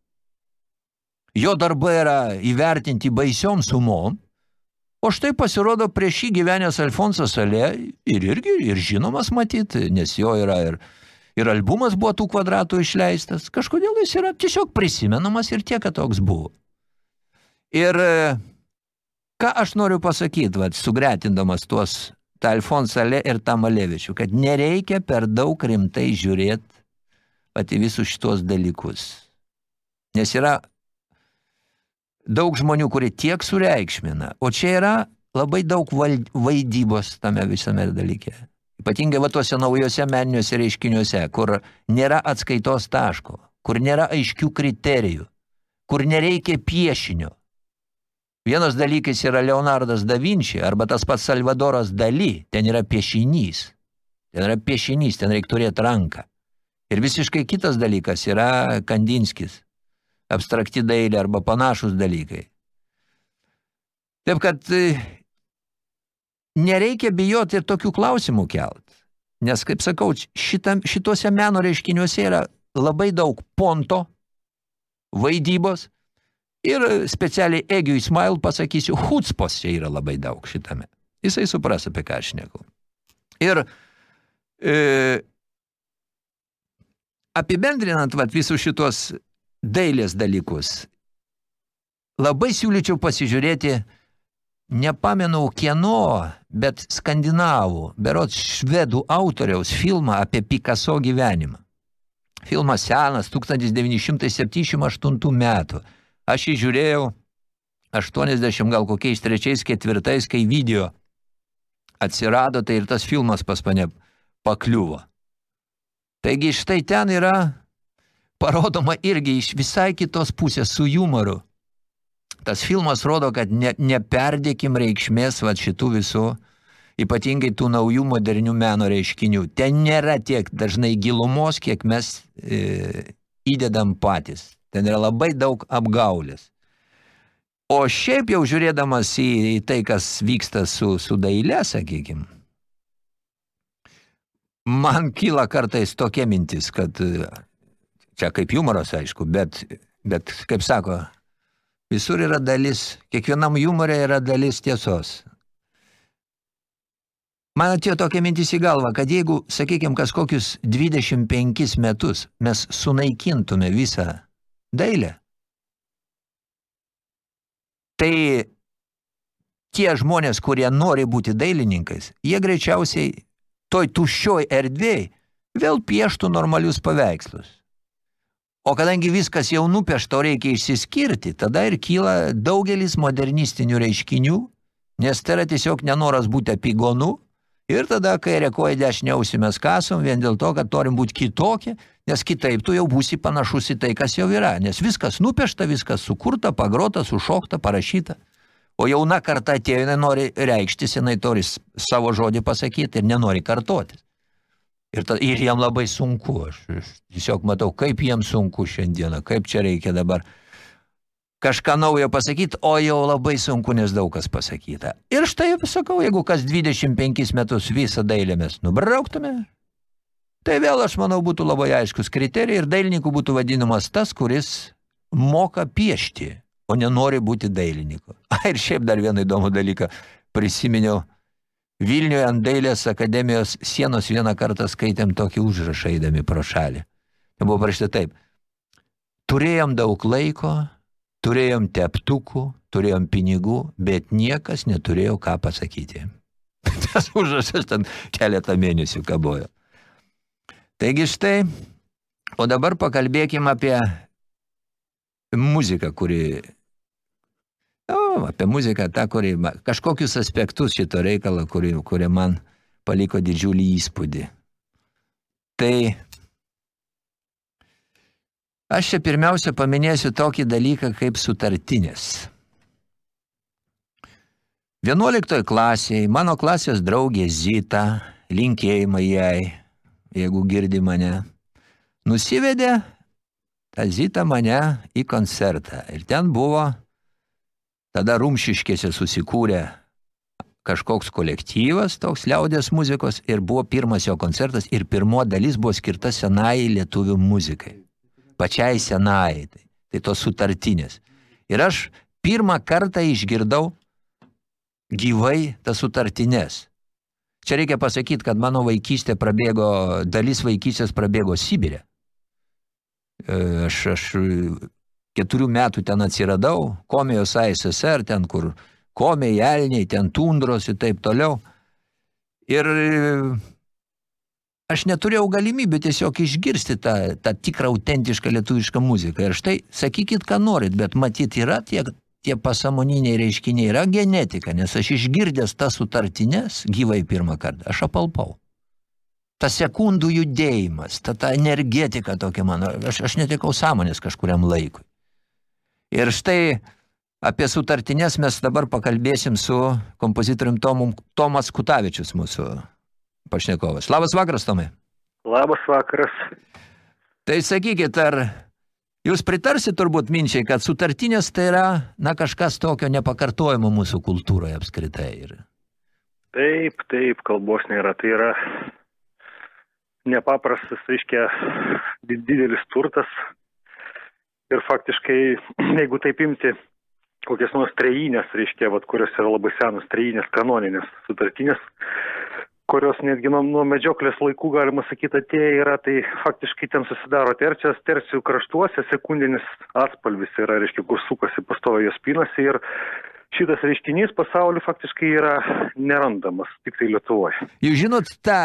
Jo darbai yra įvertinti baisiom sumom, o štai pasirodo prieš jį gyvenęs Alfonsas Salė ir irgi, ir žinomas matyt, nes jo yra ir ir albumas buvo tų kvadratų išleistas. Kažkodėl jis yra tiesiog prisimenamas ir tiek, kad toks buvo. Ir ką aš noriu pasakyti, vat, sugretindamas tuos tą Alfonsą Le ir tą Malevičių, kad nereikia per daug rimtai žiūrėti vat, į visus šitos dalykus. Nes yra daug žmonių, kurie tiek sureikšmina, o čia yra labai daug vaidybos tame visame dalyke. Ypatingai va tuose naujose meniniuose reiškiniuose, kur nėra atskaitos taško, kur nėra aiškių kriterijų, kur nereikia piešinio. Vienas dalykas yra Leonardas da Vinci arba tas pats Salvadoras Dali, ten yra piešinys. Ten yra piešinys, ten reikia turėti ranką. Ir visiškai kitas dalykas yra Kandinskis, abstrakti dailė arba panašus dalykai. Taip kad nereikia bijoti ir tokių klausimų kelt. Nes, kaip sakau, šitam, šituose meno reiškiniuose yra labai daug ponto, vaidybos ir specialiai Egiu Ismail pasakysiu, hutspos čia yra labai daug šitame. Jisai supras, apie ką aš neku. Ir e, apibendrinant vat, visus šitos dailės dalykus, labai siūlyčiau pasižiūrėti nepamenau kieno, bet skandinavų, berots švedų autoriaus filmą apie Picasso gyvenimą. Filmas senas, 1978 metų. Aš jį žiūrėjau 80 gal kokiais trečiais, ketvirtais, kai video atsirado, tai ir tas filmas pas mane pakliuvo. Taigi štai ten yra parodoma irgi iš visai kitos pusės su jumoru tas filmas rodo, kad ne, neperdėkim reikšmės va šitų visų, ypatingai tų naujų modernių meno reiškinių. Ten nėra tiek dažnai gilumos, kiek mes e, įdedam patys. Ten yra labai daug apgaulės. O šiaip jau žiūrėdamas į, į tai, kas vyksta su, su daile, sakykim, man kyla kartais tokia mintis, kad čia kaip humoras, aišku, bet, bet kaip sako, Visur yra dalis, kiekvienam humorė yra dalis tiesos. Man atėjo tokia mintis į galvą, kad jeigu, sakykime, kas kokius 25 metus mes sunaikintume visą dailę, tai tie žmonės, kurie nori būti dailininkais, jie greičiausiai toj tuščioj erdvėj vėl pieštų normalius paveikslus. O kadangi viskas jau nupiešta, reikia išsiskirti, tada ir kyla daugelis modernistinių reiškinių, nes tai yra tiesiog nenoras būti apigonu, ir tada kairė koja dešinė ausį mes kasom vien dėl to, kad norim būti kitokie, nes kitaip tu jau būsi panašus į tai, kas jau yra, nes viskas nupiešta, viskas sukurta, pagrota, sušokta, parašyta. O jauna karta atėjo, jinai nori reikštis, jinai turi savo žodį pasakyti ir nenori kartotis. Ir, ta, ir jam labai sunku. Aš, aš tiesiog matau, kaip jiem sunku šiandieną, kaip čia reikia dabar kažką naujo pasakyti, o jau labai sunku, nes daug kas pasakyta. Ir štai sakau, jeigu kas 25 metus visą dailę mes nubrauktume, tai vėl, aš manau, būtų labai aiškus kriterijai ir dailininkų būtų vadinamas tas, kuris moka piešti, o nenori būti dailininku. <laughs> A, ir šiaip dar vieną įdomų dalyką prisiminiau – Vilniuje ant dailės akademijos sienos vieną kartą skaitėm tokį užrašą eidami pro šalį. Tai buvo parašyta taip. Turėjom daug laiko, turėjom teptukų, turėjom pinigų, bet niekas neturėjo ką pasakyti. <laughs> Tas užrašas ten keletą mėnesių kabojo. Taigi štai, o dabar pakalbėkim apie muziką, kuri... O, apie muziką, tą, kuri... Kažkokius aspektus šito reikalo, kuri, kuri man paliko didžiulį įspūdį. Tai aš čia pirmiausia paminėsiu tokį dalyką kaip sutartinės. 11 klasėje mano klasės draugė Zita, linkėjimą jai, jeigu girdi mane, nusivedė tą Zita mane į koncertą. Ir ten buvo, tada rumšiškėse susikūrė kažkoks kolektyvas, toks liaudės muzikos, ir buvo pirmas jo koncertas, ir pirmo dalis buvo skirta senai lietuvių muzikai. Pačiai senai, tai, tai tos sutartinės. Ir aš pirmą kartą išgirdau gyvai tas sutartinės. Čia reikia pasakyti, kad mano vaikystė prabėgo, dalis vaikystės prabėgo Sibirė. E, aš, aš keturių metų ten atsiradau, komijos ASSR, ten kur komiai, elniai, ten tundros ir taip toliau. Ir aš neturėjau galimybę tiesiog išgirsti tą, tą tikrą autentišką lietuvišką muziką. Ir štai, sakykit, ką norit, bet matyt yra tie, tie pasamoniniai reiškiniai, yra genetika, nes aš išgirdęs tas sutartinės gyvai pirmą kartą, aš apalpau. Ta sekundų judėjimas, ta, ta energetika tokia mano, aš, aš netikau sąmonės kažkuriam laikui. Ir štai Apie sutartinės mes dabar pakalbėsim su kompozitorium Tomu, Tomas Kutavičius, mūsų pašnekovas. Labas vakaras, Tomai. Labas vakaras. Tai sakykit, ar jūs pritarsit turbūt minčiai, kad sutartinės tai yra, na, kažkas tokio nepakartojimo mūsų kultūroje apskritai. Ir... Taip, taip, kalbos nėra. Tai yra nepaprastas, reiškia, didelis turtas. Ir faktiškai, <clears throat> jeigu taip imti kokias nors trejinės, reiškia, vat, kurios yra labai senos trejinės, kanoninės sutartinės, kurios netgi nuo, nuo medžioklės laikų, galima sakyti, atėję yra, tai faktiškai ten susidaro tercijos, tercijų kraštuose sekundinis atspalvis yra, reiškia, kur sukasi pastojo jos pinasi ir šitas reiškinys pasauliu faktiškai yra nerandamas, tik tai Lietuvoje. Jūs žinot tą,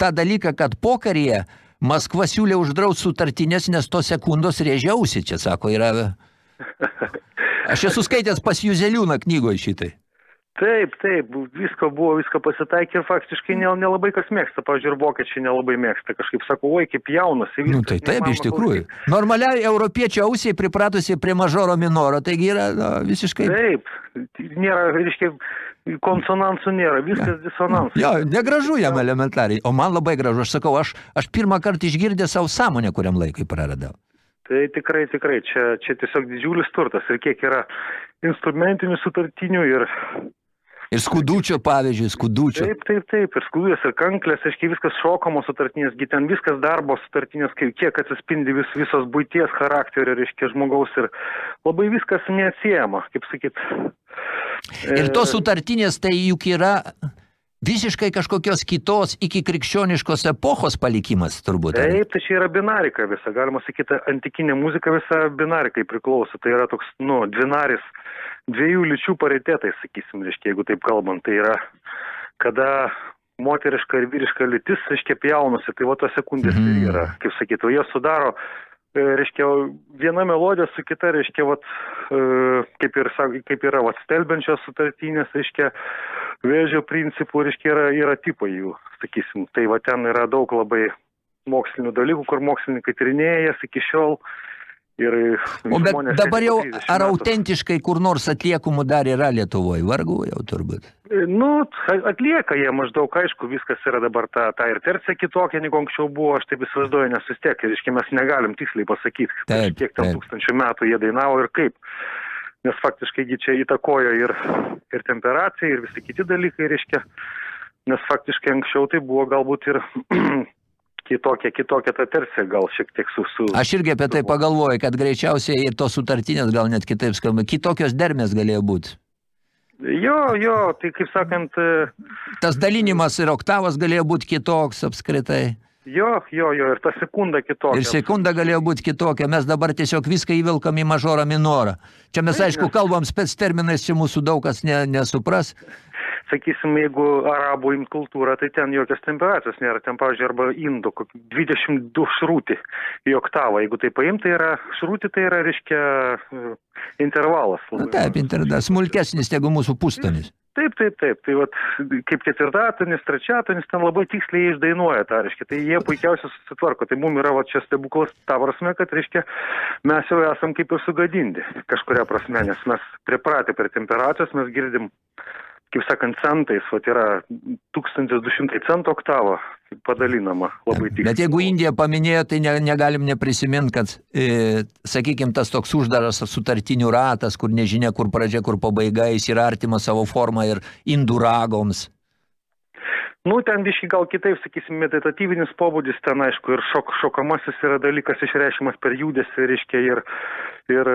tą dalyką, kad pokaryje Maskva siūlė uždrausti sutartinės, nes tos sekundos rėžiausi, čia sako, yra <laughs> Aš esu skaitęs pas Juzeliūną knygoje šitai. Taip, taip, visko buvo, visko pasitaikė ir faktiškai nelabai kas mėgsta, pavyzdžiui, ir vokiečiai nelabai mėgsta, kažkaip sako, oi, kaip jaunas. Viskas, nu, tai taip, iš tikrųjų. Klausyti. Normaliai europiečio ausiai pripratusi prie mažoro minoro, taigi yra no, visiškai... Taip, nėra, reiškia, konsonansų nėra, viskas ja. disonansų. Jo, negražu jam elementariai, o man labai gražu, aš sakau, aš, aš pirmą kartą išgirdė savo sąmonę, kuriam laikai praradau. Tai tikrai, tikrai, čia, čia tiesiog didžiulis turtas ir kiek yra instrumentinių sutartinių ir... Ir skudučio, pavyzdžiui, skudučio. Taip, taip, taip, ir skudės, ir kanklės, aiškiai viskas šokamos sutartinės, ten viskas darbo sutartinės, kiek atsispindi vis, visos būties charakterio, reiškia, žmogaus ir labai viskas neatsiejama, kaip sakyt. Ir tos sutartinės tai juk yra visiškai kažkokios kitos iki krikščioniškos epochos palikimas turbūt. Taip, tai čia yra binarika visa, galima sakyti, antikinė muzika visa binarikai priklauso, tai yra toks, nu, dvinaris, dviejų lyčių paritetai, sakysim, reiškia, jeigu taip kalbant, tai yra, kada moteriška ir vyriška lytis, reiškia, pjaunusi, tai va tos sekundės mm. tai yra, kaip sakytų, jie sudaro e, reiškia, viena melodija su kita, reiškia, vat, e, kaip, ir, kaip yra vat, stelbiančios sutartinės, reiškia, vėžio principų, reiškia, yra, yra tipai jų, sakysim. Tai va ten yra daug labai mokslinių dalykų, kur mokslininkai tyrinėja jas iki šiol. Ir o bet dabar jau ar autentiškai kur nors atliekamų dar yra Lietuvoje? Vargu jau turbūt. E, nu, atlieka jie maždaug, aišku, viskas yra dabar ta, ta ir tercija kitokia, negu anksčiau buvo, aš taip įsivaizduoju, nes vis tiek, reiškia, mes negalim tiksliai pasakyti, taip, kiek ten taip. tūkstančių metų jie dainavo ir kaip nes faktiškai čia įtakojo ir, ir temperacija, ir visi kiti dalykai, reiškia, nes faktiškai anksčiau tai buvo galbūt ir <clears throat> kitokia, kitokia ta tercija, gal šiek tiek su... su Aš irgi apie tai pagalvoju, kad greičiausiai ir tos sutartinės gal net kitaip skamba, kitokios dermės galėjo būti. Jo, jo, tai kaip sakant... Tas dalinimas ir oktavas galėjo būti kitoks apskritai. Jo, jo, jo, ir ta sekunda kitokia. Ir sekunda galėjo būti kitokia. Mes dabar tiesiog viską įvilkam į mažorą minorą. Čia mes, aišku, kalbam spec terminais, čia mūsų daug kas ne, nesupras. Sakysim, jeigu arabų imt kultūrą, tai ten jokios temperatūros nėra. Ten, pavyzdžiui, arba indų, kokį 22 šrūtį į oktavą. Jeigu tai paimt, tai yra šrūtį, tai yra, reiškia, e, intervalas. Na, taip, intervalas. Smulkesnis negu mūsų pustonis. Taip, taip, taip. Tai vat, kaip ketvirtatonis, trečiatonis, ten labai tiksliai išdainuoja tą, reiškia. Tai jie puikiausiai susitvarko. Tai mums yra va, čia stebuklas ta prasme, kad, reiškia, mes jau esam kaip ir sugadinti kažkuria prasme, nes mes pripratę prie temperatūros, mes girdim, kaip sakant, centais, va, yra 1200 centų oktavo padalinama labai tiksliai. Bet jeigu Indija paminėjo, tai ne, negalim neprisiminti, kad, e, sakykime, tas toks uždaras sutartinių ratas, kur nežinia, kur pradžia, kur pabaiga, jis yra artimas savo formą ir indų ragoms. Nu, ten biškai gal kitaip, sakysim, meditatyvinis pobūdis, ten aišku, ir šok, šokamasis yra dalykas išreiškimas per judesį, reiškia, ir, ir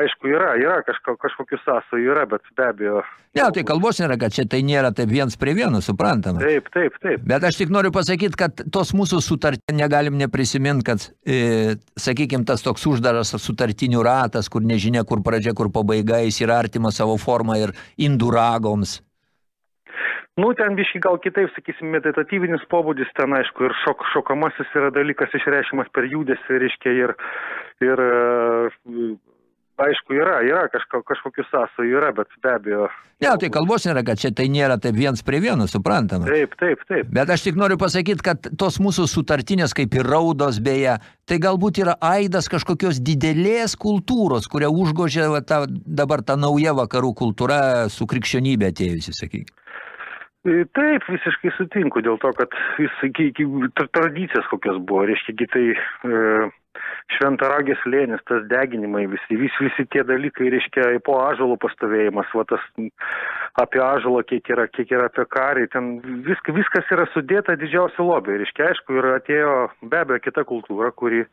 aišku, yra, yra kažko, kažkokių sąsajų, yra, bet be abejo. Ne, tai kalbos nėra, kad čia tai nėra taip viens prie vieno, suprantama. Taip, taip, taip. Bet aš tik noriu pasakyti, kad tos mūsų sutartį negalim neprisiminti, kad, e, sakykime, tas toks uždaras sutartinių ratas, kur nežinia, kur pradžia, kur pabaiga, jis yra artimas savo formą ir indų ragoms. Nu, ten biškai gal kitaip, sakysim, meditatyvinis pobūdis, ten aišku, ir šok, šokamasis yra dalykas išreiškimas per judesį, reiškia, ir, ir aišku, yra, yra kažko, kažkokių sąsajų, yra, bet be abejo. Ne, tai kalbos nėra, kad čia tai nėra taip viens prie vieno, suprantama. Taip, taip, taip. Bet aš tik noriu pasakyti, kad tos mūsų sutartinės, kaip ir raudos beje, tai galbūt yra aidas kažkokios didelės kultūros, kuria užgožė va, ta, dabar ta nauja vakarų kultūra su krikščionybė atėjusi, sakykime. Taip, visiškai sutinku, dėl to, kad vis, tradicijas kokios buvo, reiškia, tai e, šventaragės lėnis, tas deginimai, visi, visi, visi tie dalykai, reiškia, po ažalo pastovėjimas, va tas apie ažalą, kiek yra, kiek yra apie karį, ten visk, viskas yra sudėta didžiausi lobiai, reiškia, aišku, ir atėjo be abejo kita kultūra, kuri...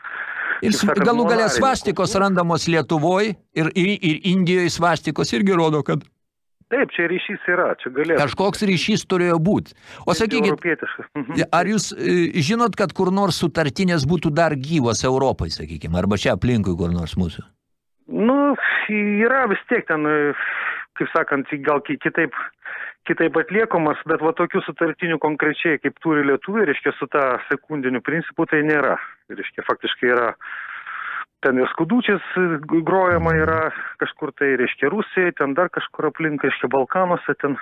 Ir sakant, galų galę svastikos randamos Lietuvoje ir, ir, ir Indijoje svastikos irgi rodo, kad Taip, čia ryšys yra, čia galėtų. Kažkoks ryšys turėjo būti. O sakykit, Mhm. ar jūs e, žinot, kad kur nors sutartinės būtų dar gyvos Europai, sakykime, arba čia aplinkui kur nors mūsų? Nu, yra vis tiek ten, e, kaip sakant, gal kitaip, kitaip atliekamas, bet va tokių sutartinių konkrečiai, kaip turi lietuviai, reiškia, su tą sekundiniu principu, tai nėra. Reiškia, faktiškai yra ten ir skudučiais grojama yra kažkur tai, reiškia, Rusijai, ten dar kažkur aplink, reiškia, Balkanuose ten.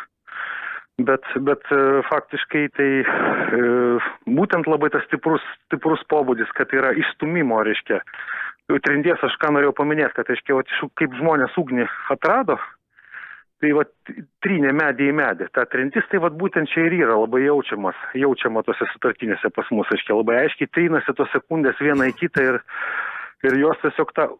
Bet, bet e, faktiškai tai e, būtent labai tas stiprus, stiprus pobūdis, kad yra išstumimo, reiškia. Trindies aš ką norėjau paminėti, kad, reiškia, va, kaip žmonės ugnį atrado, tai va, trynė medį į medį. Ta trintis, tai va, būtent čia ir yra labai jaučiamas, jaučiama tose sutartinėse pas mus, reiškia, labai aiškiai trynasi tos sekundės vieną į kitą ir ir jos tiesiog tą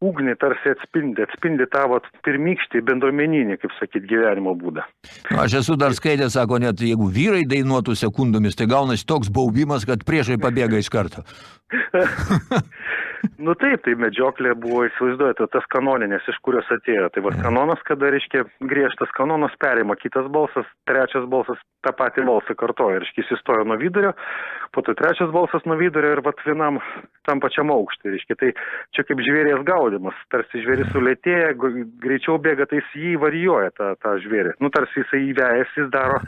ugnį tarsi atspindi, atspindi tą vat, pirmykštį bendruomeninį, kaip sakyt, gyvenimo būdą. Nu, aš esu dar skaitęs, sako, net jeigu vyrai dainuotų sekundomis, tai gaunasi toks baubimas, kad priešai pabėga iš karto. <laughs> nu taip, tai medžioklė buvo, įsivaizduojate, tas kanoninės, iš kurios atėjo. Tai va kanonas, kada, reiškia, griežtas kanonas perima kitas balsas, trečias balsas tą patį balsą kartoja, reiškia, jis įstojo nuo vidurio, po to trečias balsas nuo vidurio ir vat vienam tam pačiam aukštui, reiškia, tai čia kaip žvėrės gaudimas, tarsi žvėris sulėtėja, greičiau bėga, tai jis jį varijuoja tą, tą žvėrį, nu tarsi jisai įvėjęs, jis daro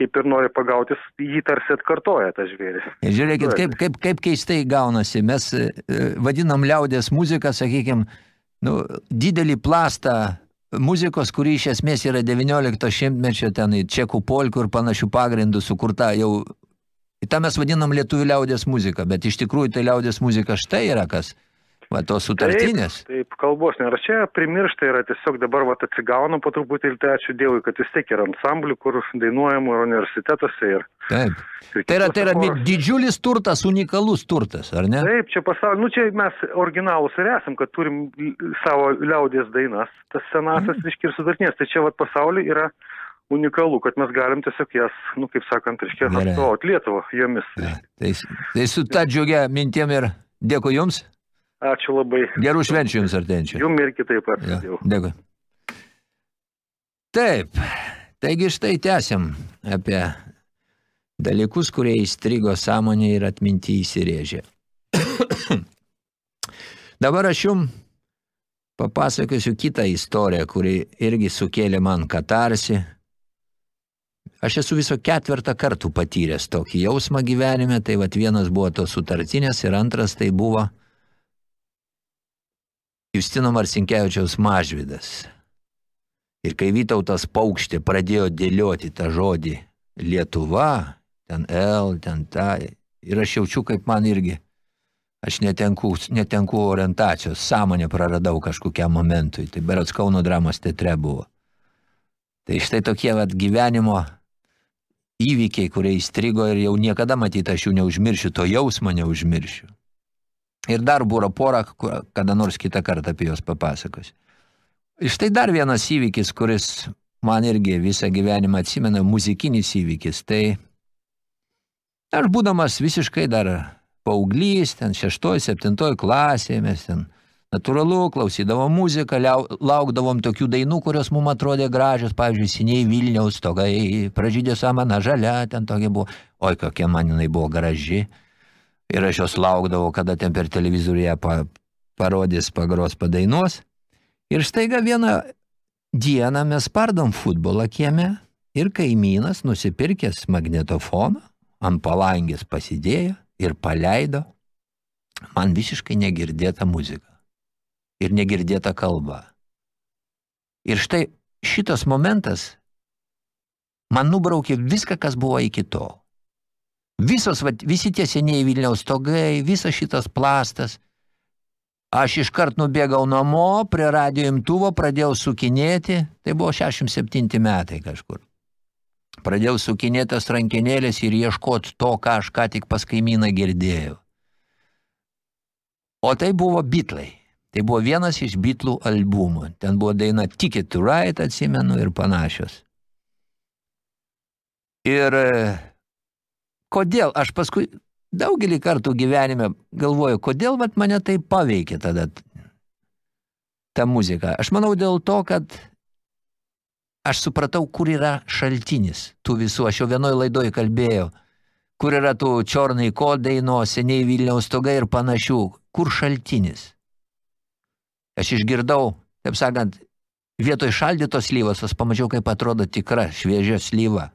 kaip ir nori pagautis, jį tarsi atkartoja tą žvėrį. Žiūrėkit, kaip, kaip, kaip keistai gaunasi. Mes e, vadinam liaudės muziką, sakykime, nu, didelį plastą muzikos, kuri iš esmės yra 19 šimtmečio ten čekų polkų ir panašių pagrindų sukurta jau. Ta mes vadinam lietuvių liaudės muziką, bet iš tikrųjų tai liaudės muzika štai yra kas. Va, tos sutartinės. Taip, taip, kalbos nėra. Čia primiršta yra tiesiog dabar va, atsigaunam po truputį ir tai ačiū Dievui, kad vis tiek yra ansamblių, kur dainuojama universitetuose. Ir, taip. Ir tai yra, tai yra didžiulis turtas, unikalus turtas, ar ne? Taip, čia pasaulio, nu čia mes originalus ir esam, kad turim savo liaudės dainas, tas senasias mm. ir sudartinės. Tai čia va pasaulyje yra unikalu, kad mes galim tiesiog jas, nu kaip sakant, reiškia, atstovauti Lietuvą jomis. Ja, tai, tai su ta džiugia mintiem ir dėkui Jums. Ačiū labai. Gerų švenčių jums artenčių. Jums ir kitaip pat. Ja, dėkui. Taip, taigi štai tęsiam apie dalykus, kurie įstrigo sąmonė ir atminti įsirėžė. <coughs> Dabar aš jum papasakosiu kitą istoriją, kuri irgi sukėlė man katarsi. Aš esu viso ketvirtą kartų patyręs tokį jausmą gyvenime, tai vat vienas buvo to sutartinės ir antras tai buvo Justino Marsinkevičiaus mažvidas. Ir kai Vytautas paukštė pradėjo dėlioti tą žodį Lietuva, ten L, ten ta, ir aš jaučiu, kaip man irgi aš netenku, netenku orientacijos, sąmonę praradau kažkokiam momentui. Tai berots Kauno dramos teatre buvo. Tai štai tokie vat gyvenimo įvykiai, kurie įstrigo ir jau niekada matyti aš jų neužmiršiu, to jausmo neužmiršiu. Ir dar buvo pora, kada nors kitą kartą apie juos papasakosiu. Štai dar vienas įvykis, kuris man irgi visą gyvenimą atsimena, muzikinis įvykis. Tai aš būdamas visiškai dar paauglys, ten šeštoj, septintoj klasėje, mes ten natūralu, klausydavom muziką, laukdavom tokių dainų, kurios mums atrodė gražios, pavyzdžiui, seniai Vilniaus togai, pražydė samana žalia, ten tokia buvo, oi, kokia man jinai buvo graži. Ir aš jos laukdavau, kada ten per televizorių ją pa, parodys, pagros, padainuos. Ir štaiga vieną dieną mes pardom futbolą kieme ir kaimynas nusipirkęs magnetofoną ant palangės pasidėjo ir paleido man visiškai negirdėtą muziką ir negirdėtą kalbą. Ir štai šitas momentas man nubraukė viską, kas buvo iki tol. Visos, va, visi tie seniai Vilniaus stogai, visas šitas plastas. Aš iškart nubėgau namo, prie radio imtuvo, pradėjau sukinėti, tai buvo 67 metai kažkur. Pradėjau sukinėtas rankenėlės ir ieškoti to, ką aš ką tik pas kaimyną girdėjau. O tai buvo bitlai. Tai buvo vienas iš bitlų albumų. Ten buvo daina Ticket to Ride, atsimenu, ir panašios. Ir kodėl aš paskui daugelį kartų gyvenime galvoju, kodėl vat mane tai paveikė tada ta muzika. Aš manau dėl to, kad aš supratau, kur yra šaltinis tų visų. Aš jau vienoj laidoj kalbėjau, kur yra tų čiornai kodai, nuo seniai Vilniaus stogai ir panašių. Kur šaltinis? Aš išgirdau, taip sakant, vietoj šaldytos slyvos, aš pamačiau, kaip atrodo tikra šviežia slyva.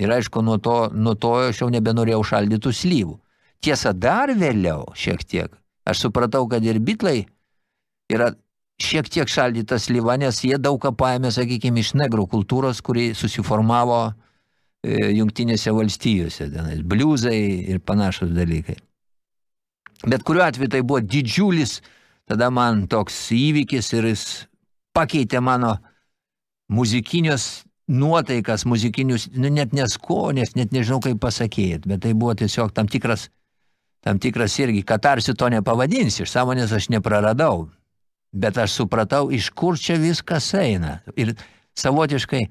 Ir aišku, nuo to, nuo to aš jau nebenorėjau šaldytų slyvų. Tiesa, dar vėliau šiek tiek, aš supratau, kad ir bitlai yra šiek tiek šaldyta slyva, nes jie daug ką paėmė, sakykime, iš negrų kultūros, kuri susiformavo e, jungtinėse valstijose, tenais, bliuzai ir panašus dalykai. Bet kuriuo atveju tai buvo didžiulis, tada man toks įvykis ir jis pakeitė mano muzikinius nuotaikas, muzikinius, nu, net neskonės, net nežinau kaip pasakėt, bet tai buvo tiesiog tam tikras, tam tikras irgi, katarsi to nepavadinsi, iš sąmonės aš nepraradau, bet aš supratau, iš kur čia viskas eina. Ir savotiškai,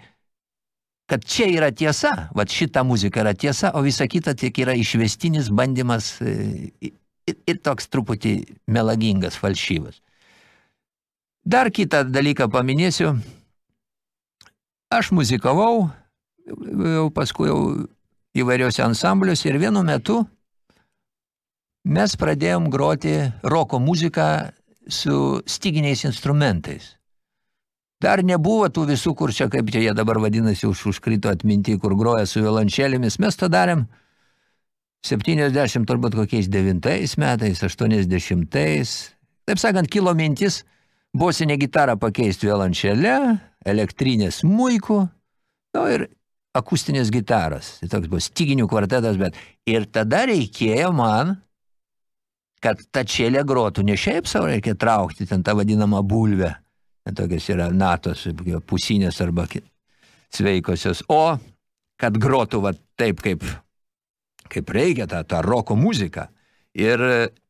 kad čia yra tiesa, vat šita muzika yra tiesa, o visa kita tik yra išvestinis bandymas e, ir, ir toks truputį melagingas, falšyvas. Dar kitą dalyką paminėsiu. Aš muzikavau, jau paskui jau įvairiuose ansambliuose ir vienu metu mes pradėjom groti roko muziką su styginiais instrumentais. Dar nebuvo tų visų, kur čia, kaip čia jie dabar vadinasi, už, užkrito atminti, kur groja su violončelėmis. Mes tą darėm 70, turbūt kokiais 9 metais, 80. Taip sakant, kilo mintis bosinę gitarą pakeisti violončelę, elektrinės muikų, nu ir akustinės gitaros. Tai toks buvo styginių kvartetas, bet ir tada reikėjo man kad ta čėlė grotų. Ne šiaip savo reikia traukti ten tą vadinamą bulvę. Ten tokios yra natos, pusinės arba sveikosios. O kad grotų va, taip, kaip, kaip reikia tą, tą roko muziką. Ir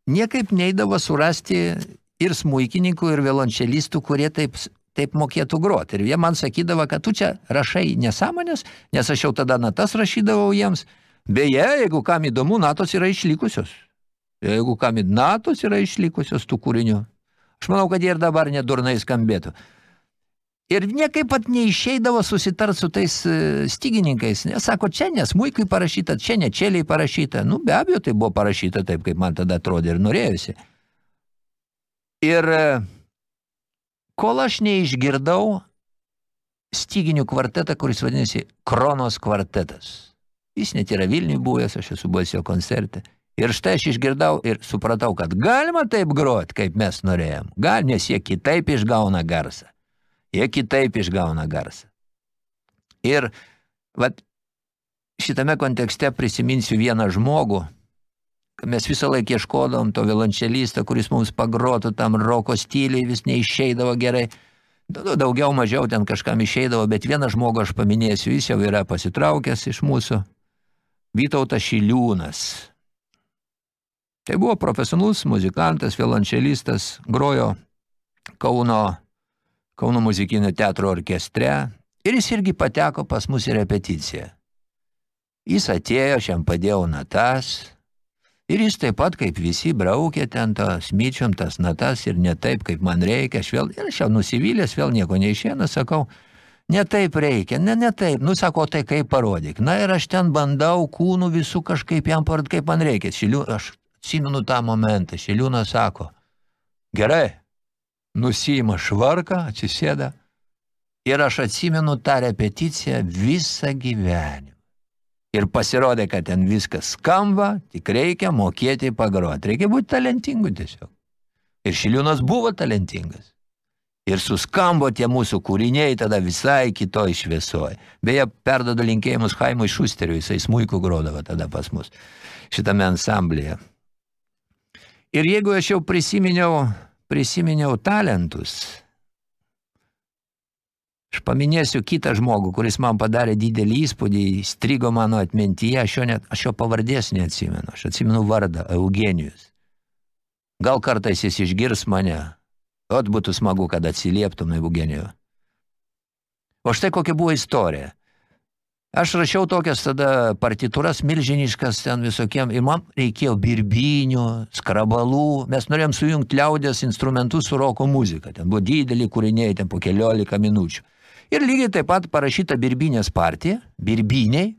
niekaip neįdavo surasti ir smuikininkų, ir violončelistų, kurie taip, taip mokėtų groti. Ir jie man sakydavo, kad tu čia rašai nesąmonės, nes aš jau tada natas rašydavau jiems. Beje, jeigu kam įdomu, natos yra išlikusios. Jeigu kam natos yra išlikusios tų kūrinių, aš manau, kad jie ir dabar nedurnai skambėtų. Ir niekaip pat neišeidavo susitart su tais e, stygininkais. Nes sako, čia nesmuikui parašyta, čia ne čeliai parašyta. Nu, be abejo, tai buvo parašyta taip, kaip man tada atrodė ir norėjusi. Ir e, kol aš neišgirdau styginių kvartetą, kuris vadinasi Kronos kvartetas. Jis net yra Vilniui buvęs, aš esu buvęs jo koncerte. Ir štai aš išgirdau ir supratau, kad galima taip grot, kaip mes norėjom. Gal, nes jie kitaip išgauna garsą jie kitaip išgauna garsą. Ir vat, šitame kontekste prisiminsiu vieną žmogų, mes visą laiką ieškodom to violončelisto, kuris mums pagrotų tam roko stiliai, vis neišeidavo gerai. Daugiau mažiau ten kažkam išeidavo, bet vieną žmogų aš paminėsiu, jis jau yra pasitraukęs iš mūsų. Vytautas Šiliūnas. Tai buvo profesionalus muzikantas, violončelistas, grojo Kauno Kauno muzikinio teatro orkestre ir jis irgi pateko pas mus į repeticiją. Jis atėjo, aš jam padėjau natas ir jis taip pat kaip visi braukė ten to smyčiom tas natas ir ne taip, kaip man reikia. Aš vėl, ir aš jau nusivylęs, vėl nieko neišėna, sakau, ne taip reikia, ne, ne taip, nu sako, tai kaip parodyk. Na ir aš ten bandau kūnų visų kažkaip jam parodyk, kaip man reikia. Šiliu, aš atsimenu tą momentą, Šiliūnas sako, gerai, nusima švarką, atsisėda. Ir aš atsimenu tą repeticiją visą gyvenimą. Ir pasirodė, kad ten viskas skamba, tik reikia mokėti pagroti. Reikia būti talentingu tiesiog. Ir Šiliūnas buvo talentingas. Ir suskambo tie mūsų kūriniai tada visai kitoj šviesoj. Beje, perdodu linkėjimus Haimui Šusteriui, jisai smuikų grodavo tada pas mus šitame ansamblėje. Ir jeigu aš jau prisiminiau prisiminiau talentus. Aš paminėsiu kitą žmogų, kuris man padarė didelį įspūdį, strigo mano atmintyje, aš jo, net, aš jo pavardės neatsimenu, aš atsimenu vardą, Eugenijus. Gal kartais jis išgirs mane, ot būtų smagu, kad atsilieptum Eugenijų. O štai kokia buvo istorija. Aš rašiau tokias tada partitūras milžiniškas ten visokiem ir man reikėjo birbinių, skrabalų, mes norėjom sujungti liaudės instrumentus su roko muzika, ten buvo dideli kūriniai, ten po keliolika minučių. Ir lygiai taip pat parašyta birbinės partija, birbiniai,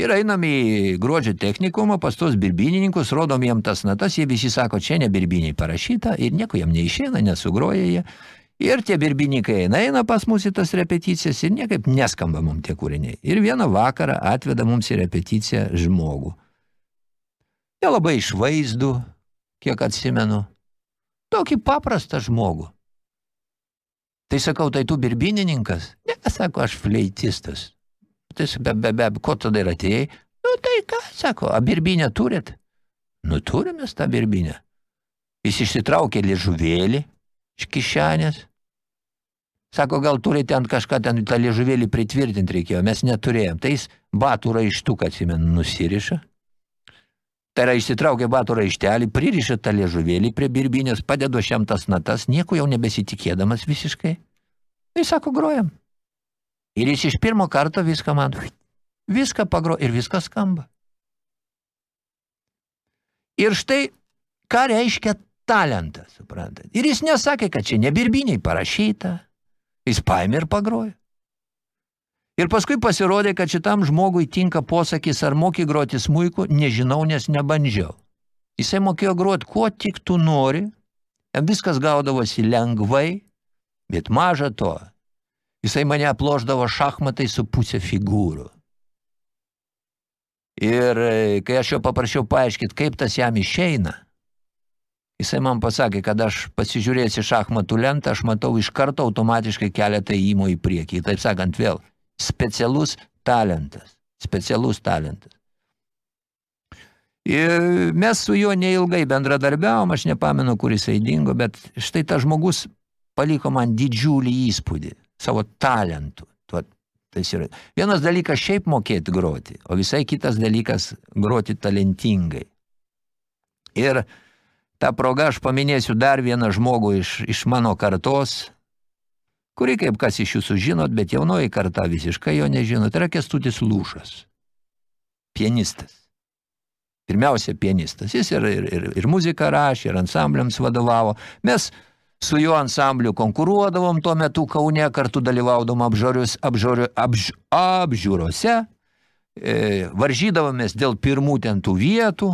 ir einam į gruodžio technikumą, pas tos birbinininkus, rodom jiem tas natas, jie visi sako, čia ne birbiniai parašyta, ir nieko jam neišeina, nesugroja jie, Ir tie birbininkai eina, eina pas mus į tas repeticijas ir niekaip neskamba mums tie kūriniai. Ir vieną vakarą atveda mums į repeticiją žmogų. Jie labai išvaizdų, kiek atsimenu. Tokį paprastą žmogų. Tai sakau, tai tu birbinininkas? Ne, sako, aš fleitistas. Tai be, be, be, ko tada ir atėjai? Nu tai ką, sako, a birbinę turit? Nu turim mes tą birbinę. Jis išsitraukė liežuvėlį iš kišenės, Sako, gal turite ant kažką ten tą liežuvėlį pritvirtinti reikėjo, mes neturėjom. Tai jis batų raištuką, atsimenu, nusiriša. Tai yra išsitraukė batų raištelį, pririša tą liežuvėlį prie birbinės, padedo šiam tas natas, nieko jau nebesitikėdamas visiškai. Tai sako, grojam. Ir jis iš pirmo karto viską man, viską pagro ir viskas skamba. Ir štai, ką reiškia talentas, suprantat. Ir jis nesakė, kad čia ne birbiniai parašyta, Jis paėmė ir pagrojo. Ir paskui pasirodė, kad šitam žmogui tinka posakis ar moki groti smuiku, nežinau, nes nebandžiau. Jisai mokėjo groti, kuo tik tu nori, jam viskas gaudavosi lengvai, bet maža to, jisai mane aploždavo šachmatai su pusė figūrų. Ir e, kai aš jo paprašiau paaiškyti, kaip tas jam išeina – Jisai man pasakė, kad aš pasižiūrėsiu šachmatų lentą, aš matau iš karto automatiškai keletą įmo į priekį. Taip sakant, vėl, specialus talentas. Specialus talentas. Ir mes su juo neilgai bendradarbiavom, aš nepamenu, kur jisai dingo, bet štai tas žmogus paliko man didžiulį įspūdį savo talentų. Tai yra. Vienas dalykas šiaip mokėti groti, o visai kitas dalykas groti talentingai. Ir Ta proga aš paminėsiu dar vieną žmogų iš, iš mano kartos, kuri kaip kas iš jūsų žinot, bet jaunoji karta visiškai jo nežino. Tai yra Kestutis Lūšas, pianistas. Pirmiausia, pianistas. Jis ir, ir, ir, ir muziką rašė, ir ansambliams vadovavo. Mes su juo ansambliu konkuruodavom tuo metu Kaune, kartu dalyvaudom apžiūrius, apžiūriu, apž, apžiūrose, e, varžydavomės dėl pirmų ten tų vietų,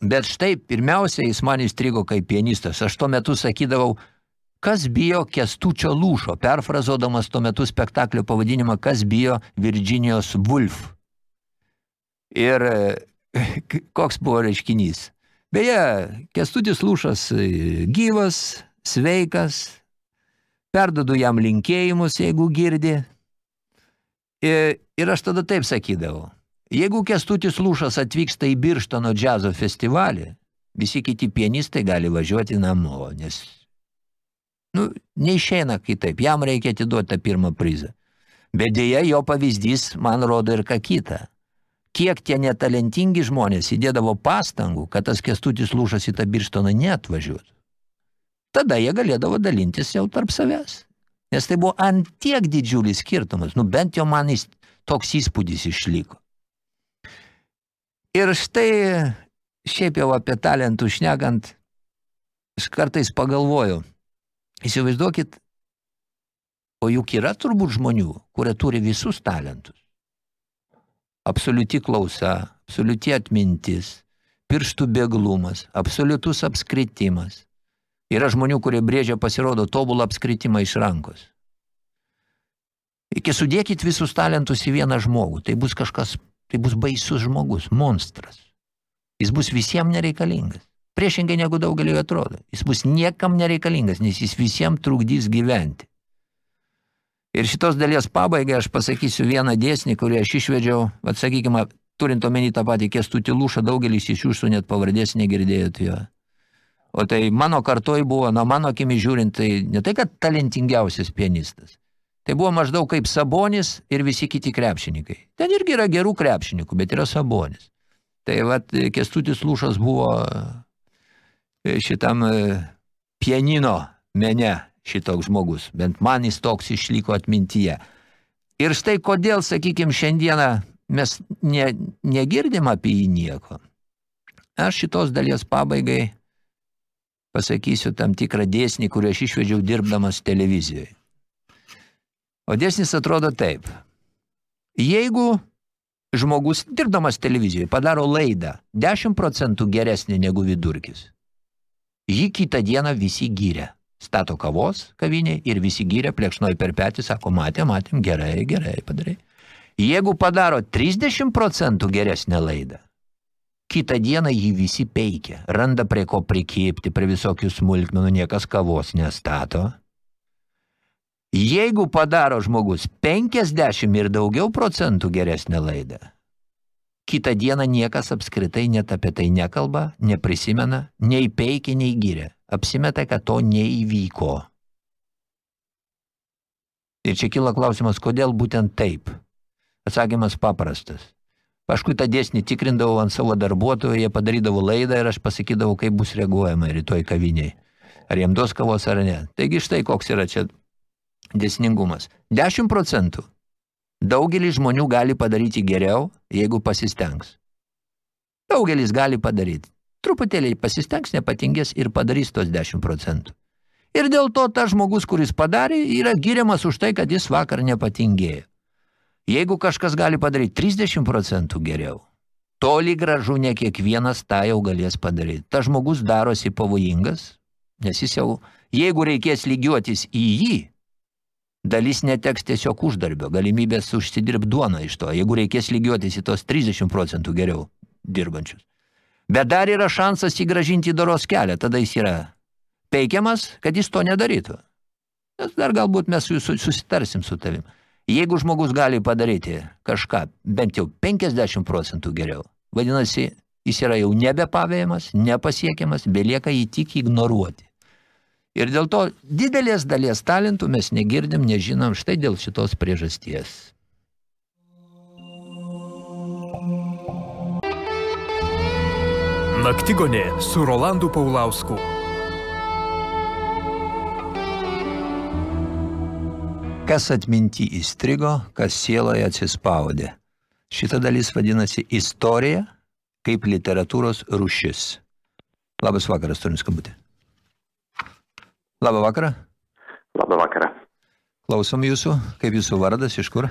bet štai pirmiausia jis man įstrigo kaip pianistas. Aš tuo metu sakydavau, kas bijo Kestučio lūšo, perfrazuodamas tuo metu spektaklio pavadinimą, kas bijo Virginijos Woolf. Ir <laughs> koks buvo reiškinys. Beje, Kestutis Lūšas e, gyvas, sveikas, perdodu jam linkėjimus, jeigu girdi. Ir, ir aš tada taip sakydavau. Jeigu Kestutis Lūšas atvyksta į Birštono džiazo festivalį, visi kiti pianistai gali važiuoti namo, nes nu, neišeina kitaip, jam reikia atiduoti tą pirmą prizą. Bet dėja jo pavyzdys man rodo ir ką kitą kiek tie netalentingi žmonės įdėdavo pastangų, kad tas kestutis lūšas į tą birštoną neatvažiuotų. Tada jie galėdavo dalintis jau tarp savęs. Nes tai buvo ant tiek didžiulis skirtumas, nu bent jau man jis toks įspūdis išliko. Ir štai, šiaip jau apie talentų šnekant, aš kartais pagalvoju, įsivaizduokit, o juk yra turbūt žmonių, kurie turi visus talentus absoliuti klausa, absoliuti atmintis, pirštų bėglumas, absoliutus apskritimas. Yra žmonių, kurie brėžia pasirodo tobulą apskritimą iš rankos. Iki sudėkit visus talentus į vieną žmogų. Tai bus kažkas, tai bus baisus žmogus, monstras. Jis bus visiems nereikalingas. Priešingai negu daugeliu atrodo. Jis bus niekam nereikalingas, nes jis visiems trukdys gyventi. Ir šitos dalies pabaigai aš pasakysiu vieną dėsnį, kurį aš išvedžiau, vat sakykime, turint omeny tą patį kestutį lūšą, daugelis iš jūsų net pavardės negirdėjot jo. O tai mano kartoj buvo, nuo mano akimi žiūrint, tai ne tai, kad talentingiausias pianistas. Tai buvo maždaug kaip Sabonis ir visi kiti krepšininkai. Ten irgi yra gerų krepšininkų, bet yra Sabonis. Tai vat kestutis lūšas buvo šitam e, pianino mene šitoks žmogus, bent man jis toks išliko atmintyje. Ir štai kodėl, sakykime, šiandieną mes ne, negirdim apie jį nieko. Aš šitos dalies pabaigai pasakysiu tam tikrą dėsnį, kurį aš išvedžiau dirbdamas televizijoje. O dėsnis atrodo taip. Jeigu žmogus, dirbdamas televizijoje, padaro laidą 10 procentų geresnį negu vidurkis, jį kitą dieną visi gyrė stato kavos kavinė ir visi gyrė, plekšnoji per petį, sako, matėm, matėm, gerai, gerai padarai. Jeigu padaro 30 procentų geresnę laidą, kitą dieną jį visi peikia, randa prie ko prikėpti, prie visokių smulkmenų, niekas kavos nestato. Jeigu padaro žmogus 50 ir daugiau procentų geresnę laidą, kitą dieną niekas apskritai net apie tai nekalba, neprisimena, nei peikia, nei gyrė apsimeta, kad to neįvyko. Ir čia kyla klausimas, kodėl būtent taip? Atsakymas paprastas. Paskui tą dėsnį tikrindavau ant savo darbuotojų, jie padarydavo laidą ir aš pasakydavau, kaip bus reaguojama rytoj kaviniai. Ar jiem duos kavos ar ne. Taigi štai koks yra čia dėsningumas. 10 procentų. Daugelis žmonių gali padaryti geriau, jeigu pasistengs. Daugelis gali padaryti truputėlį pasistengs, nepatingės ir padarys tos 10 procentų. Ir dėl to tas žmogus, kuris padarė, yra giriamas už tai, kad jis vakar nepatingėjo. Jeigu kažkas gali padaryti 30 procentų geriau, toli gražu ne kiekvienas tą jau galės padaryti. Ta žmogus darosi pavojingas, nes jis jau, jeigu reikės lygiuotis į jį, dalis neteks tiesiog uždarbio, galimybės užsidirbti duoną iš to, jeigu reikės lygiuotis į tos 30 procentų geriau dirbančius. Bet dar yra šansas įgražinti doros kelią, tada jis yra peikiamas, kad jis to nedarytų. Nes dar galbūt mes susitarsim su tavim. Jeigu žmogus gali padaryti kažką bent jau 50 procentų geriau, vadinasi, jis yra jau nebepavėjamas, nepasiekiamas, belieka jį tik ignoruoti. Ir dėl to didelės dalies talentų mes negirdim, nežinom štai dėl šitos priežasties. Naktigonė su Rolandu Paulausku. Kas atminti įstrigo, kas sieloje atsispaudė. Šita dalis vadinasi istorija kaip literatūros rušis. Labas vakaras, turim skambutį. Labą vakarą. Labą vakarą. Klausom jūsų. Kaip jūsų vardas, iš kur?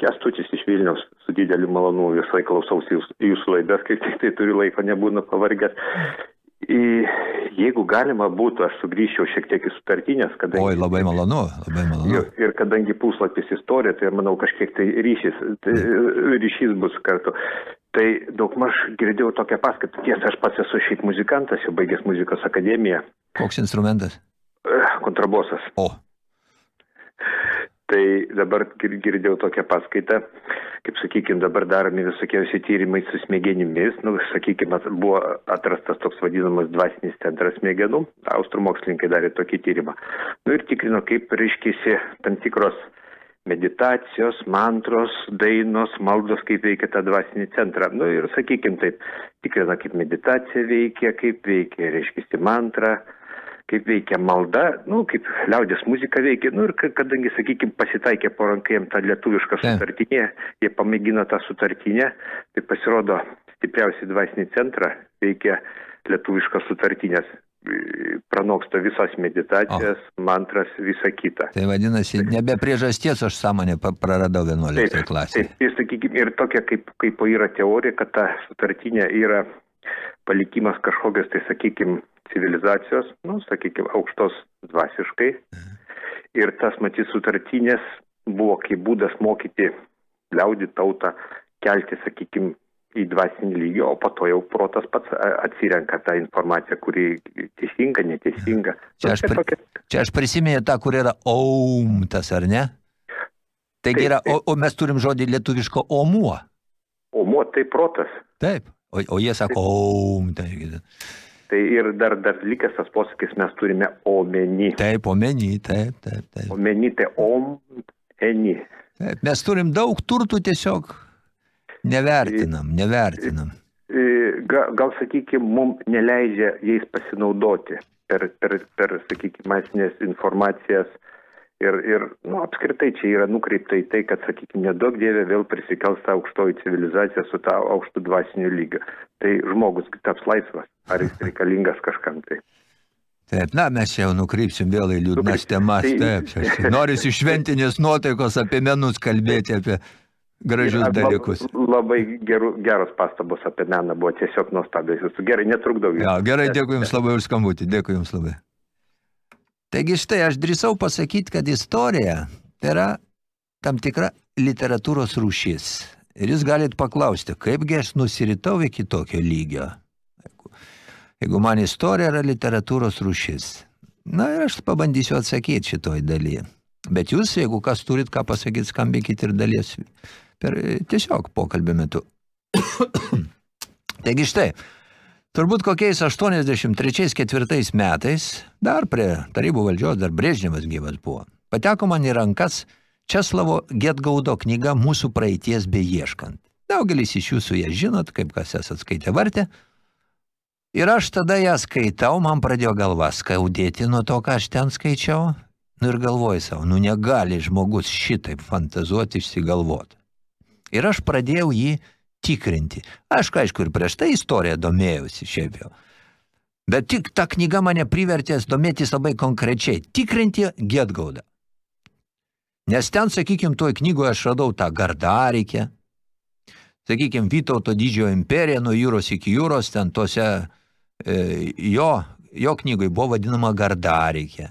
Kestutis iš Vilniaus. Su dideliu malonu visai klausausi jūs, jūsų laidas, kai tik tai turiu laiko, nebūna pavargęs. Į, jeigu galima būtų, aš sugrįžčiau šiek tiek į sutartinės, kadangi... Oi, labai malonu, labai malonu. Ir kadangi puslapis istorija, tai manau kažkiek tai ryšys, tai, ryšys bus kartu. Tai daugmaž girdėjau tokią paskaitą. Tiesa, aš pats esu šiaip muzikantas, jau baigęs muzikos akademiją. Koks instrumentas? Kontrabosas. O. Tai dabar girdėjau tokią paskaitą, kaip sakykime, dabar daromi visokiausi tyrimai su smegenimis, nu, sakykime, buvo atrastas toks vadinamas dvasinis centras smegenų, austrų mokslininkai darė tokį tyrimą. Nu ir tikrino, kaip reiškėsi tam tikros meditacijos, mantros, dainos, maldos, kaip veikia tą dvasinį centrą. Nu ir, sakykime, taip, tikrina, kaip meditacija veikia, kaip veikia, reiškia, mantra, kaip veikia malda, nu, kaip liaudės muzika veikia, nu, ir kadangi, sakykime, pasitaikė po rankėjim tą lietuvišką sutartinę, jie pamėgino tą sutartinę, tai pasirodo stipriausiai dvasinį centrą veikia lietuviškas sutartinės pranoksta visas meditacijas, o. mantras, visa kita. Tai vadinasi, nebe priežasties aš sąmonę praradau 11 klasėje. Taip, ir, sakykime, ir tokia kaip, kaip yra teorija, kad ta sutartinė yra palikimas kažkokios, tai sakykime, civilizacijos, nu, sakykime, aukštos dvasiškai. Ir tas, matyt, sutartinės buvo kaip būdas mokyti liaudį tautą kelti, sakykime, į dvasinį lygį, o po to jau protas pats atsirenka tą informaciją, kuri teisinga, neteisinga. Čia aš, pri, čia aš prisimenu tą, kur yra oum tas, ar ne? Taigi taip, yra, o, o mes turim žodį lietuviško omuo. Omuo tai protas. Taip, o, o jie sako oum. Tai, Tai ir dar, dar likęs tas posakis mes turime omeny. Taip, omeny, taip, taip, taip. Omeny tai om, eni. Taip, mes turim daug turtų tiesiog nevertinam, nevertinam. Gal, gal sakykime, mums neleidžia jais pasinaudoti per, per, per sakykime, masinės informacijas Ir, ir nu, apskritai čia yra nukreipta į tai, kad, sakykime, nedaug dievė vėl prisikels tą aukštoji civilizacija su tą aukštų dvasiniu lygiu. Tai žmogus taps laisvas, ar jis reikalingas kažkam tai. Taip, na, mes jau nukrypsim vėl į liūdnas temas, taip, taip. Noris iš šventinės nuotaikos apie menus kalbėti, apie gražius dalykus. Labai geru, geros pastabos apie meną buvo tiesiog nuostabiai. Gerai, netrukdau. Ja, gerai, dėkui Jums labai už skambutį, dėkui Jums labai. Taigi štai aš drįsau pasakyti, kad istorija tai yra tam tikra literatūros rūšis. Ir jūs galit paklausti, kaipgi aš nusiritau iki tokio lygio. Jeigu man istorija yra literatūros rūšis. Na ir aš pabandysiu atsakyti šitoj dalyje. Bet jūs, jeigu kas turit ką pasakyti, skambinkit ir dalies per tiesiog pokalbio metu. <coughs> Taigi štai, Turbūt kokiais 83-4 metais, dar prie tarybų valdžios, dar Brežnevas gyvas buvo, pateko man į rankas Česlavo Getgaudo knyga Mūsų praeities beieškant. Daugelis iš jūsų ją žinot, kaip kas esat skaitę vartę. Ir aš tada ją skaitau, man pradėjo galva skaudėti nuo to, ką aš ten skaičiau. Nu ir galvoju savo, nu negali žmogus šitaip fantazuoti išsigalvoti. Ir aš pradėjau jį tikrinti. Aš, aišku, ir prieš tai istoriją domėjausi šiaip jau. Bet tik ta knyga mane privertės domėtis labai konkrečiai. Tikrinti Getgaudą. Nes ten, sakykime, toj knygoje aš radau tą Gardarikę, sakykime, Vytauto didžiojo imperiją nuo jūros iki jūros, ten tose e, jo, jo knygoj buvo vadinama Gardarikė.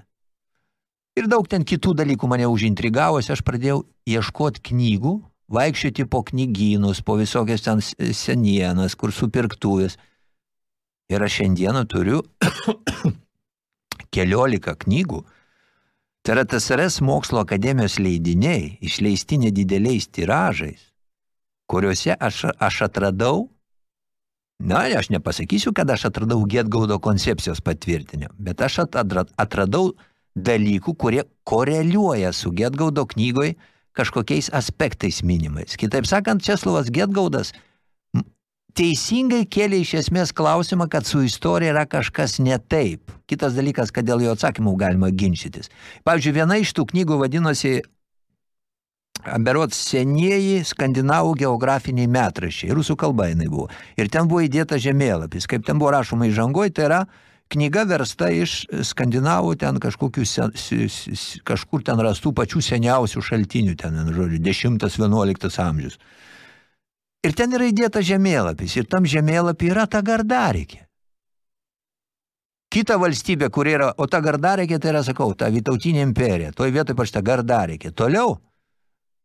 Ir daug ten kitų dalykų mane užintrigavosi, aš pradėjau ieškoti knygų, vaikščioti po knygynus, po visokias ten senienas, kur supirktuvės. Ir aš šiandieną turiu <coughs> keliolika knygų. Tai yra TSRS mokslo akademijos leidiniai, išleisti nedideliais tiražais, kuriuose aš, aš atradau, na, aš nepasakysiu, kad aš atradau Getgaudo koncepcijos patvirtinimą, bet aš atradau dalykų, kurie koreliuoja su Getgaudo knygoj kažkokiais aspektais minimais. Kitaip sakant, Česlovas Getgaudas teisingai kėlė iš esmės klausimą, kad su istorija yra kažkas ne taip. Kitas dalykas, kad dėl jo atsakymų galima ginčytis. Pavyzdžiui, viena iš tų knygų vadinosi Berots senieji skandinavų geografiniai metrašiai, rusų kalba jinai buvo. Ir ten buvo įdėta žemėlapis. Kaip ten buvo rašoma įžangoj, tai yra knyga versta iš skandinavų ten kažkokių sen, kažkur ten rastų pačių seniausių šaltinių, ten, žodžiu, 10-11 amžius. Ir ten yra įdėta žemėlapis, ir tam žemėlapį yra ta gardarikė. Kita valstybė, kur yra, o ta gardarikė, tai yra, sakau, ta Vytautinė imperija, toj vietoj pašta gardarikė. Toliau,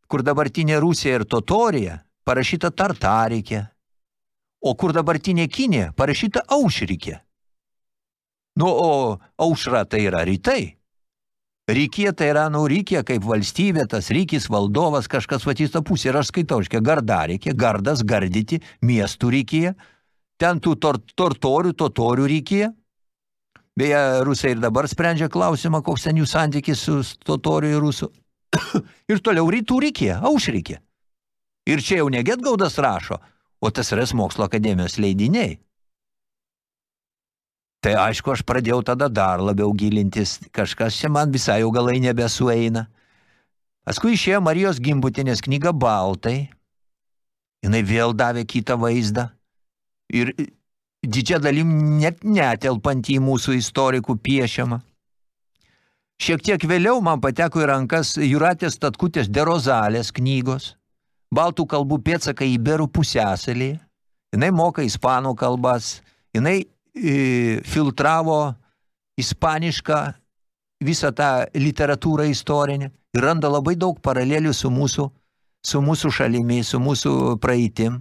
kur dabartinė Rusija ir Totorija, parašyta Tartarikė, o kur dabartinė Kinė, parašyta Aušrikė. Nu, o aušra tai yra rytai. Rykė tai yra, nu, rykė kaip valstybė, tas rykis valdovas, kažkas vatys tą pusę. Ir aš skaitau, iškia, gardarykė, gardas, gardyti, miestų rykė, ten tų tor tortorių, totorių rykė. Beje, rusai ir dabar sprendžia klausimą, koks ten jų santykis su totoriu ir rusų. <coughs> ir toliau rytų rykė, aušrykė. Ir čia jau ne Getgaudas rašo, o tas res mokslo akademijos leidiniai. Tai aišku, aš pradėjau tada dar labiau gilintis, kažkas čia man visai jau galai nebesueina. Paskui išėjo Marijos Gimbutinės knyga Baltai. Jinai vėl davė kitą vaizdą. Ir didžia dalim net netelpant į mūsų istorikų piešiamą. Šiek tiek vėliau man pateko į rankas Juratės Tatkutės Derozalės knygos, baltų kalbų pėtsakai Iberų pusęsalėje. Jinai moka ispanų kalbas, jinai filtravo ispanišką visą tą literatūrą istorinę ir randa labai daug paralelių su mūsų, su mūsų šalimi, su mūsų praeitim.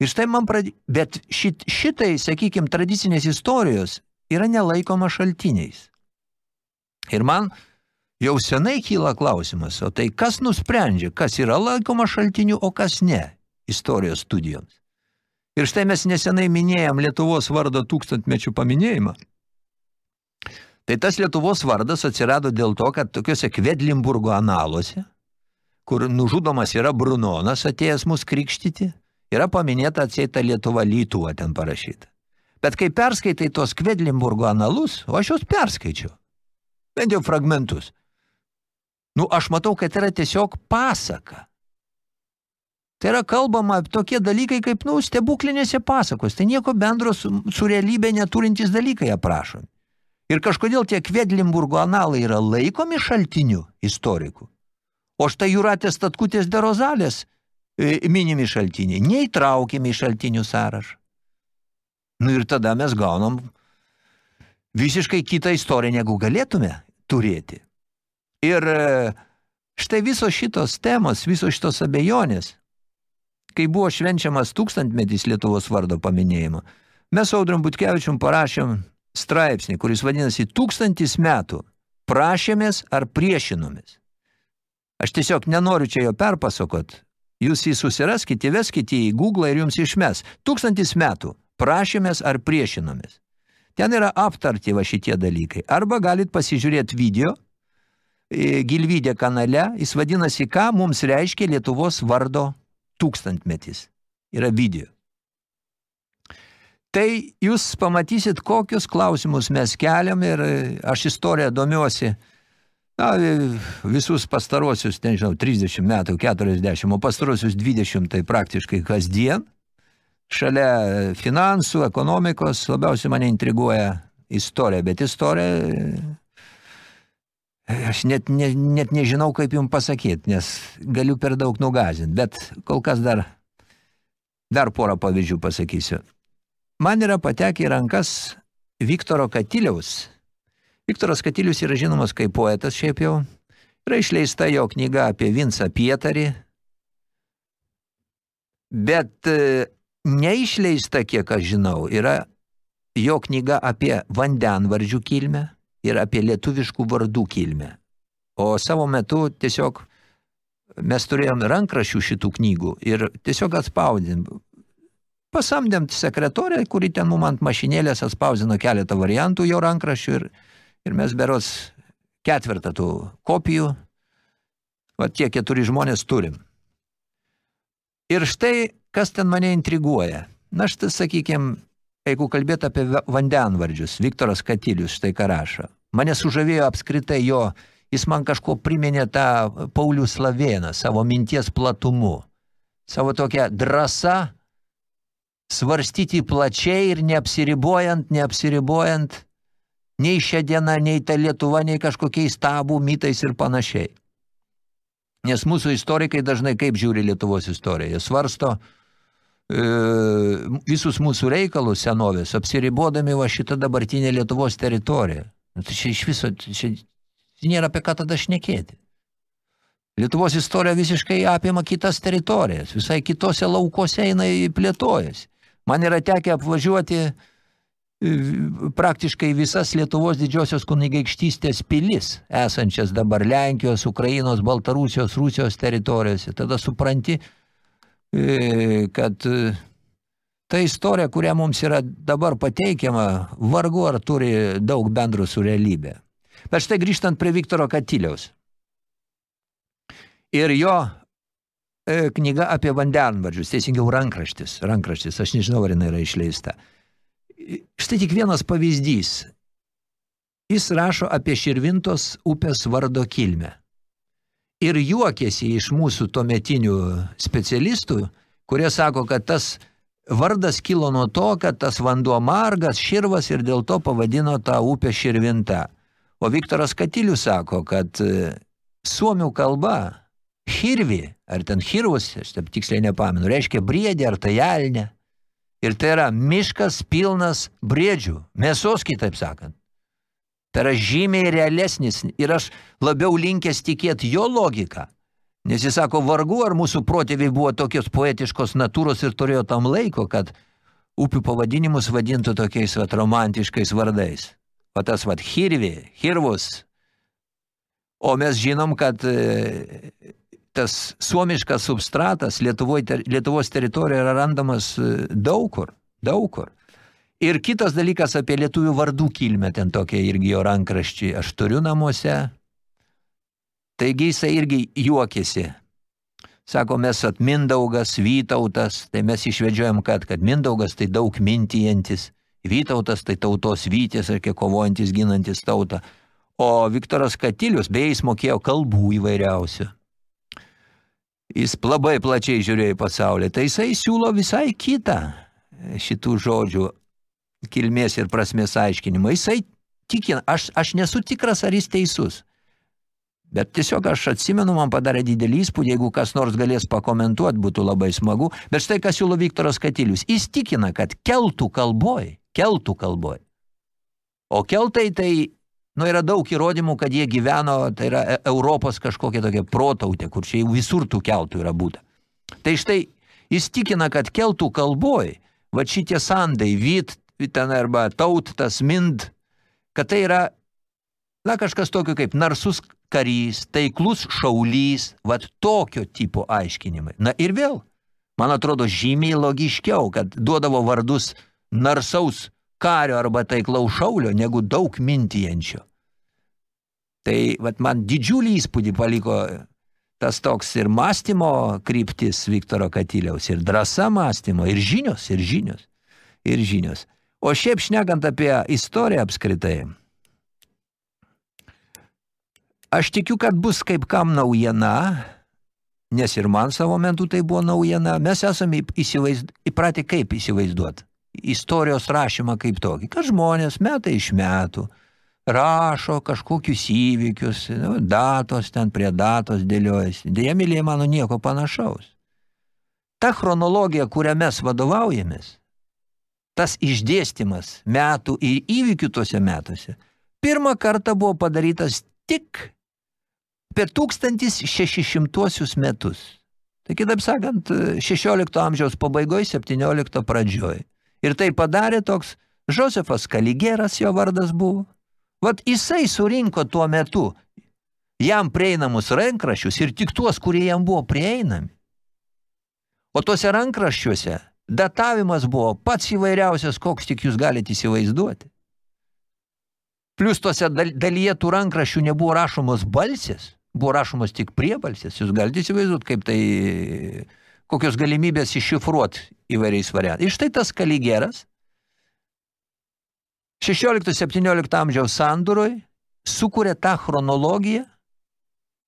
Ir štai man pradė... Bet šit, šitai, sakykime, tradicinės istorijos yra nelaikoma šaltiniais. Ir man jau senai kyla klausimas, o tai kas nusprendžia, kas yra laikoma šaltiniu, o kas ne istorijos studijoms. Ir štai mes nesenai minėjom Lietuvos vardo tūkstantmečių paminėjimą. Tai tas Lietuvos vardas atsirado dėl to, kad tokiuose Kvedlimburgo analuose, kur nužudomas yra Brunonas atėjęs mus krikštyti, yra paminėta atsėta Lietuva Lytuva ten parašyta. Bet kai perskaitai tos Kvedlimburgo analus, o aš juos perskaičiau, bent jau fragmentus, nu aš matau, kad yra tiesiog pasaka. Tai yra kalbama tokie dalykai kaip, nu, stebuklinėse pasakos. Tai nieko bendro su, su realybė neturintys dalykai aprašomi. Ir kažkodėl tie Kvedlimburgo analai yra laikomi šaltiniu istorikų. O štai Juratės Tatkutės derozalės e, minimi šaltiniai, neįtraukiami į šaltinių sąrašą. Nu ir tada mes gaunam visiškai kitą istoriją, negu galėtume turėti. Ir e, štai visos šitos temos, visos šitos abejonės kai buvo švenčiamas tūkstantmetis Lietuvos vardo paminėjimo, mes su Audrium Butkevičium parašėm straipsnį, kuris vadinasi tūkstantis metų prašėmės ar priešinomės. Aš tiesiog nenoriu čia jo perpasakot. Jūs jį susiraskite, veskite į Google ir jums išmes. Tūkstantis metų prašėmės ar priešinomės. Ten yra aptarti va šitie dalykai. Arba galit pasižiūrėti video e, Gilvydė kanale. Jis vadinasi, ką mums reiškia Lietuvos vardo tūkstantmetis. Yra video. Tai jūs pamatysit, kokius klausimus mes keliam ir aš istoriją domiuosi na, visus pastarosius, nežinau, 30 metų, 40, o pastarosius 20 tai praktiškai kasdien. Šalia finansų, ekonomikos labiausiai mane intriguoja istorija, bet istorija Aš net, ne, net nežinau, kaip jums pasakyti, nes galiu per daug nugazinti, bet kol kas dar, dar porą pavyzdžių pasakysiu. Man yra patekę į rankas Viktoro Katiliaus. Viktoras Katilius yra žinomas kaip poetas šiaip jau. Yra išleista jo knyga apie Vinsą Pietarį, bet e, neišleista, kiek aš žinau, yra jo knyga apie vandenvardžių kilmę ir apie lietuviškų vardų kilmę. O savo metu tiesiog mes turėjom rankrašių šitų knygų ir tiesiog atspaudėm. Pasamdėm sekretorę, kuri ten mum ant mašinėlės atspausdino keletą variantų jo rankrašių ir, ir mes beros ketvirtą tų kopijų, va tie keturi žmonės turim. Ir štai, kas ten mane intriguoja. Na, štai, sakykime, jeigu kalbėt apie vandenvardžius, Viktoras Katilius štai ką rašo. Mane sužavėjo apskritai jo, jis man kažko priminė tą Paulių Slavėną savo minties platumu, savo tokią drąsą svarstyti plačiai ir neapsiribojant, neapsiribojant nei šią dieną, nei ta Lietuva, nei kažkokiais tabų, mitais ir panašiai. Nes mūsų istorikai dažnai kaip žiūri Lietuvos istoriją. Jie svarsto e, visus mūsų reikalus senovės, apsiribodami va šitą dabartinę Lietuvos teritoriją. Nu, tai čia iš viso, čia nėra apie ką tada šnekėti. Lietuvos istorija visiškai apima kitas teritorijas, visai kitose laukose jinai plėtojasi. Man yra tekę apvažiuoti e, praktiškai visas Lietuvos didžiosios kunigaikštystės pilis, esančias dabar Lenkijos, Ukrainos, Baltarusijos, Rusijos teritorijose. Tada supranti, e, kad ta istorija, kurią mums yra dabar pateikiama, vargu ar turi daug bendrų su realybė. Bet štai grįžtant prie Viktoro Katiliaus ir jo e, knyga apie vandenvardžius, teisingiau rankraštis, rankraštis, aš nežinau, ar jinai yra išleista. Štai tik vienas pavyzdys. Jis rašo apie Širvintos upės vardo kilmę. Ir juokėsi iš mūsų tuometinių specialistų, kurie sako, kad tas vardas kilo nuo to, kad tas vanduo margas, širvas ir dėl to pavadino tą upę Širvinta. O Viktoras Katilius sako, kad e, suomių kalba Hirvi, ar ten hirvus, aš taip tiksliai nepamenu, reiškia briedį ar elnė. Ir tai yra miškas pilnas briedžių, mėsos kitaip sakant. Tai yra žymiai realesnis ir aš labiau linkęs tikėti jo logiką. Nes jis sako, vargu ar mūsų protėviai buvo tokios poetiškos natūros ir turėjo tam laiko, kad upių pavadinimus vadintų tokiais vat, romantiškais vardais. O tas vat hirvi, hirvus. O mes žinom, kad tas suomiškas substratas Lietuvoj, Lietuvos teritorijoje yra randamas e, daug kur, daug kur. Ir kitas dalykas apie lietuvių vardų kilmę, ten tokie irgi jo rankraščiai, aš turiu namuose. Taigi jisai irgi juokėsi. Sako, mes at Mindaugas, Vytautas, tai mes išvedžiojam, kad, kad Mindaugas tai daug mintijantis, Vytautas tai tautos vytės, ar kiek kovojantis, ginantis tautą. O Viktoras Katilius, beje, jis mokėjo kalbų įvairiausių jis labai plačiai žiūrėjo į pasaulį, tai jisai siūlo visai kitą šitų žodžių kilmės ir prasmės aiškinimą. Jisai tikina, aš, aš nesu tikras, ar jis teisus. Bet tiesiog aš atsimenu, man padarė didelį įspūdį, jeigu kas nors galės pakomentuoti, būtų labai smagu. Bet štai, kas siūlo Viktoras Katilius. Jis tikina, kad keltų kalboj, keltų kalboj. O keltai tai Nu, yra daug įrodymų, kad jie gyveno, tai yra e, Europos kažkokia tokia protautė, kur čia visur tų keltų yra būta. Tai štai jis tikina, kad keltų kalboj, va šitie sandai, vyt, ten arba taut, tas mind, kad tai yra, na, kažkas tokio kaip narsus karys, taiklus šaulys, va tokio tipo aiškinimai. Na ir vėl, man atrodo, žymiai logiškiau, kad duodavo vardus narsaus kario arba taiklaus šaulio, negu daug mintijančio. Tai vat, man didžiulį įspūdį paliko tas toks ir mąstymo kryptis Viktoro Katiliaus, ir drąsa mąstymo, ir žinios, ir žinios, ir žinios. O šiaip šnekant apie istoriją apskritai, aš tikiu, kad bus kaip kam naujiena, nes ir man savo metu tai buvo naujiena, mes esame įsivaizd... įpratę kaip įsivaizduoti istorijos rašymą kaip tokį, kad žmonės metai iš metų rašo kažkokius įvykius, nu, datos ten prie datos dėliojasi. Dėja, mylėjai mano, nieko panašaus. Ta chronologija, kurią mes vadovaujamės, tas išdėstymas metų ir įvykių tuose metuose, pirmą kartą buvo padarytas tik per 1600 metus. Tai kitaip sakant, 16 amžiaus pabaigoje, 17 pradžioje. Ir tai padarė toks Josefas Kaligeras, jo vardas buvo. Vat jisai surinko tuo metu jam prieinamus rankraščius ir tik tuos, kurie jam buvo prieinami. O tuose rankraščiuose datavimas buvo pats įvairiausias, koks tik jūs galite įsivaizduoti. Plius tuose dalyje tų rankraščių nebuvo rašomos balsės, buvo rašomos tik priebalsės. Jūs galite įsivaizduoti, kaip tai kokios galimybės iššifruoti įvairiais variantais. Ir štai tas Kaligeras 16-17 amžiaus sanduroj sukūrė tą chronologiją,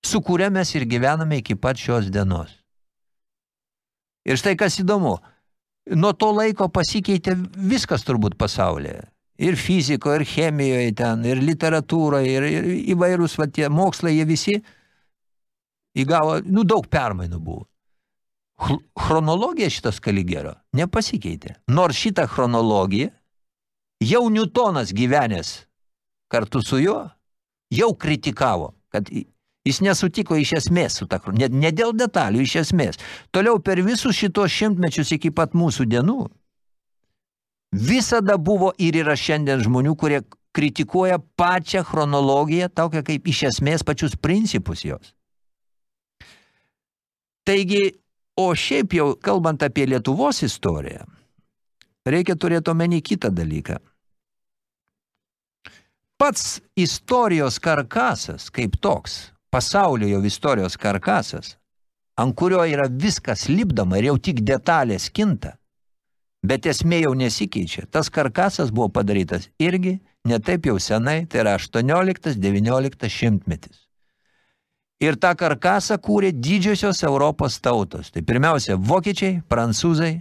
su kuria mes ir gyvename iki pat šios dienos. Ir štai kas įdomu, nuo to laiko pasikeitė viskas turbūt pasaulyje. Ir fizikoje, ir chemijoje ten, ir literatūroje, ir, ir įvairūs va, tie mokslai, jie visi įgavo, nu, daug permainų buvo. Chronologija šitas Kaligero nepasikeitė. Nors šitą chronologiją jau Newtonas gyvenęs kartu su juo jau kritikavo, kad Jis nesutiko iš esmės su ta ne, ne dėl detalių, iš esmės. Toliau per visus šitos šimtmečius iki pat mūsų dienų visada buvo ir yra šiandien žmonių, kurie kritikuoja pačią chronologiją, tokią kaip iš esmės pačius principus jos. Taigi, o šiaip jau, kalbant apie Lietuvos istoriją, reikia turėti omeny kitą dalyką. Pats istorijos karkasas kaip toks – pasaulio jau istorijos karkasas, ant kurio yra viskas lipdama ir jau tik detalės kinta, bet esmė jau nesikeičia. Tas karkasas buvo padarytas irgi ne taip jau senai, tai yra 18-19 šimtmetis. Ir tą karkasą kūrė didžiosios Europos tautos. Tai pirmiausia, vokiečiai, prancūzai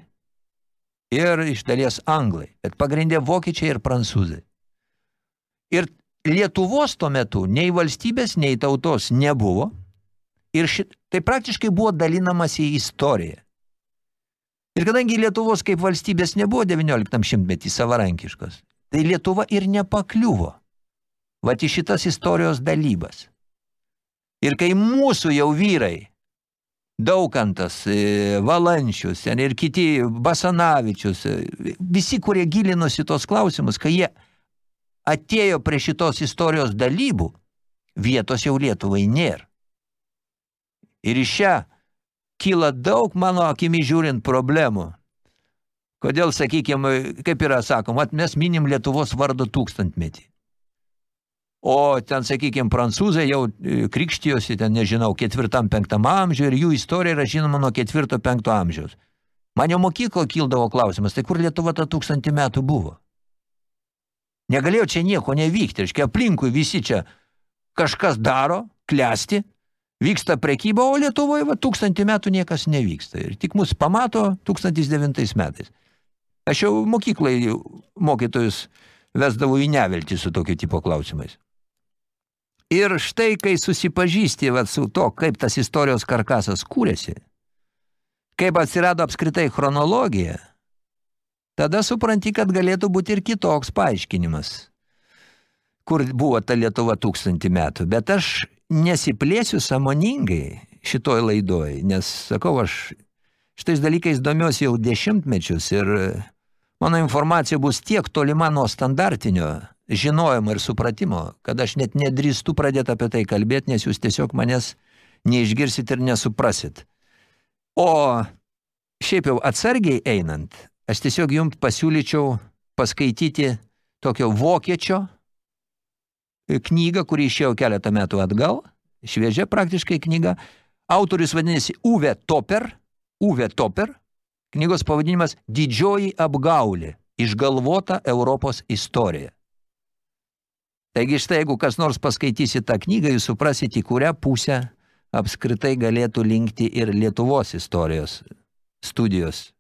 ir iš dalies anglai, bet pagrindė vokiečiai ir prancūzai. Ir Lietuvos tuo metu nei valstybės, nei tautos nebuvo. Ir šit, tai praktiškai buvo dalinamas į istoriją. Ir kadangi Lietuvos kaip valstybės nebuvo 19 šimtmetį savarankiškos, tai Lietuva ir nepakliuvo vat į šitas istorijos dalybas. Ir kai mūsų jau vyrai, Daukantas, e, Valančius ir kiti Basanavičius, e, visi, kurie gilinosi tos klausimus, kai jie atėjo prie šitos istorijos dalybų, vietos jau Lietuvai nėra. Ir iš čia kyla daug mano akimi žiūrint problemų. Kodėl, sakykime, kaip yra sakom, at mes minim Lietuvos vardo tūkstantmetį. O ten, sakykime, prancūzai jau e, krikštijosi, ten, nežinau, ketvirtam, penktam amžiuje ir jų istorija yra žinoma nuo ketvirto, penkto amžiaus. Man jau mokyklo kildavo klausimas, tai kur Lietuva tą tūkstantį metų buvo? Negalėjo čia nieko nevykti. Reiškia, aplinkui visi čia kažkas daro, klesti, vyksta prekyba, o Lietuvoje va, tūkstantį metų niekas nevyksta. Ir tik mus pamato 1009 metais. Aš jau mokyklai mokytojus vesdavau į neveltį su tokio tipo klausimais. Ir štai, kai susipažįsti vat, su to, kaip tas istorijos karkasas kūrėsi, kaip atsirado apskritai chronologija – tada supranti, kad galėtų būti ir kitoks paaiškinimas, kur buvo ta Lietuva tūkstantį metų. Bet aš nesiplėsiu samoningai šitoj laidoj, nes, sakau, aš šitais dalykais domiuosi jau dešimtmečius ir mano informacija bus tiek tolima nuo standartinio žinojimo ir supratimo, kad aš net nedrįstu pradėti apie tai kalbėti, nes jūs tiesiog manęs neišgirsit ir nesuprasit. O šiaip jau atsargiai einant, aš tiesiog jums pasiūlyčiau paskaityti tokio vokiečio knygą, kuri išėjo keletą metų atgal, šviežia praktiškai knyga. Autorius vadinasi Uwe Toper, Uwe Toper, knygos pavadinimas Didžioji apgaulė, išgalvota Europos istorija. Taigi štai, jeigu kas nors paskaitysi tą knygą, jūs suprasite, į kurią pusę apskritai galėtų linkti ir Lietuvos istorijos studijos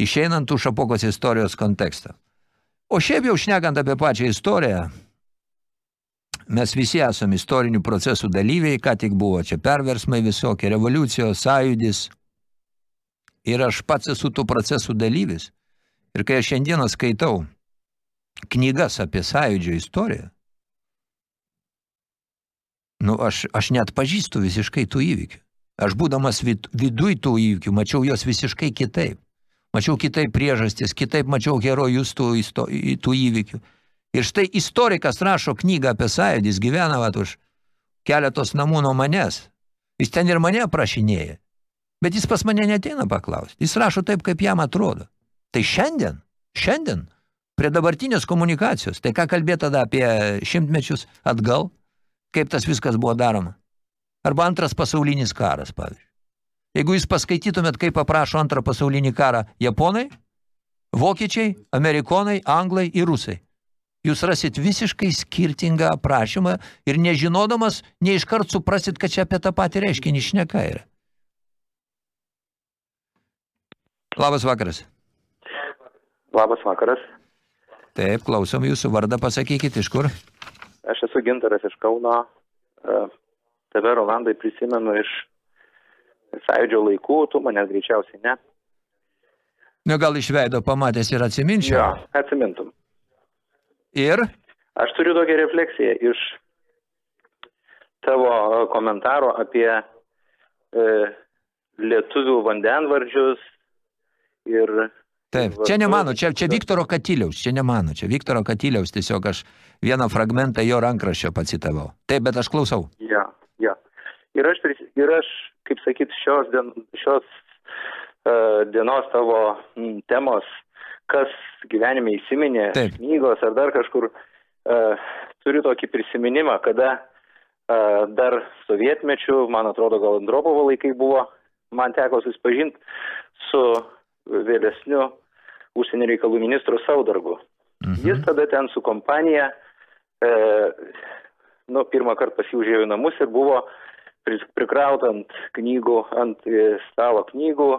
išeinant tų šapokos istorijos kontekstą. O šiaip jau šnekant apie pačią istoriją, mes visi esame istorinių procesų dalyviai, ką tik buvo čia perversmai visokie, revoliucijos, sąjudis. Ir aš pats esu tų procesų dalyvis. Ir kai aš šiandieną skaitau knygas apie sąjūdžio istoriją, nu, aš, aš net pažįstu visiškai tų įvykių. Aš būdamas vid, viduj tų įvykių, mačiau jos visiškai kitaip mačiau kitaip priežastis, kitaip mačiau herojus tų, tų įvykių. Ir štai istorikas rašo knygą apie sąjūdį, jis gyvena vat, už keletos namų nuo manęs. Jis ten ir mane prašinėja. Bet jis pas mane neteina paklausti. Jis rašo taip, kaip jam atrodo. Tai šiandien, šiandien, prie dabartinės komunikacijos, tai ką kalbėt tada apie šimtmečius atgal, kaip tas viskas buvo daroma. Arba antras pasaulinis karas, pavyzdžiui. Jeigu jūs paskaitytumėt, kaip aprašo antrą pasaulinį karą japonai, vokiečiai, amerikonai, anglai ir rusai. Jūs rasit visiškai skirtingą aprašymą ir nežinodamas, neiškart suprasit, kad čia apie tą patį reiškinį šneka yra. Labas vakaras. Labas vakaras. Taip, klausom jūsų vardą, pasakykit, iš kur? Aš esu Gintaras iš Kauno. E, Tave, Rolandai, prisimenu iš sąjūdžio laikų, tu manęs greičiausiai ne. Nu, gal iš veido pamatęs ir atsiminčiau? Jo, atsimintum. Ir? Aš turiu tokią refleksiją iš tavo komentaro apie e, lietuvių vandenvardžius ir Taip, čia ne mano, čia, čia Viktoro Katiliaus, čia ne mano, čia Viktoro Katiliaus, tiesiog aš vieną fragmentą jo rankraščio pacitavau. Taip, bet aš klausau. Ja, ja. Ir aš, ir aš kaip sakyt, šios, dien, šios uh, dienos tavo mm, temos, kas gyvenime įsiminė, Taip. knygos ar dar kažkur, uh, turiu tokį prisiminimą, kada uh, dar sovietmečių, man atrodo, gal Andropovo laikai buvo, man teko susipažinti su vėlesniu užsienio reikalų ministru Saudargu. Mhm. Jis tada ten su kompanija, e, nu, pirmą kartą pasiūžėjo į namus ir buvo pri- prikrauta ant knygų, ant stalo knygų,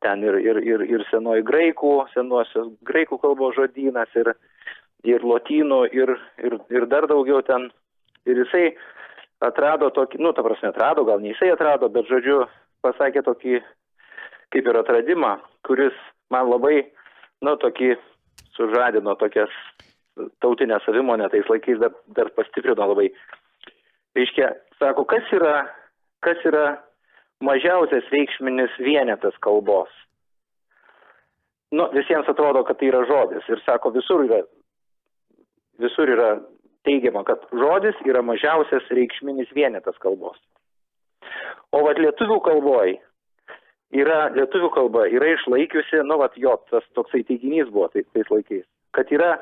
ten ir, ir, ir, ir senoji graikų, senosios graikų kalbos žodynas, ir, ir lotynų, ir, ir, ir dar daugiau ten. Ir jisai atrado tokį, nu, ta prasme, atrado, gal ne jisai atrado, bet žodžiu, pasakė tokį kaip ir atradimą, kuris man labai, nu, tokį sužadino tokias tautinę savimonę, tais laikais dar, dar pastiprino labai. Reiškia, sako, kas yra, kas yra mažiausias reikšminis vienetas kalbos? Nu, visiems atrodo, kad tai yra žodis. Ir sako, visur yra, visur yra teigiama, kad žodis yra mažiausias reikšminis vienetas kalbos. O vat lietuvių kalboj yra, lietuvių kalba yra išlaikiusi, nu vat jo, tas toksai teiginys buvo tais, tais laikais, kad yra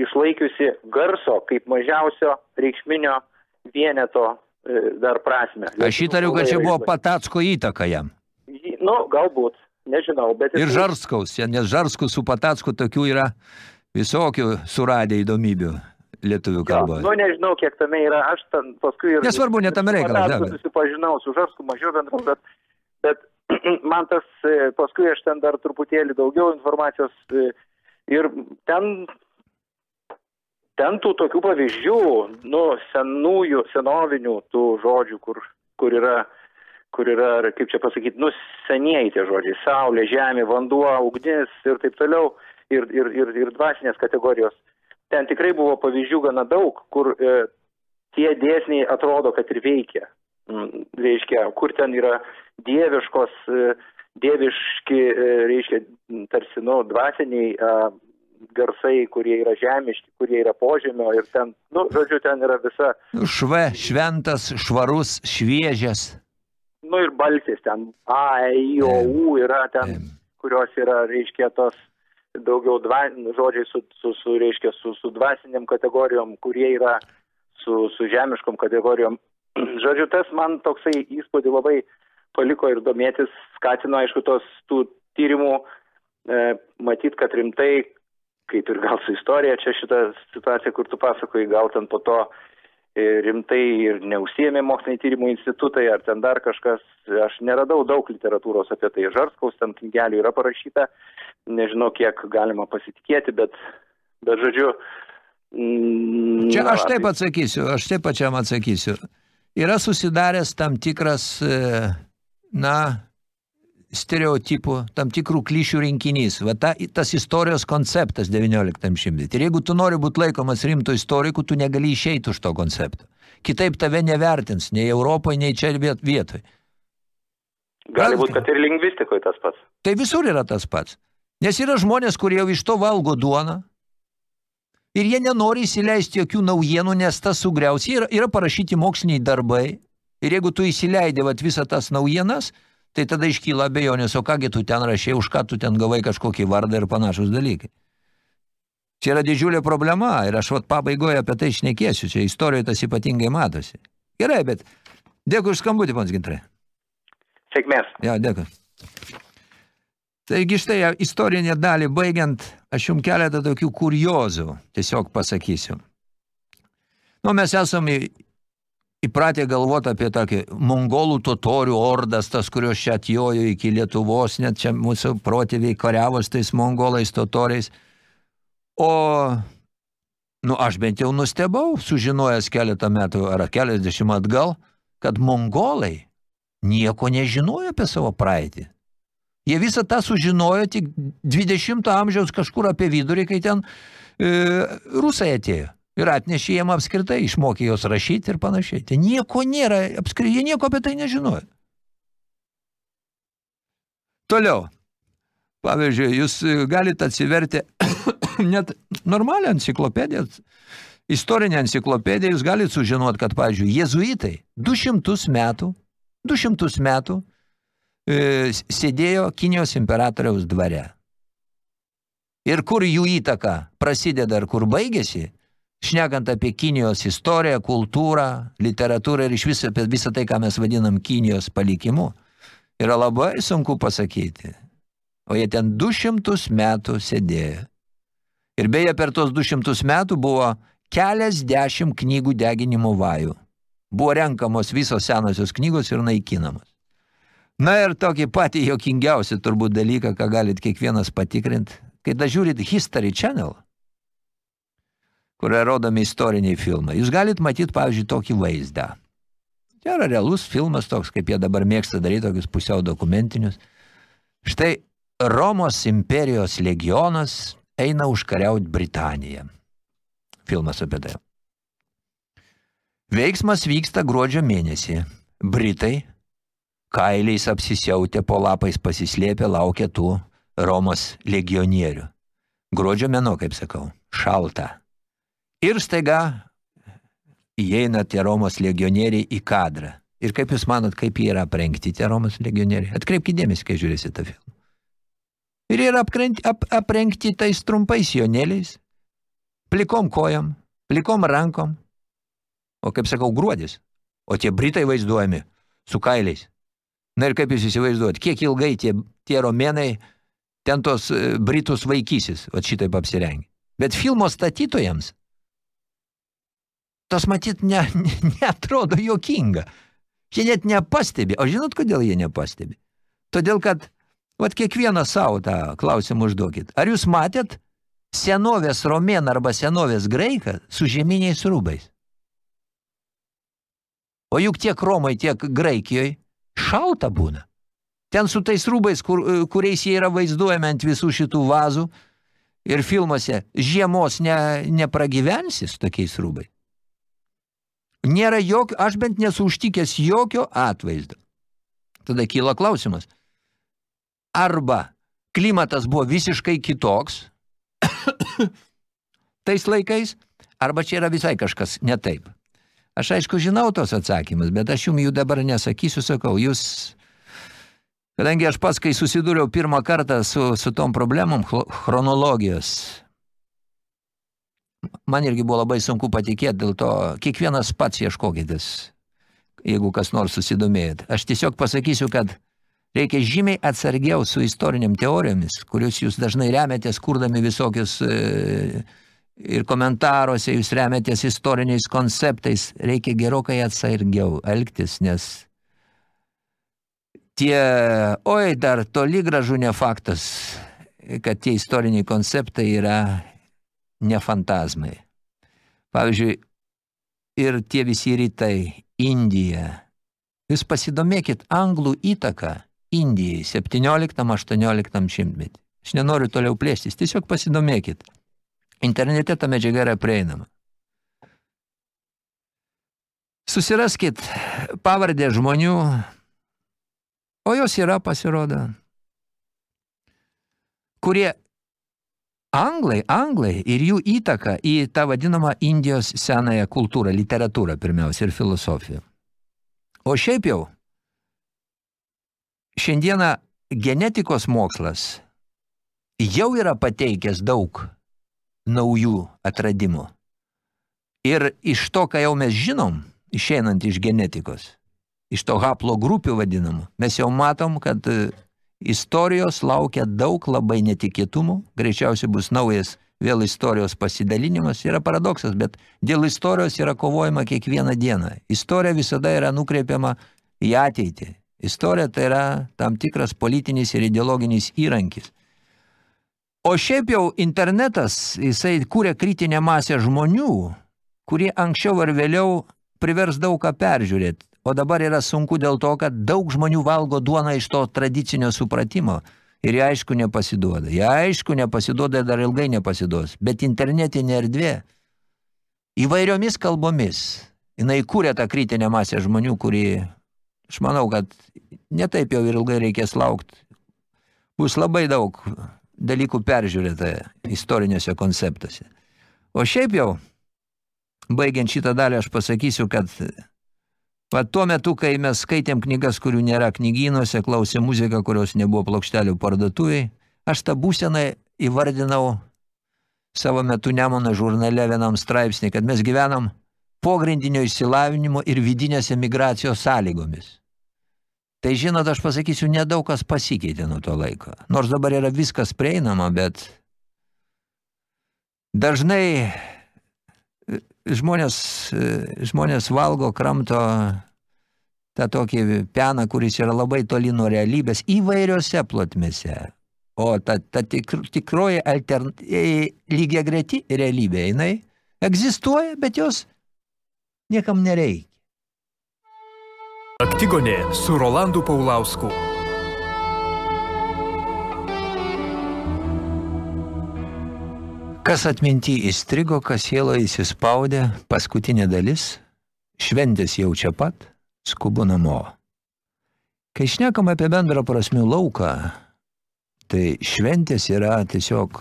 išlaikiusi garso kaip mažiausio reikšminio vieneto e, dar prasme. Aš įtariu, kad čia buvo Patacko įtaka jam. Nu, galbūt, nežinau, bet... Ir jisai- Žarskaus, nes Žarskų su Patacku tokių yra visokių suradę įdomybių lietuvių kalboje. Nu, nežinau, kiek tame yra, aš ten paskui ir... Nesvarbu, ne tame reikalas, bet- Susipažinau su Žarsku mažiau bendrau, bet, bet <clears throat> man tas, e, paskui aš ten dar truputėlį daugiau informacijos e, ir ten, ten tų tokių pavyzdžių, nu, senųjų, senovinių tų žodžių, kur, kur yra kur yra, kaip čia pasakyti, nu, senieji tie žodžiai - saulė, žemė, vanduo, ugnis ir taip toliau, ir, ir, ir, ir dvasinės kategorijos. Ten tikrai buvo pavyzdžių gana daug, kur e, tie dėsniai atrodo, kad ir veikia. Reiškia, kur ten yra dieviškos, e, dieviški, e, reiškia, tarsi, nu, dvasiniai garsai, kurie yra žemiški, kurie yra požemio ir ten, nu, žodžiu, ten yra visa Šve, šventas, švarus, šviežias. nu ir balsis ten A, E, I, O, U yra ten, kurios yra, reiškia, tos daugiau dva, žodžiai su, su, su, reiškia, su, su dvasiniam kategorijom, kurie yra su, su žemiškom kategorijom. Žodžiu, tas man toksai įspūdį labai paliko ir domėtis, skatino, aišku, tos tų tyrimų e, matyt, kad rimtai, kaip ir gal su istorija, čia šita situacija, kur tu pasakoji, gal ten po to e, rimtai ir neužsiemė moksliniai tyrimų institutai ar ten dar kažkas. Aš neradau daug literatūros apie tai. Žarskaus ten knygelių yra parašyta. Nežinau, kiek galima pasitikėti, bet, bet žodžiu. Mm, Čia aš taip atsakysiu, aš taip pačiam atsakysiu. Yra susidaręs tam tikras, e, na, stereotipų, tam tikrų klišių rinkinys. Va ta, tas istorijos konceptas 19 šimtmetį. Ir jeigu tu nori būti laikomas rimto istoriku, tu negali išeiti už to koncepto. Kitaip tave nevertins nei Europoje, nei čia viet, vietoj. Gali būti, kad ir lingvistikoje tas pats. Tai visur yra tas pats. Nes yra žmonės, kurie jau iš to valgo duoną ir jie nenori įsileisti jokių naujienų, nes tas sugriaus. Yra, yra parašyti moksliniai darbai ir jeigu tu įsileidė vat, visą tas naujienas, tai tada iškyla abejonės, o kągi tu ten rašė, už ką tu ten gavai kažkokį vardą ir panašus dalykai. Čia yra didžiulė problema ir aš vat pabaigoje apie tai šnekėsiu, čia istorijoje tas ypatingai matosi. Gerai, bet dėkui už skambutį, pons Gintrai. Sėkmės. Ja, dėkui. Taigi štai istorinė dalį baigiant, aš jums keletą tokių kuriozų tiesiog pasakysiu. Nu, mes esame įpratę galvoti apie tokį mongolų totorių ordas, tas, kurios čia atjojo iki Lietuvos, net čia mūsų protėviai kariavos tais mongolais totoriais. O, nu, aš bent jau nustebau, sužinojęs keletą metų ar keliasdešimt atgal, kad mongolai nieko nežinojo apie savo praeitį. Jie visą tą sužinojo tik 20 amžiaus kažkur apie vidurį, kai ten e, rusai atėjo. Ir atnešė jiem apskritai, išmokė jos rašyti ir panašiai. Ten nieko nėra, apskritai, jie nieko apie tai nežinojo. Toliau. Pavyzdžiui, jūs galite atsiverti <coughs> net normalią enciklopediją, istorinę enciklopediją, jūs galite sužinoti, kad, pavyzdžiui, jezuitai 200 metų, 200 metų sėdėjo Kinijos imperatoriaus dvare. Ir kur jų įtaka prasideda ir kur baigėsi, šnekant apie Kinijos istoriją, kultūrą, literatūrą ir iš viso apie visą tai, ką mes vadinam Kinijos palikimu, yra labai sunku pasakyti. O jie ten 200 metų sėdėjo. Ir beje, per tos 200 metų buvo kelias dešimt knygų deginimo vajų. Buvo renkamos visos senosios knygos ir naikinamos. Na ir tokį patį jokingiausią turbūt dalyką, ką galit kiekvienas patikrinti, kai da žiūrit History Channel, kur yra rodomi istoriniai filmai, jūs galit matyti, pavyzdžiui, tokį vaizdą. Tai yra realus filmas toks, kaip jie dabar mėgsta daryti tokius pusiau dokumentinius. Štai Romos imperijos legionas eina užkariauti Britaniją. Filmas apie tai. Veiksmas vyksta gruodžio mėnesį. Britai kailiais apsisiautė po lapais pasislėpė, laukia tų Romos legionierių. Gruodžio mėno, kaip sakau, šalta. Ir staiga įeina tie Romos legionieriai į kadrą. Ir kaip jūs manot, kaip jie yra aprengti, tie Romos legionieriai? Atkreipkite dėmesį, kai žiūrėsite tą filmą. Ir yra aprengti, ap, aprengti tais trumpais jonėliais, plikom kojom, plikom rankom, o kaip sakau, gruodis. O tie Britai vaizduojami su kailiais. Na ir kaip jūs įsivaizduojat, kiek ilgai tie, tie romėnai ten tos e, Britus vaikysis, va šitaip apsirengi. Bet filmo statytojams tas matyt ne, ne, <laughs> neatrodo jokinga. Jie net nepastebi. O žinot, kodėl jie nepastebi? Todėl, kad vat kiekvieną savo tą klausimą užduokit. Ar jūs matėt senovės romėną arba senovės graiką su žeminiais rūbais? O juk tiek Romai, tiek Graikijoje šalta būna. Ten su tais rūbais, kur, kuriais jie yra vaizduojami ant visų šitų vazų ir filmuose, žiemos ne, nepragyvensi su tokiais rūbai. Nėra jokio, aš bent nesu užtikęs jokio atvaizdo. Tada kyla klausimas. Arba klimatas buvo visiškai kitoks <coughs> tais laikais, arba čia yra visai kažkas ne taip. Aš aišku žinau tos atsakymus, bet aš jums jų dabar nesakysiu, sakau, jūs, kadangi aš pats, kai susidūriau pirmą kartą su, su tom problemom chronologijos, man irgi buvo labai sunku patikėti, dėl to kiekvienas pats ieškokitės, jeigu kas nors susidomėjot. Aš tiesiog pasakysiu, kad reikia žymiai atsargiau su istoriniam teorijomis, kurius jūs dažnai remiatės, kurdami visokius e, ir komentaruose jūs remiatės istoriniais konceptais, reikia gerokai atsargiau elgtis, nes tie, oi, dar toli gražu ne faktas, kad tie istoriniai konceptai yra ne fantazmai. Pavyzdžiui, ir tie visi rytai, Indija. Jūs pasidomėkit anglų įtaką Indijai 17-18 šimtmetį. Aš nenoriu toliau plėstis, tiesiog pasidomėkit. Internete ta medžiaga yra prieinama. Susiraskit pavardę žmonių, o jos yra pasirodo, kurie anglai, anglai ir jų įtaka į tą vadinamą Indijos senąją kultūrą, literatūrą pirmiausia ir filosofiją. O šiaip jau, šiandieną genetikos mokslas jau yra pateikęs daug naujų atradimų. Ir iš to, ką jau mes žinom, išeinant iš genetikos, iš to haplo grupių vadinamų, mes jau matom, kad e, istorijos laukia daug labai netikėtumų, greičiausiai bus naujas vėl istorijos pasidalinimas. Yra paradoksas, bet dėl istorijos yra kovojama kiekvieną dieną. Istorija visada yra nukreipiama į ateitį. Istorija tai yra tam tikras politinis ir ideologinis įrankis. O šiaip jau internetas, jisai kūrė kritinę masę žmonių, kurie anksčiau ar vėliau privers daug ką peržiūrėti. O dabar yra sunku dėl to, kad daug žmonių valgo duoną iš to tradicinio supratimo. Ir jie aišku nepasiduoda. Jie aišku nepasiduoda ir dar ilgai nepasiduos. Bet internetinė erdvė įvairiomis kalbomis. Jinai kūrė tą kritinę masę žmonių, kurį, aš manau, kad netaip jau ir ilgai reikės laukti. Bus labai daug dalykų peržiūrėta istoriniuose konceptuose. O šiaip jau, baigiant šitą dalį, aš pasakysiu, kad va, tuo metu, kai mes skaitėm knygas, kurių nėra knygynuose, klausė muziką, kurios nebuvo plokštelių parduotuviai, aš tą būseną įvardinau savo metu Nemono žurnale vienam straipsnį, kad mes gyvenam pogrindinio išsilavinimo ir vidinės emigracijos sąlygomis. Tai žinot, aš pasakysiu, nedaug kas pasikeitė nuo to laiko. Nors dabar yra viskas prieinama, bet dažnai žmonės, žmonės valgo, kramto tą tokį peną, kuris yra labai toli nuo realybės įvairiose plotmėse. O ta, ta tikr, tikroji altern, lygia greti realybė, jinai egzistuoja, bet jos niekam nereikia. Aktigonė su Rolandu Paulausku. Kas atminti įstrigo, kas sielo įsispaudė, paskutinė dalis, šventės jau čia pat, skubu namo. Kai šnekam apie bendrą prasmių lauką, tai šventės yra tiesiog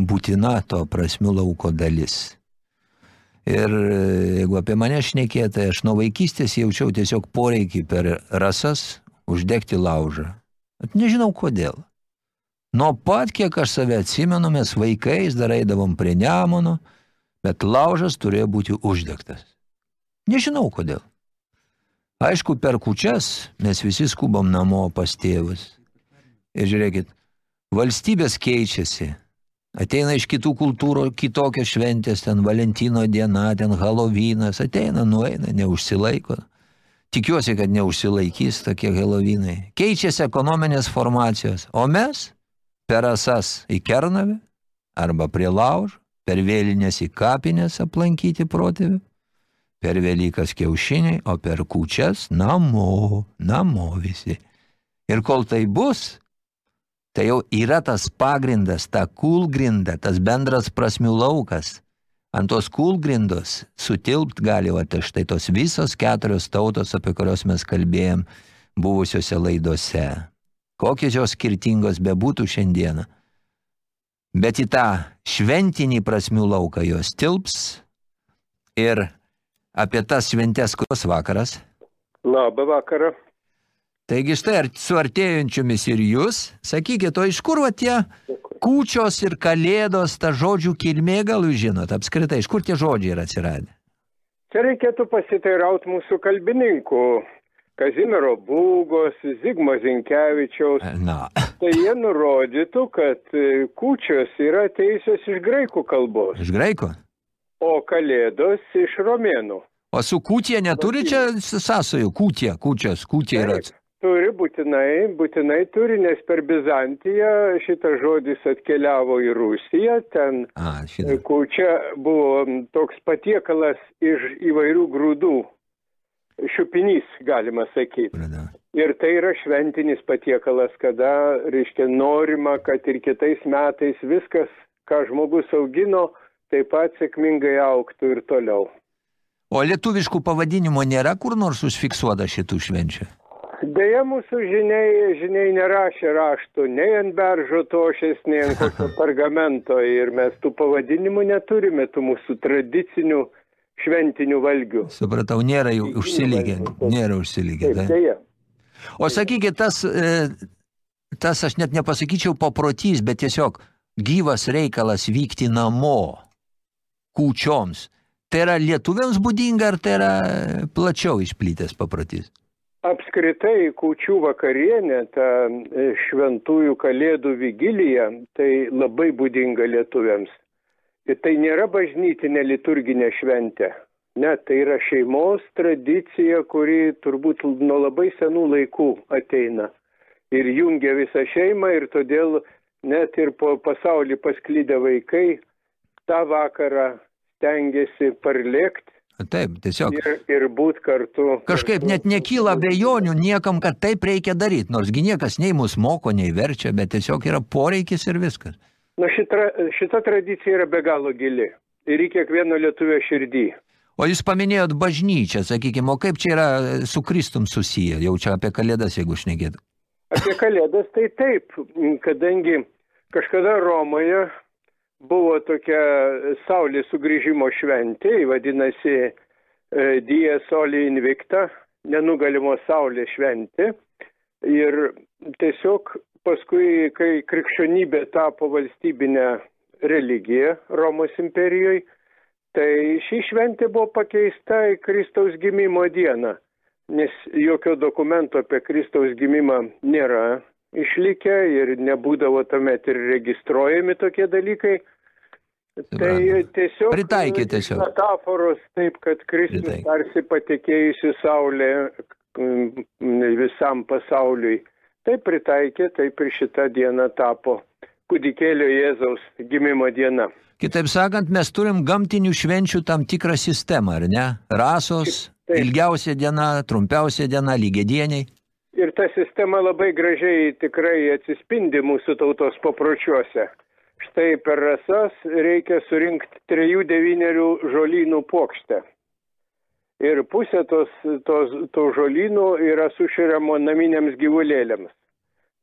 būtina to prasmių lauko dalis. Ir jeigu apie mane šnekėt, tai aš nuo vaikystės jaučiau tiesiog poreikį per rasas uždegti laužą. Bet nežinau kodėl. Nuo pat, kiek aš save atsimenu, mes vaikais dar eidavom prie Nemono, bet laužas turėjo būti uždegtas. Nežinau kodėl. Aišku, per kučias mes visi skubam namo pas tėvus. Ir žiūrėkit, valstybės keičiasi. Ateina iš kitų kultūrų kitokios šventės, ten Valentino diena, ten Halovynas, ateina, nueina, neužsilaiko. Tikiuosi, kad neužsilaikys tokie Halovinai. Keičiasi ekonominės formacijos, o mes per asas į Kernavę arba prie laužo, per vėlinės į kapinės aplankyti protėvį, per Velykas kiaušiniai, o per kūčias namo, namo visi. Ir kol tai bus, tai jau yra tas pagrindas, ta kulgrinda, tas bendras prasmių laukas. Ant tos kulgrindos sutilpt gali, o tai štai tos visos keturios tautos, apie kurios mes kalbėjom buvusiose laidose kokios jos skirtingos bebūtų šiandieną. Bet į tą šventinį prasmių lauką jos tilps ir apie tas šventės kurios vakaras. Labą vakarą. Taigi štai ar, su artėjančiomis ir jūs, sakykit, o iš kur va tie kūčios ir kalėdos, ta žodžių kilmė gal jūs žinot, apskritai, iš kur tie žodžiai yra atsiradę? Čia reikėtų pasiteirauti mūsų kalbininkų. Kazimiero Būgos, Zigmo Zinkevičiaus. Na. <laughs> Tai jie nurodytų, kad kūčios yra teisės iš graikų kalbos. Iš graiko? O kalėdos iš romėnų. O su kūtie neturi čia sąsajų? Kūtie, kūčios, kūtie yra. Taip, turi būtinai, būtinai turi, nes per Bizantiją šitas žodis atkeliavo į Rusiją, ten A, kūčia buvo toks patiekalas iš įvairių grūdų šiupinys, galima sakyti. Ir tai yra šventinis patiekalas, kada, reiškia, norima, kad ir kitais metais viskas, ką žmogus augino, taip pat sėkmingai auktų ir toliau. O lietuviškų pavadinimo nėra kur nors užfiksuota šitų švenčių? Deja, mūsų žiniai, žiniai nerašė raštų, nei ant beržo tošės, nei ant kokio <laughs> pergamento ir mes tų pavadinimų neturime, tų mūsų tradicinių šventinių valgių. Supratau, nėra jau užsilygę, nėra užsilygę. Taip, dėja. O sakykit, tas, e, tas aš net nepasakyčiau paprotys, bet tiesiog gyvas reikalas vykti namo kūčioms. Tai yra lietuviams būdinga, ar tai yra plačiau išplytęs paprotys? Apskritai, kūčių vakarienė, ta šventųjų kalėdų vigilija, tai labai būdinga lietuviams. Ir tai nėra bažnytinė liturginė šventė. Ne, tai yra šeimos tradicija, kuri turbūt nuo labai senų laikų ateina. Ir jungia visą šeimą ir todėl net ir po pasaulį pasklydę vaikai tą vakarą stengiasi parlėkti. Taip, tiesiog. Ir, ir būt kartu. Kažkaip kartu. net nekyla bejonių niekam, kad taip reikia daryti, nors gi niekas nei mus moko, nei verčia, bet tiesiog yra poreikis ir viskas. Na, šita, šita tradicija yra be galo gili ir į kiekvieno lietuvio širdį. O jūs paminėjot bažnyčią, sakykime, o kaip čia yra su Kristum susiję, jau čia apie kalėdas, jeigu šnekėt. Apie kalėdas tai taip, kadangi kažkada Romoje buvo tokia saulės sugrįžimo šventė, vadinasi e, Die Soli Invicta, nenugalimo saulės šventė. Ir tiesiog paskui, kai krikščionybė tapo valstybinę religiją Romos imperijoje, tai ši šventė buvo pakeista į Kristaus gimimo dieną, nes jokio dokumento apie Kristaus gimimą nėra išlikę ir nebūdavo tuomet ir registruojami tokie dalykai. Tai tiesiog Pritaikė tiesiog. metaforos taip, kad Kristus Pritaikė. tarsi patekėjusi saulė mm, visam pasauliui. Taip pritaikė, taip ir šita diena tapo kūdikėlio Jėzaus gimimo diena. Kitaip sakant, mes turim gamtinių švenčių tam tikrą sistemą, ar ne? Rasos, Taip. ilgiausia diena, trumpiausia diena, lygiadieniai. Ir ta sistema labai gražiai tikrai atsispindi mūsų tautos papročiuose. Štai per rasas reikia surinkti trejų devynerių žolynų plokštę. Ir pusė tos, tos, to žolynų yra suširiamo naminiams gyvulėliams,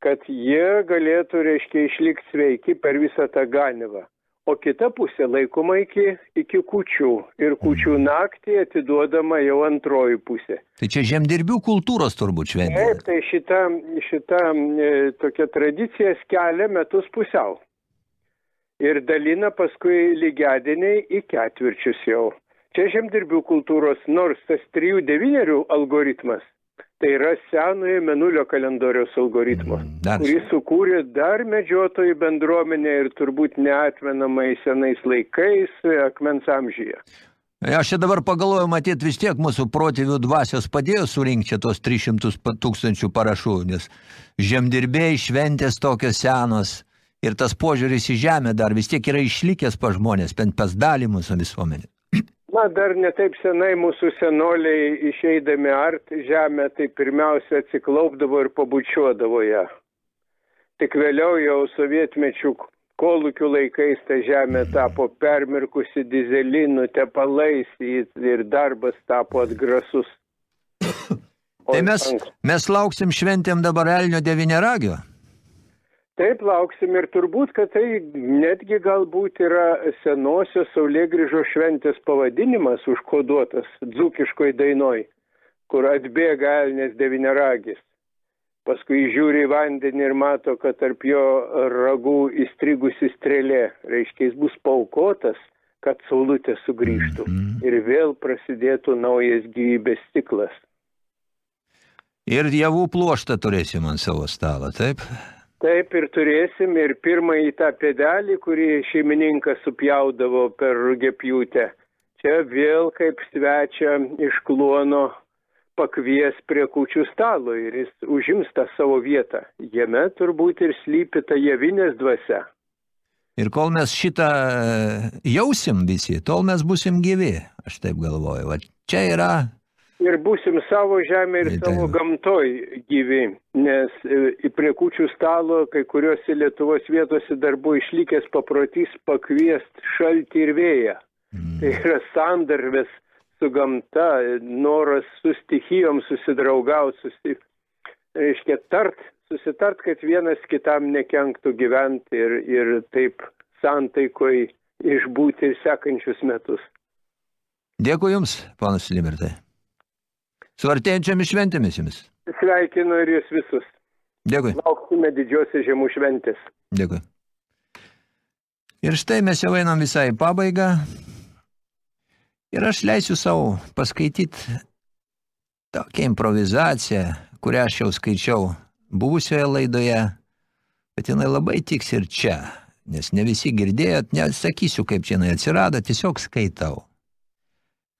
kad jie galėtų, reiškia, išlikti sveiki per visą tą ganivą. O kita pusė laikoma iki, iki kučių ir kučių naktį atiduodama jau antroji pusė. Tai čia žemdirbių kultūros turbūt šventė. Taip, tai šita, šita e, tokia tradicija skelia metus pusiau. Ir dalina paskui lygiadieniai į ketvirčius jau. Čia žemdirbių kultūros, nors tas 3-9 algoritmas, tai yra senojo menulio kalendoriaus algoritmas, dar kurį sukūrė dar medžiotojų bendruomenė ir turbūt neatmenamai senais laikais e, akmens amžyje. Aš čia dabar pagalvoju, matyt, vis tiek mūsų protėvių dvasios padėjo surinkti tos 300 pa- tūkstančių parašų, nes žemdirbėjai šventės tokios senos ir tas požiūris į žemę dar vis tiek yra išlikęs pa žmonės, bent pas dalį mūsų visuomenė. Na, dar netaip senai mūsų senoliai išeidami art žemę, tai pirmiausia atsiklaupdavo ir pabučiuodavo ją. Tik vėliau jau sovietmečių kolūkių laikais ta žemė tapo permirkusi dizelinu, tepalais ir darbas tapo atgrasus. O <coughs> Tai mes, mes lauksim šventėm dabar Elnio devyneragio. Taip lauksim ir turbūt, kad tai netgi galbūt yra senosios Saulėgrįžo šventės pavadinimas užkoduotas dzūkiškoj dainoj, kur atbėga elnės devyneragis. Paskui žiūri į vandenį ir mato, kad tarp jo ragų įstrigusi strėlė, reiškia, jis bus paukotas, kad saulutė sugrįžtų ir vėl prasidėtų naujas gyvybės ciklas. Ir javų pluoštą turėsim ant savo stalo, taip? Taip ir turėsim ir pirmąjį tą pėdelį, kurį šeimininkas supjaudavo per rugėpjūtę. Čia vėl kaip svečia iš kluono pakvies prie kučių stalo ir jis užims tą savo vietą. Jame turbūt ir slypi ta javinės dvasia. Ir kol mes šitą e, jausim visi, tol mes busim gyvi, aš taip galvoju. Va, čia yra Ir būsim savo žemė ir savo gamtoj gyvi, nes e, prie kučių stalo kai kuriuose Lietuvos vietose dar buvo išlikęs paprotys pakviest šaltį ir vėją. Tai yra sandarvės su gamta, noras su stichijom susidraugauti, susi, reiškia tart, susitart, kad vienas kitam nekenktų gyventi ir, ir taip santaikoj išbūti ir sekančius metus. Dėkui Jums, panas Libertai. Su artėjančiamis šventėmis Jums. Sveikinu ir jūs visus. Dėkui. Lauksime didžiosios žemų šventės. Dėkui. Ir štai mes jau einam visai į pabaigą. Ir aš leisiu savo paskaityti tokią improvizaciją, kurią aš jau skaičiau buvusioje laidoje, bet jinai labai tiks ir čia, nes ne visi girdėjot, nesakysiu, kaip čia jinai atsirado, tiesiog skaitau.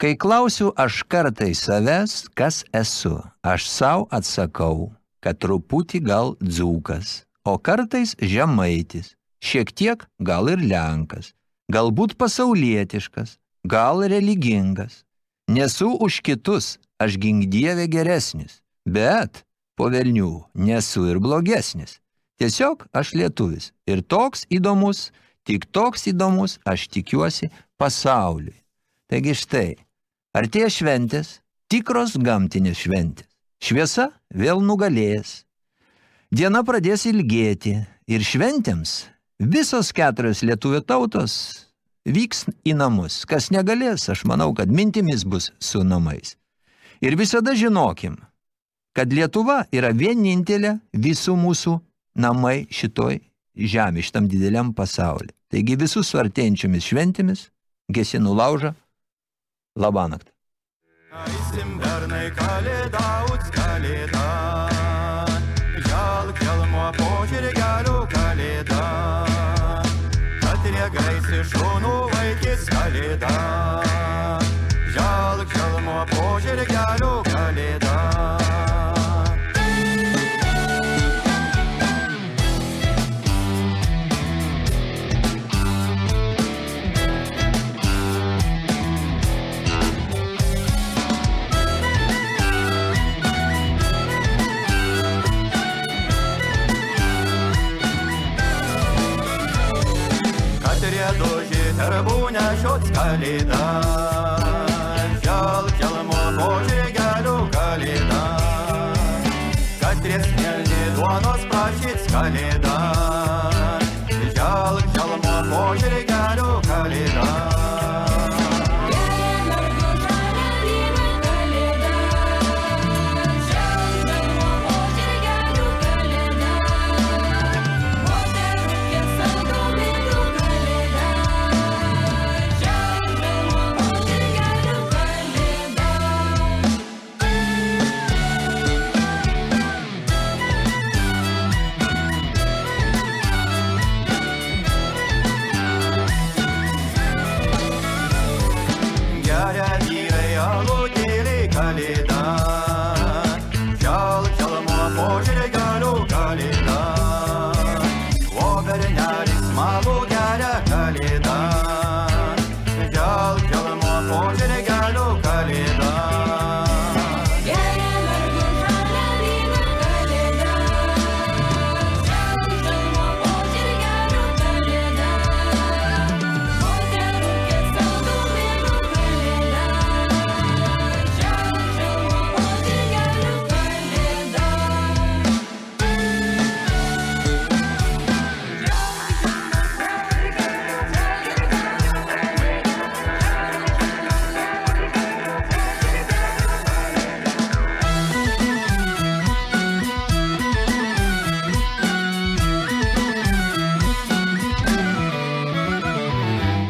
Kai klausiu aš kartai savęs, kas esu, aš savo atsakau, kad truputį gal dzūkas, o kartais žemaitis, šiek tiek gal ir lenkas, galbūt pasaulietiškas, gal religingas. Nesu už kitus, aš gingdievė geresnis, bet po velnių nesu ir blogesnis. Tiesiog aš lietuvis ir toks įdomus, tik toks įdomus aš tikiuosi pasauliui. Taigi štai, artėja šventės, tikros gamtinės šventės. Šviesa vėl nugalės. Diena pradės ilgėti ir šventėms visos keturios lietuvio tautos vyks į namus. Kas negalės, aš manau, kad mintimis bus su namais. Ir visada žinokim, kad Lietuva yra vienintelė visų mūsų namai šitoj žemė, šitam dideliam pasaulyje. Taigi visus su artėjančiomis šventėmis gesinu laužą labanakt. Aisim bernai kalėdaut kalėda, žal kelmo požiūrį galiu kalėda, kad regaisi šūnų vaikis kalėda, žal kelmo požiūrį galiu kalėda. Terbūnę šios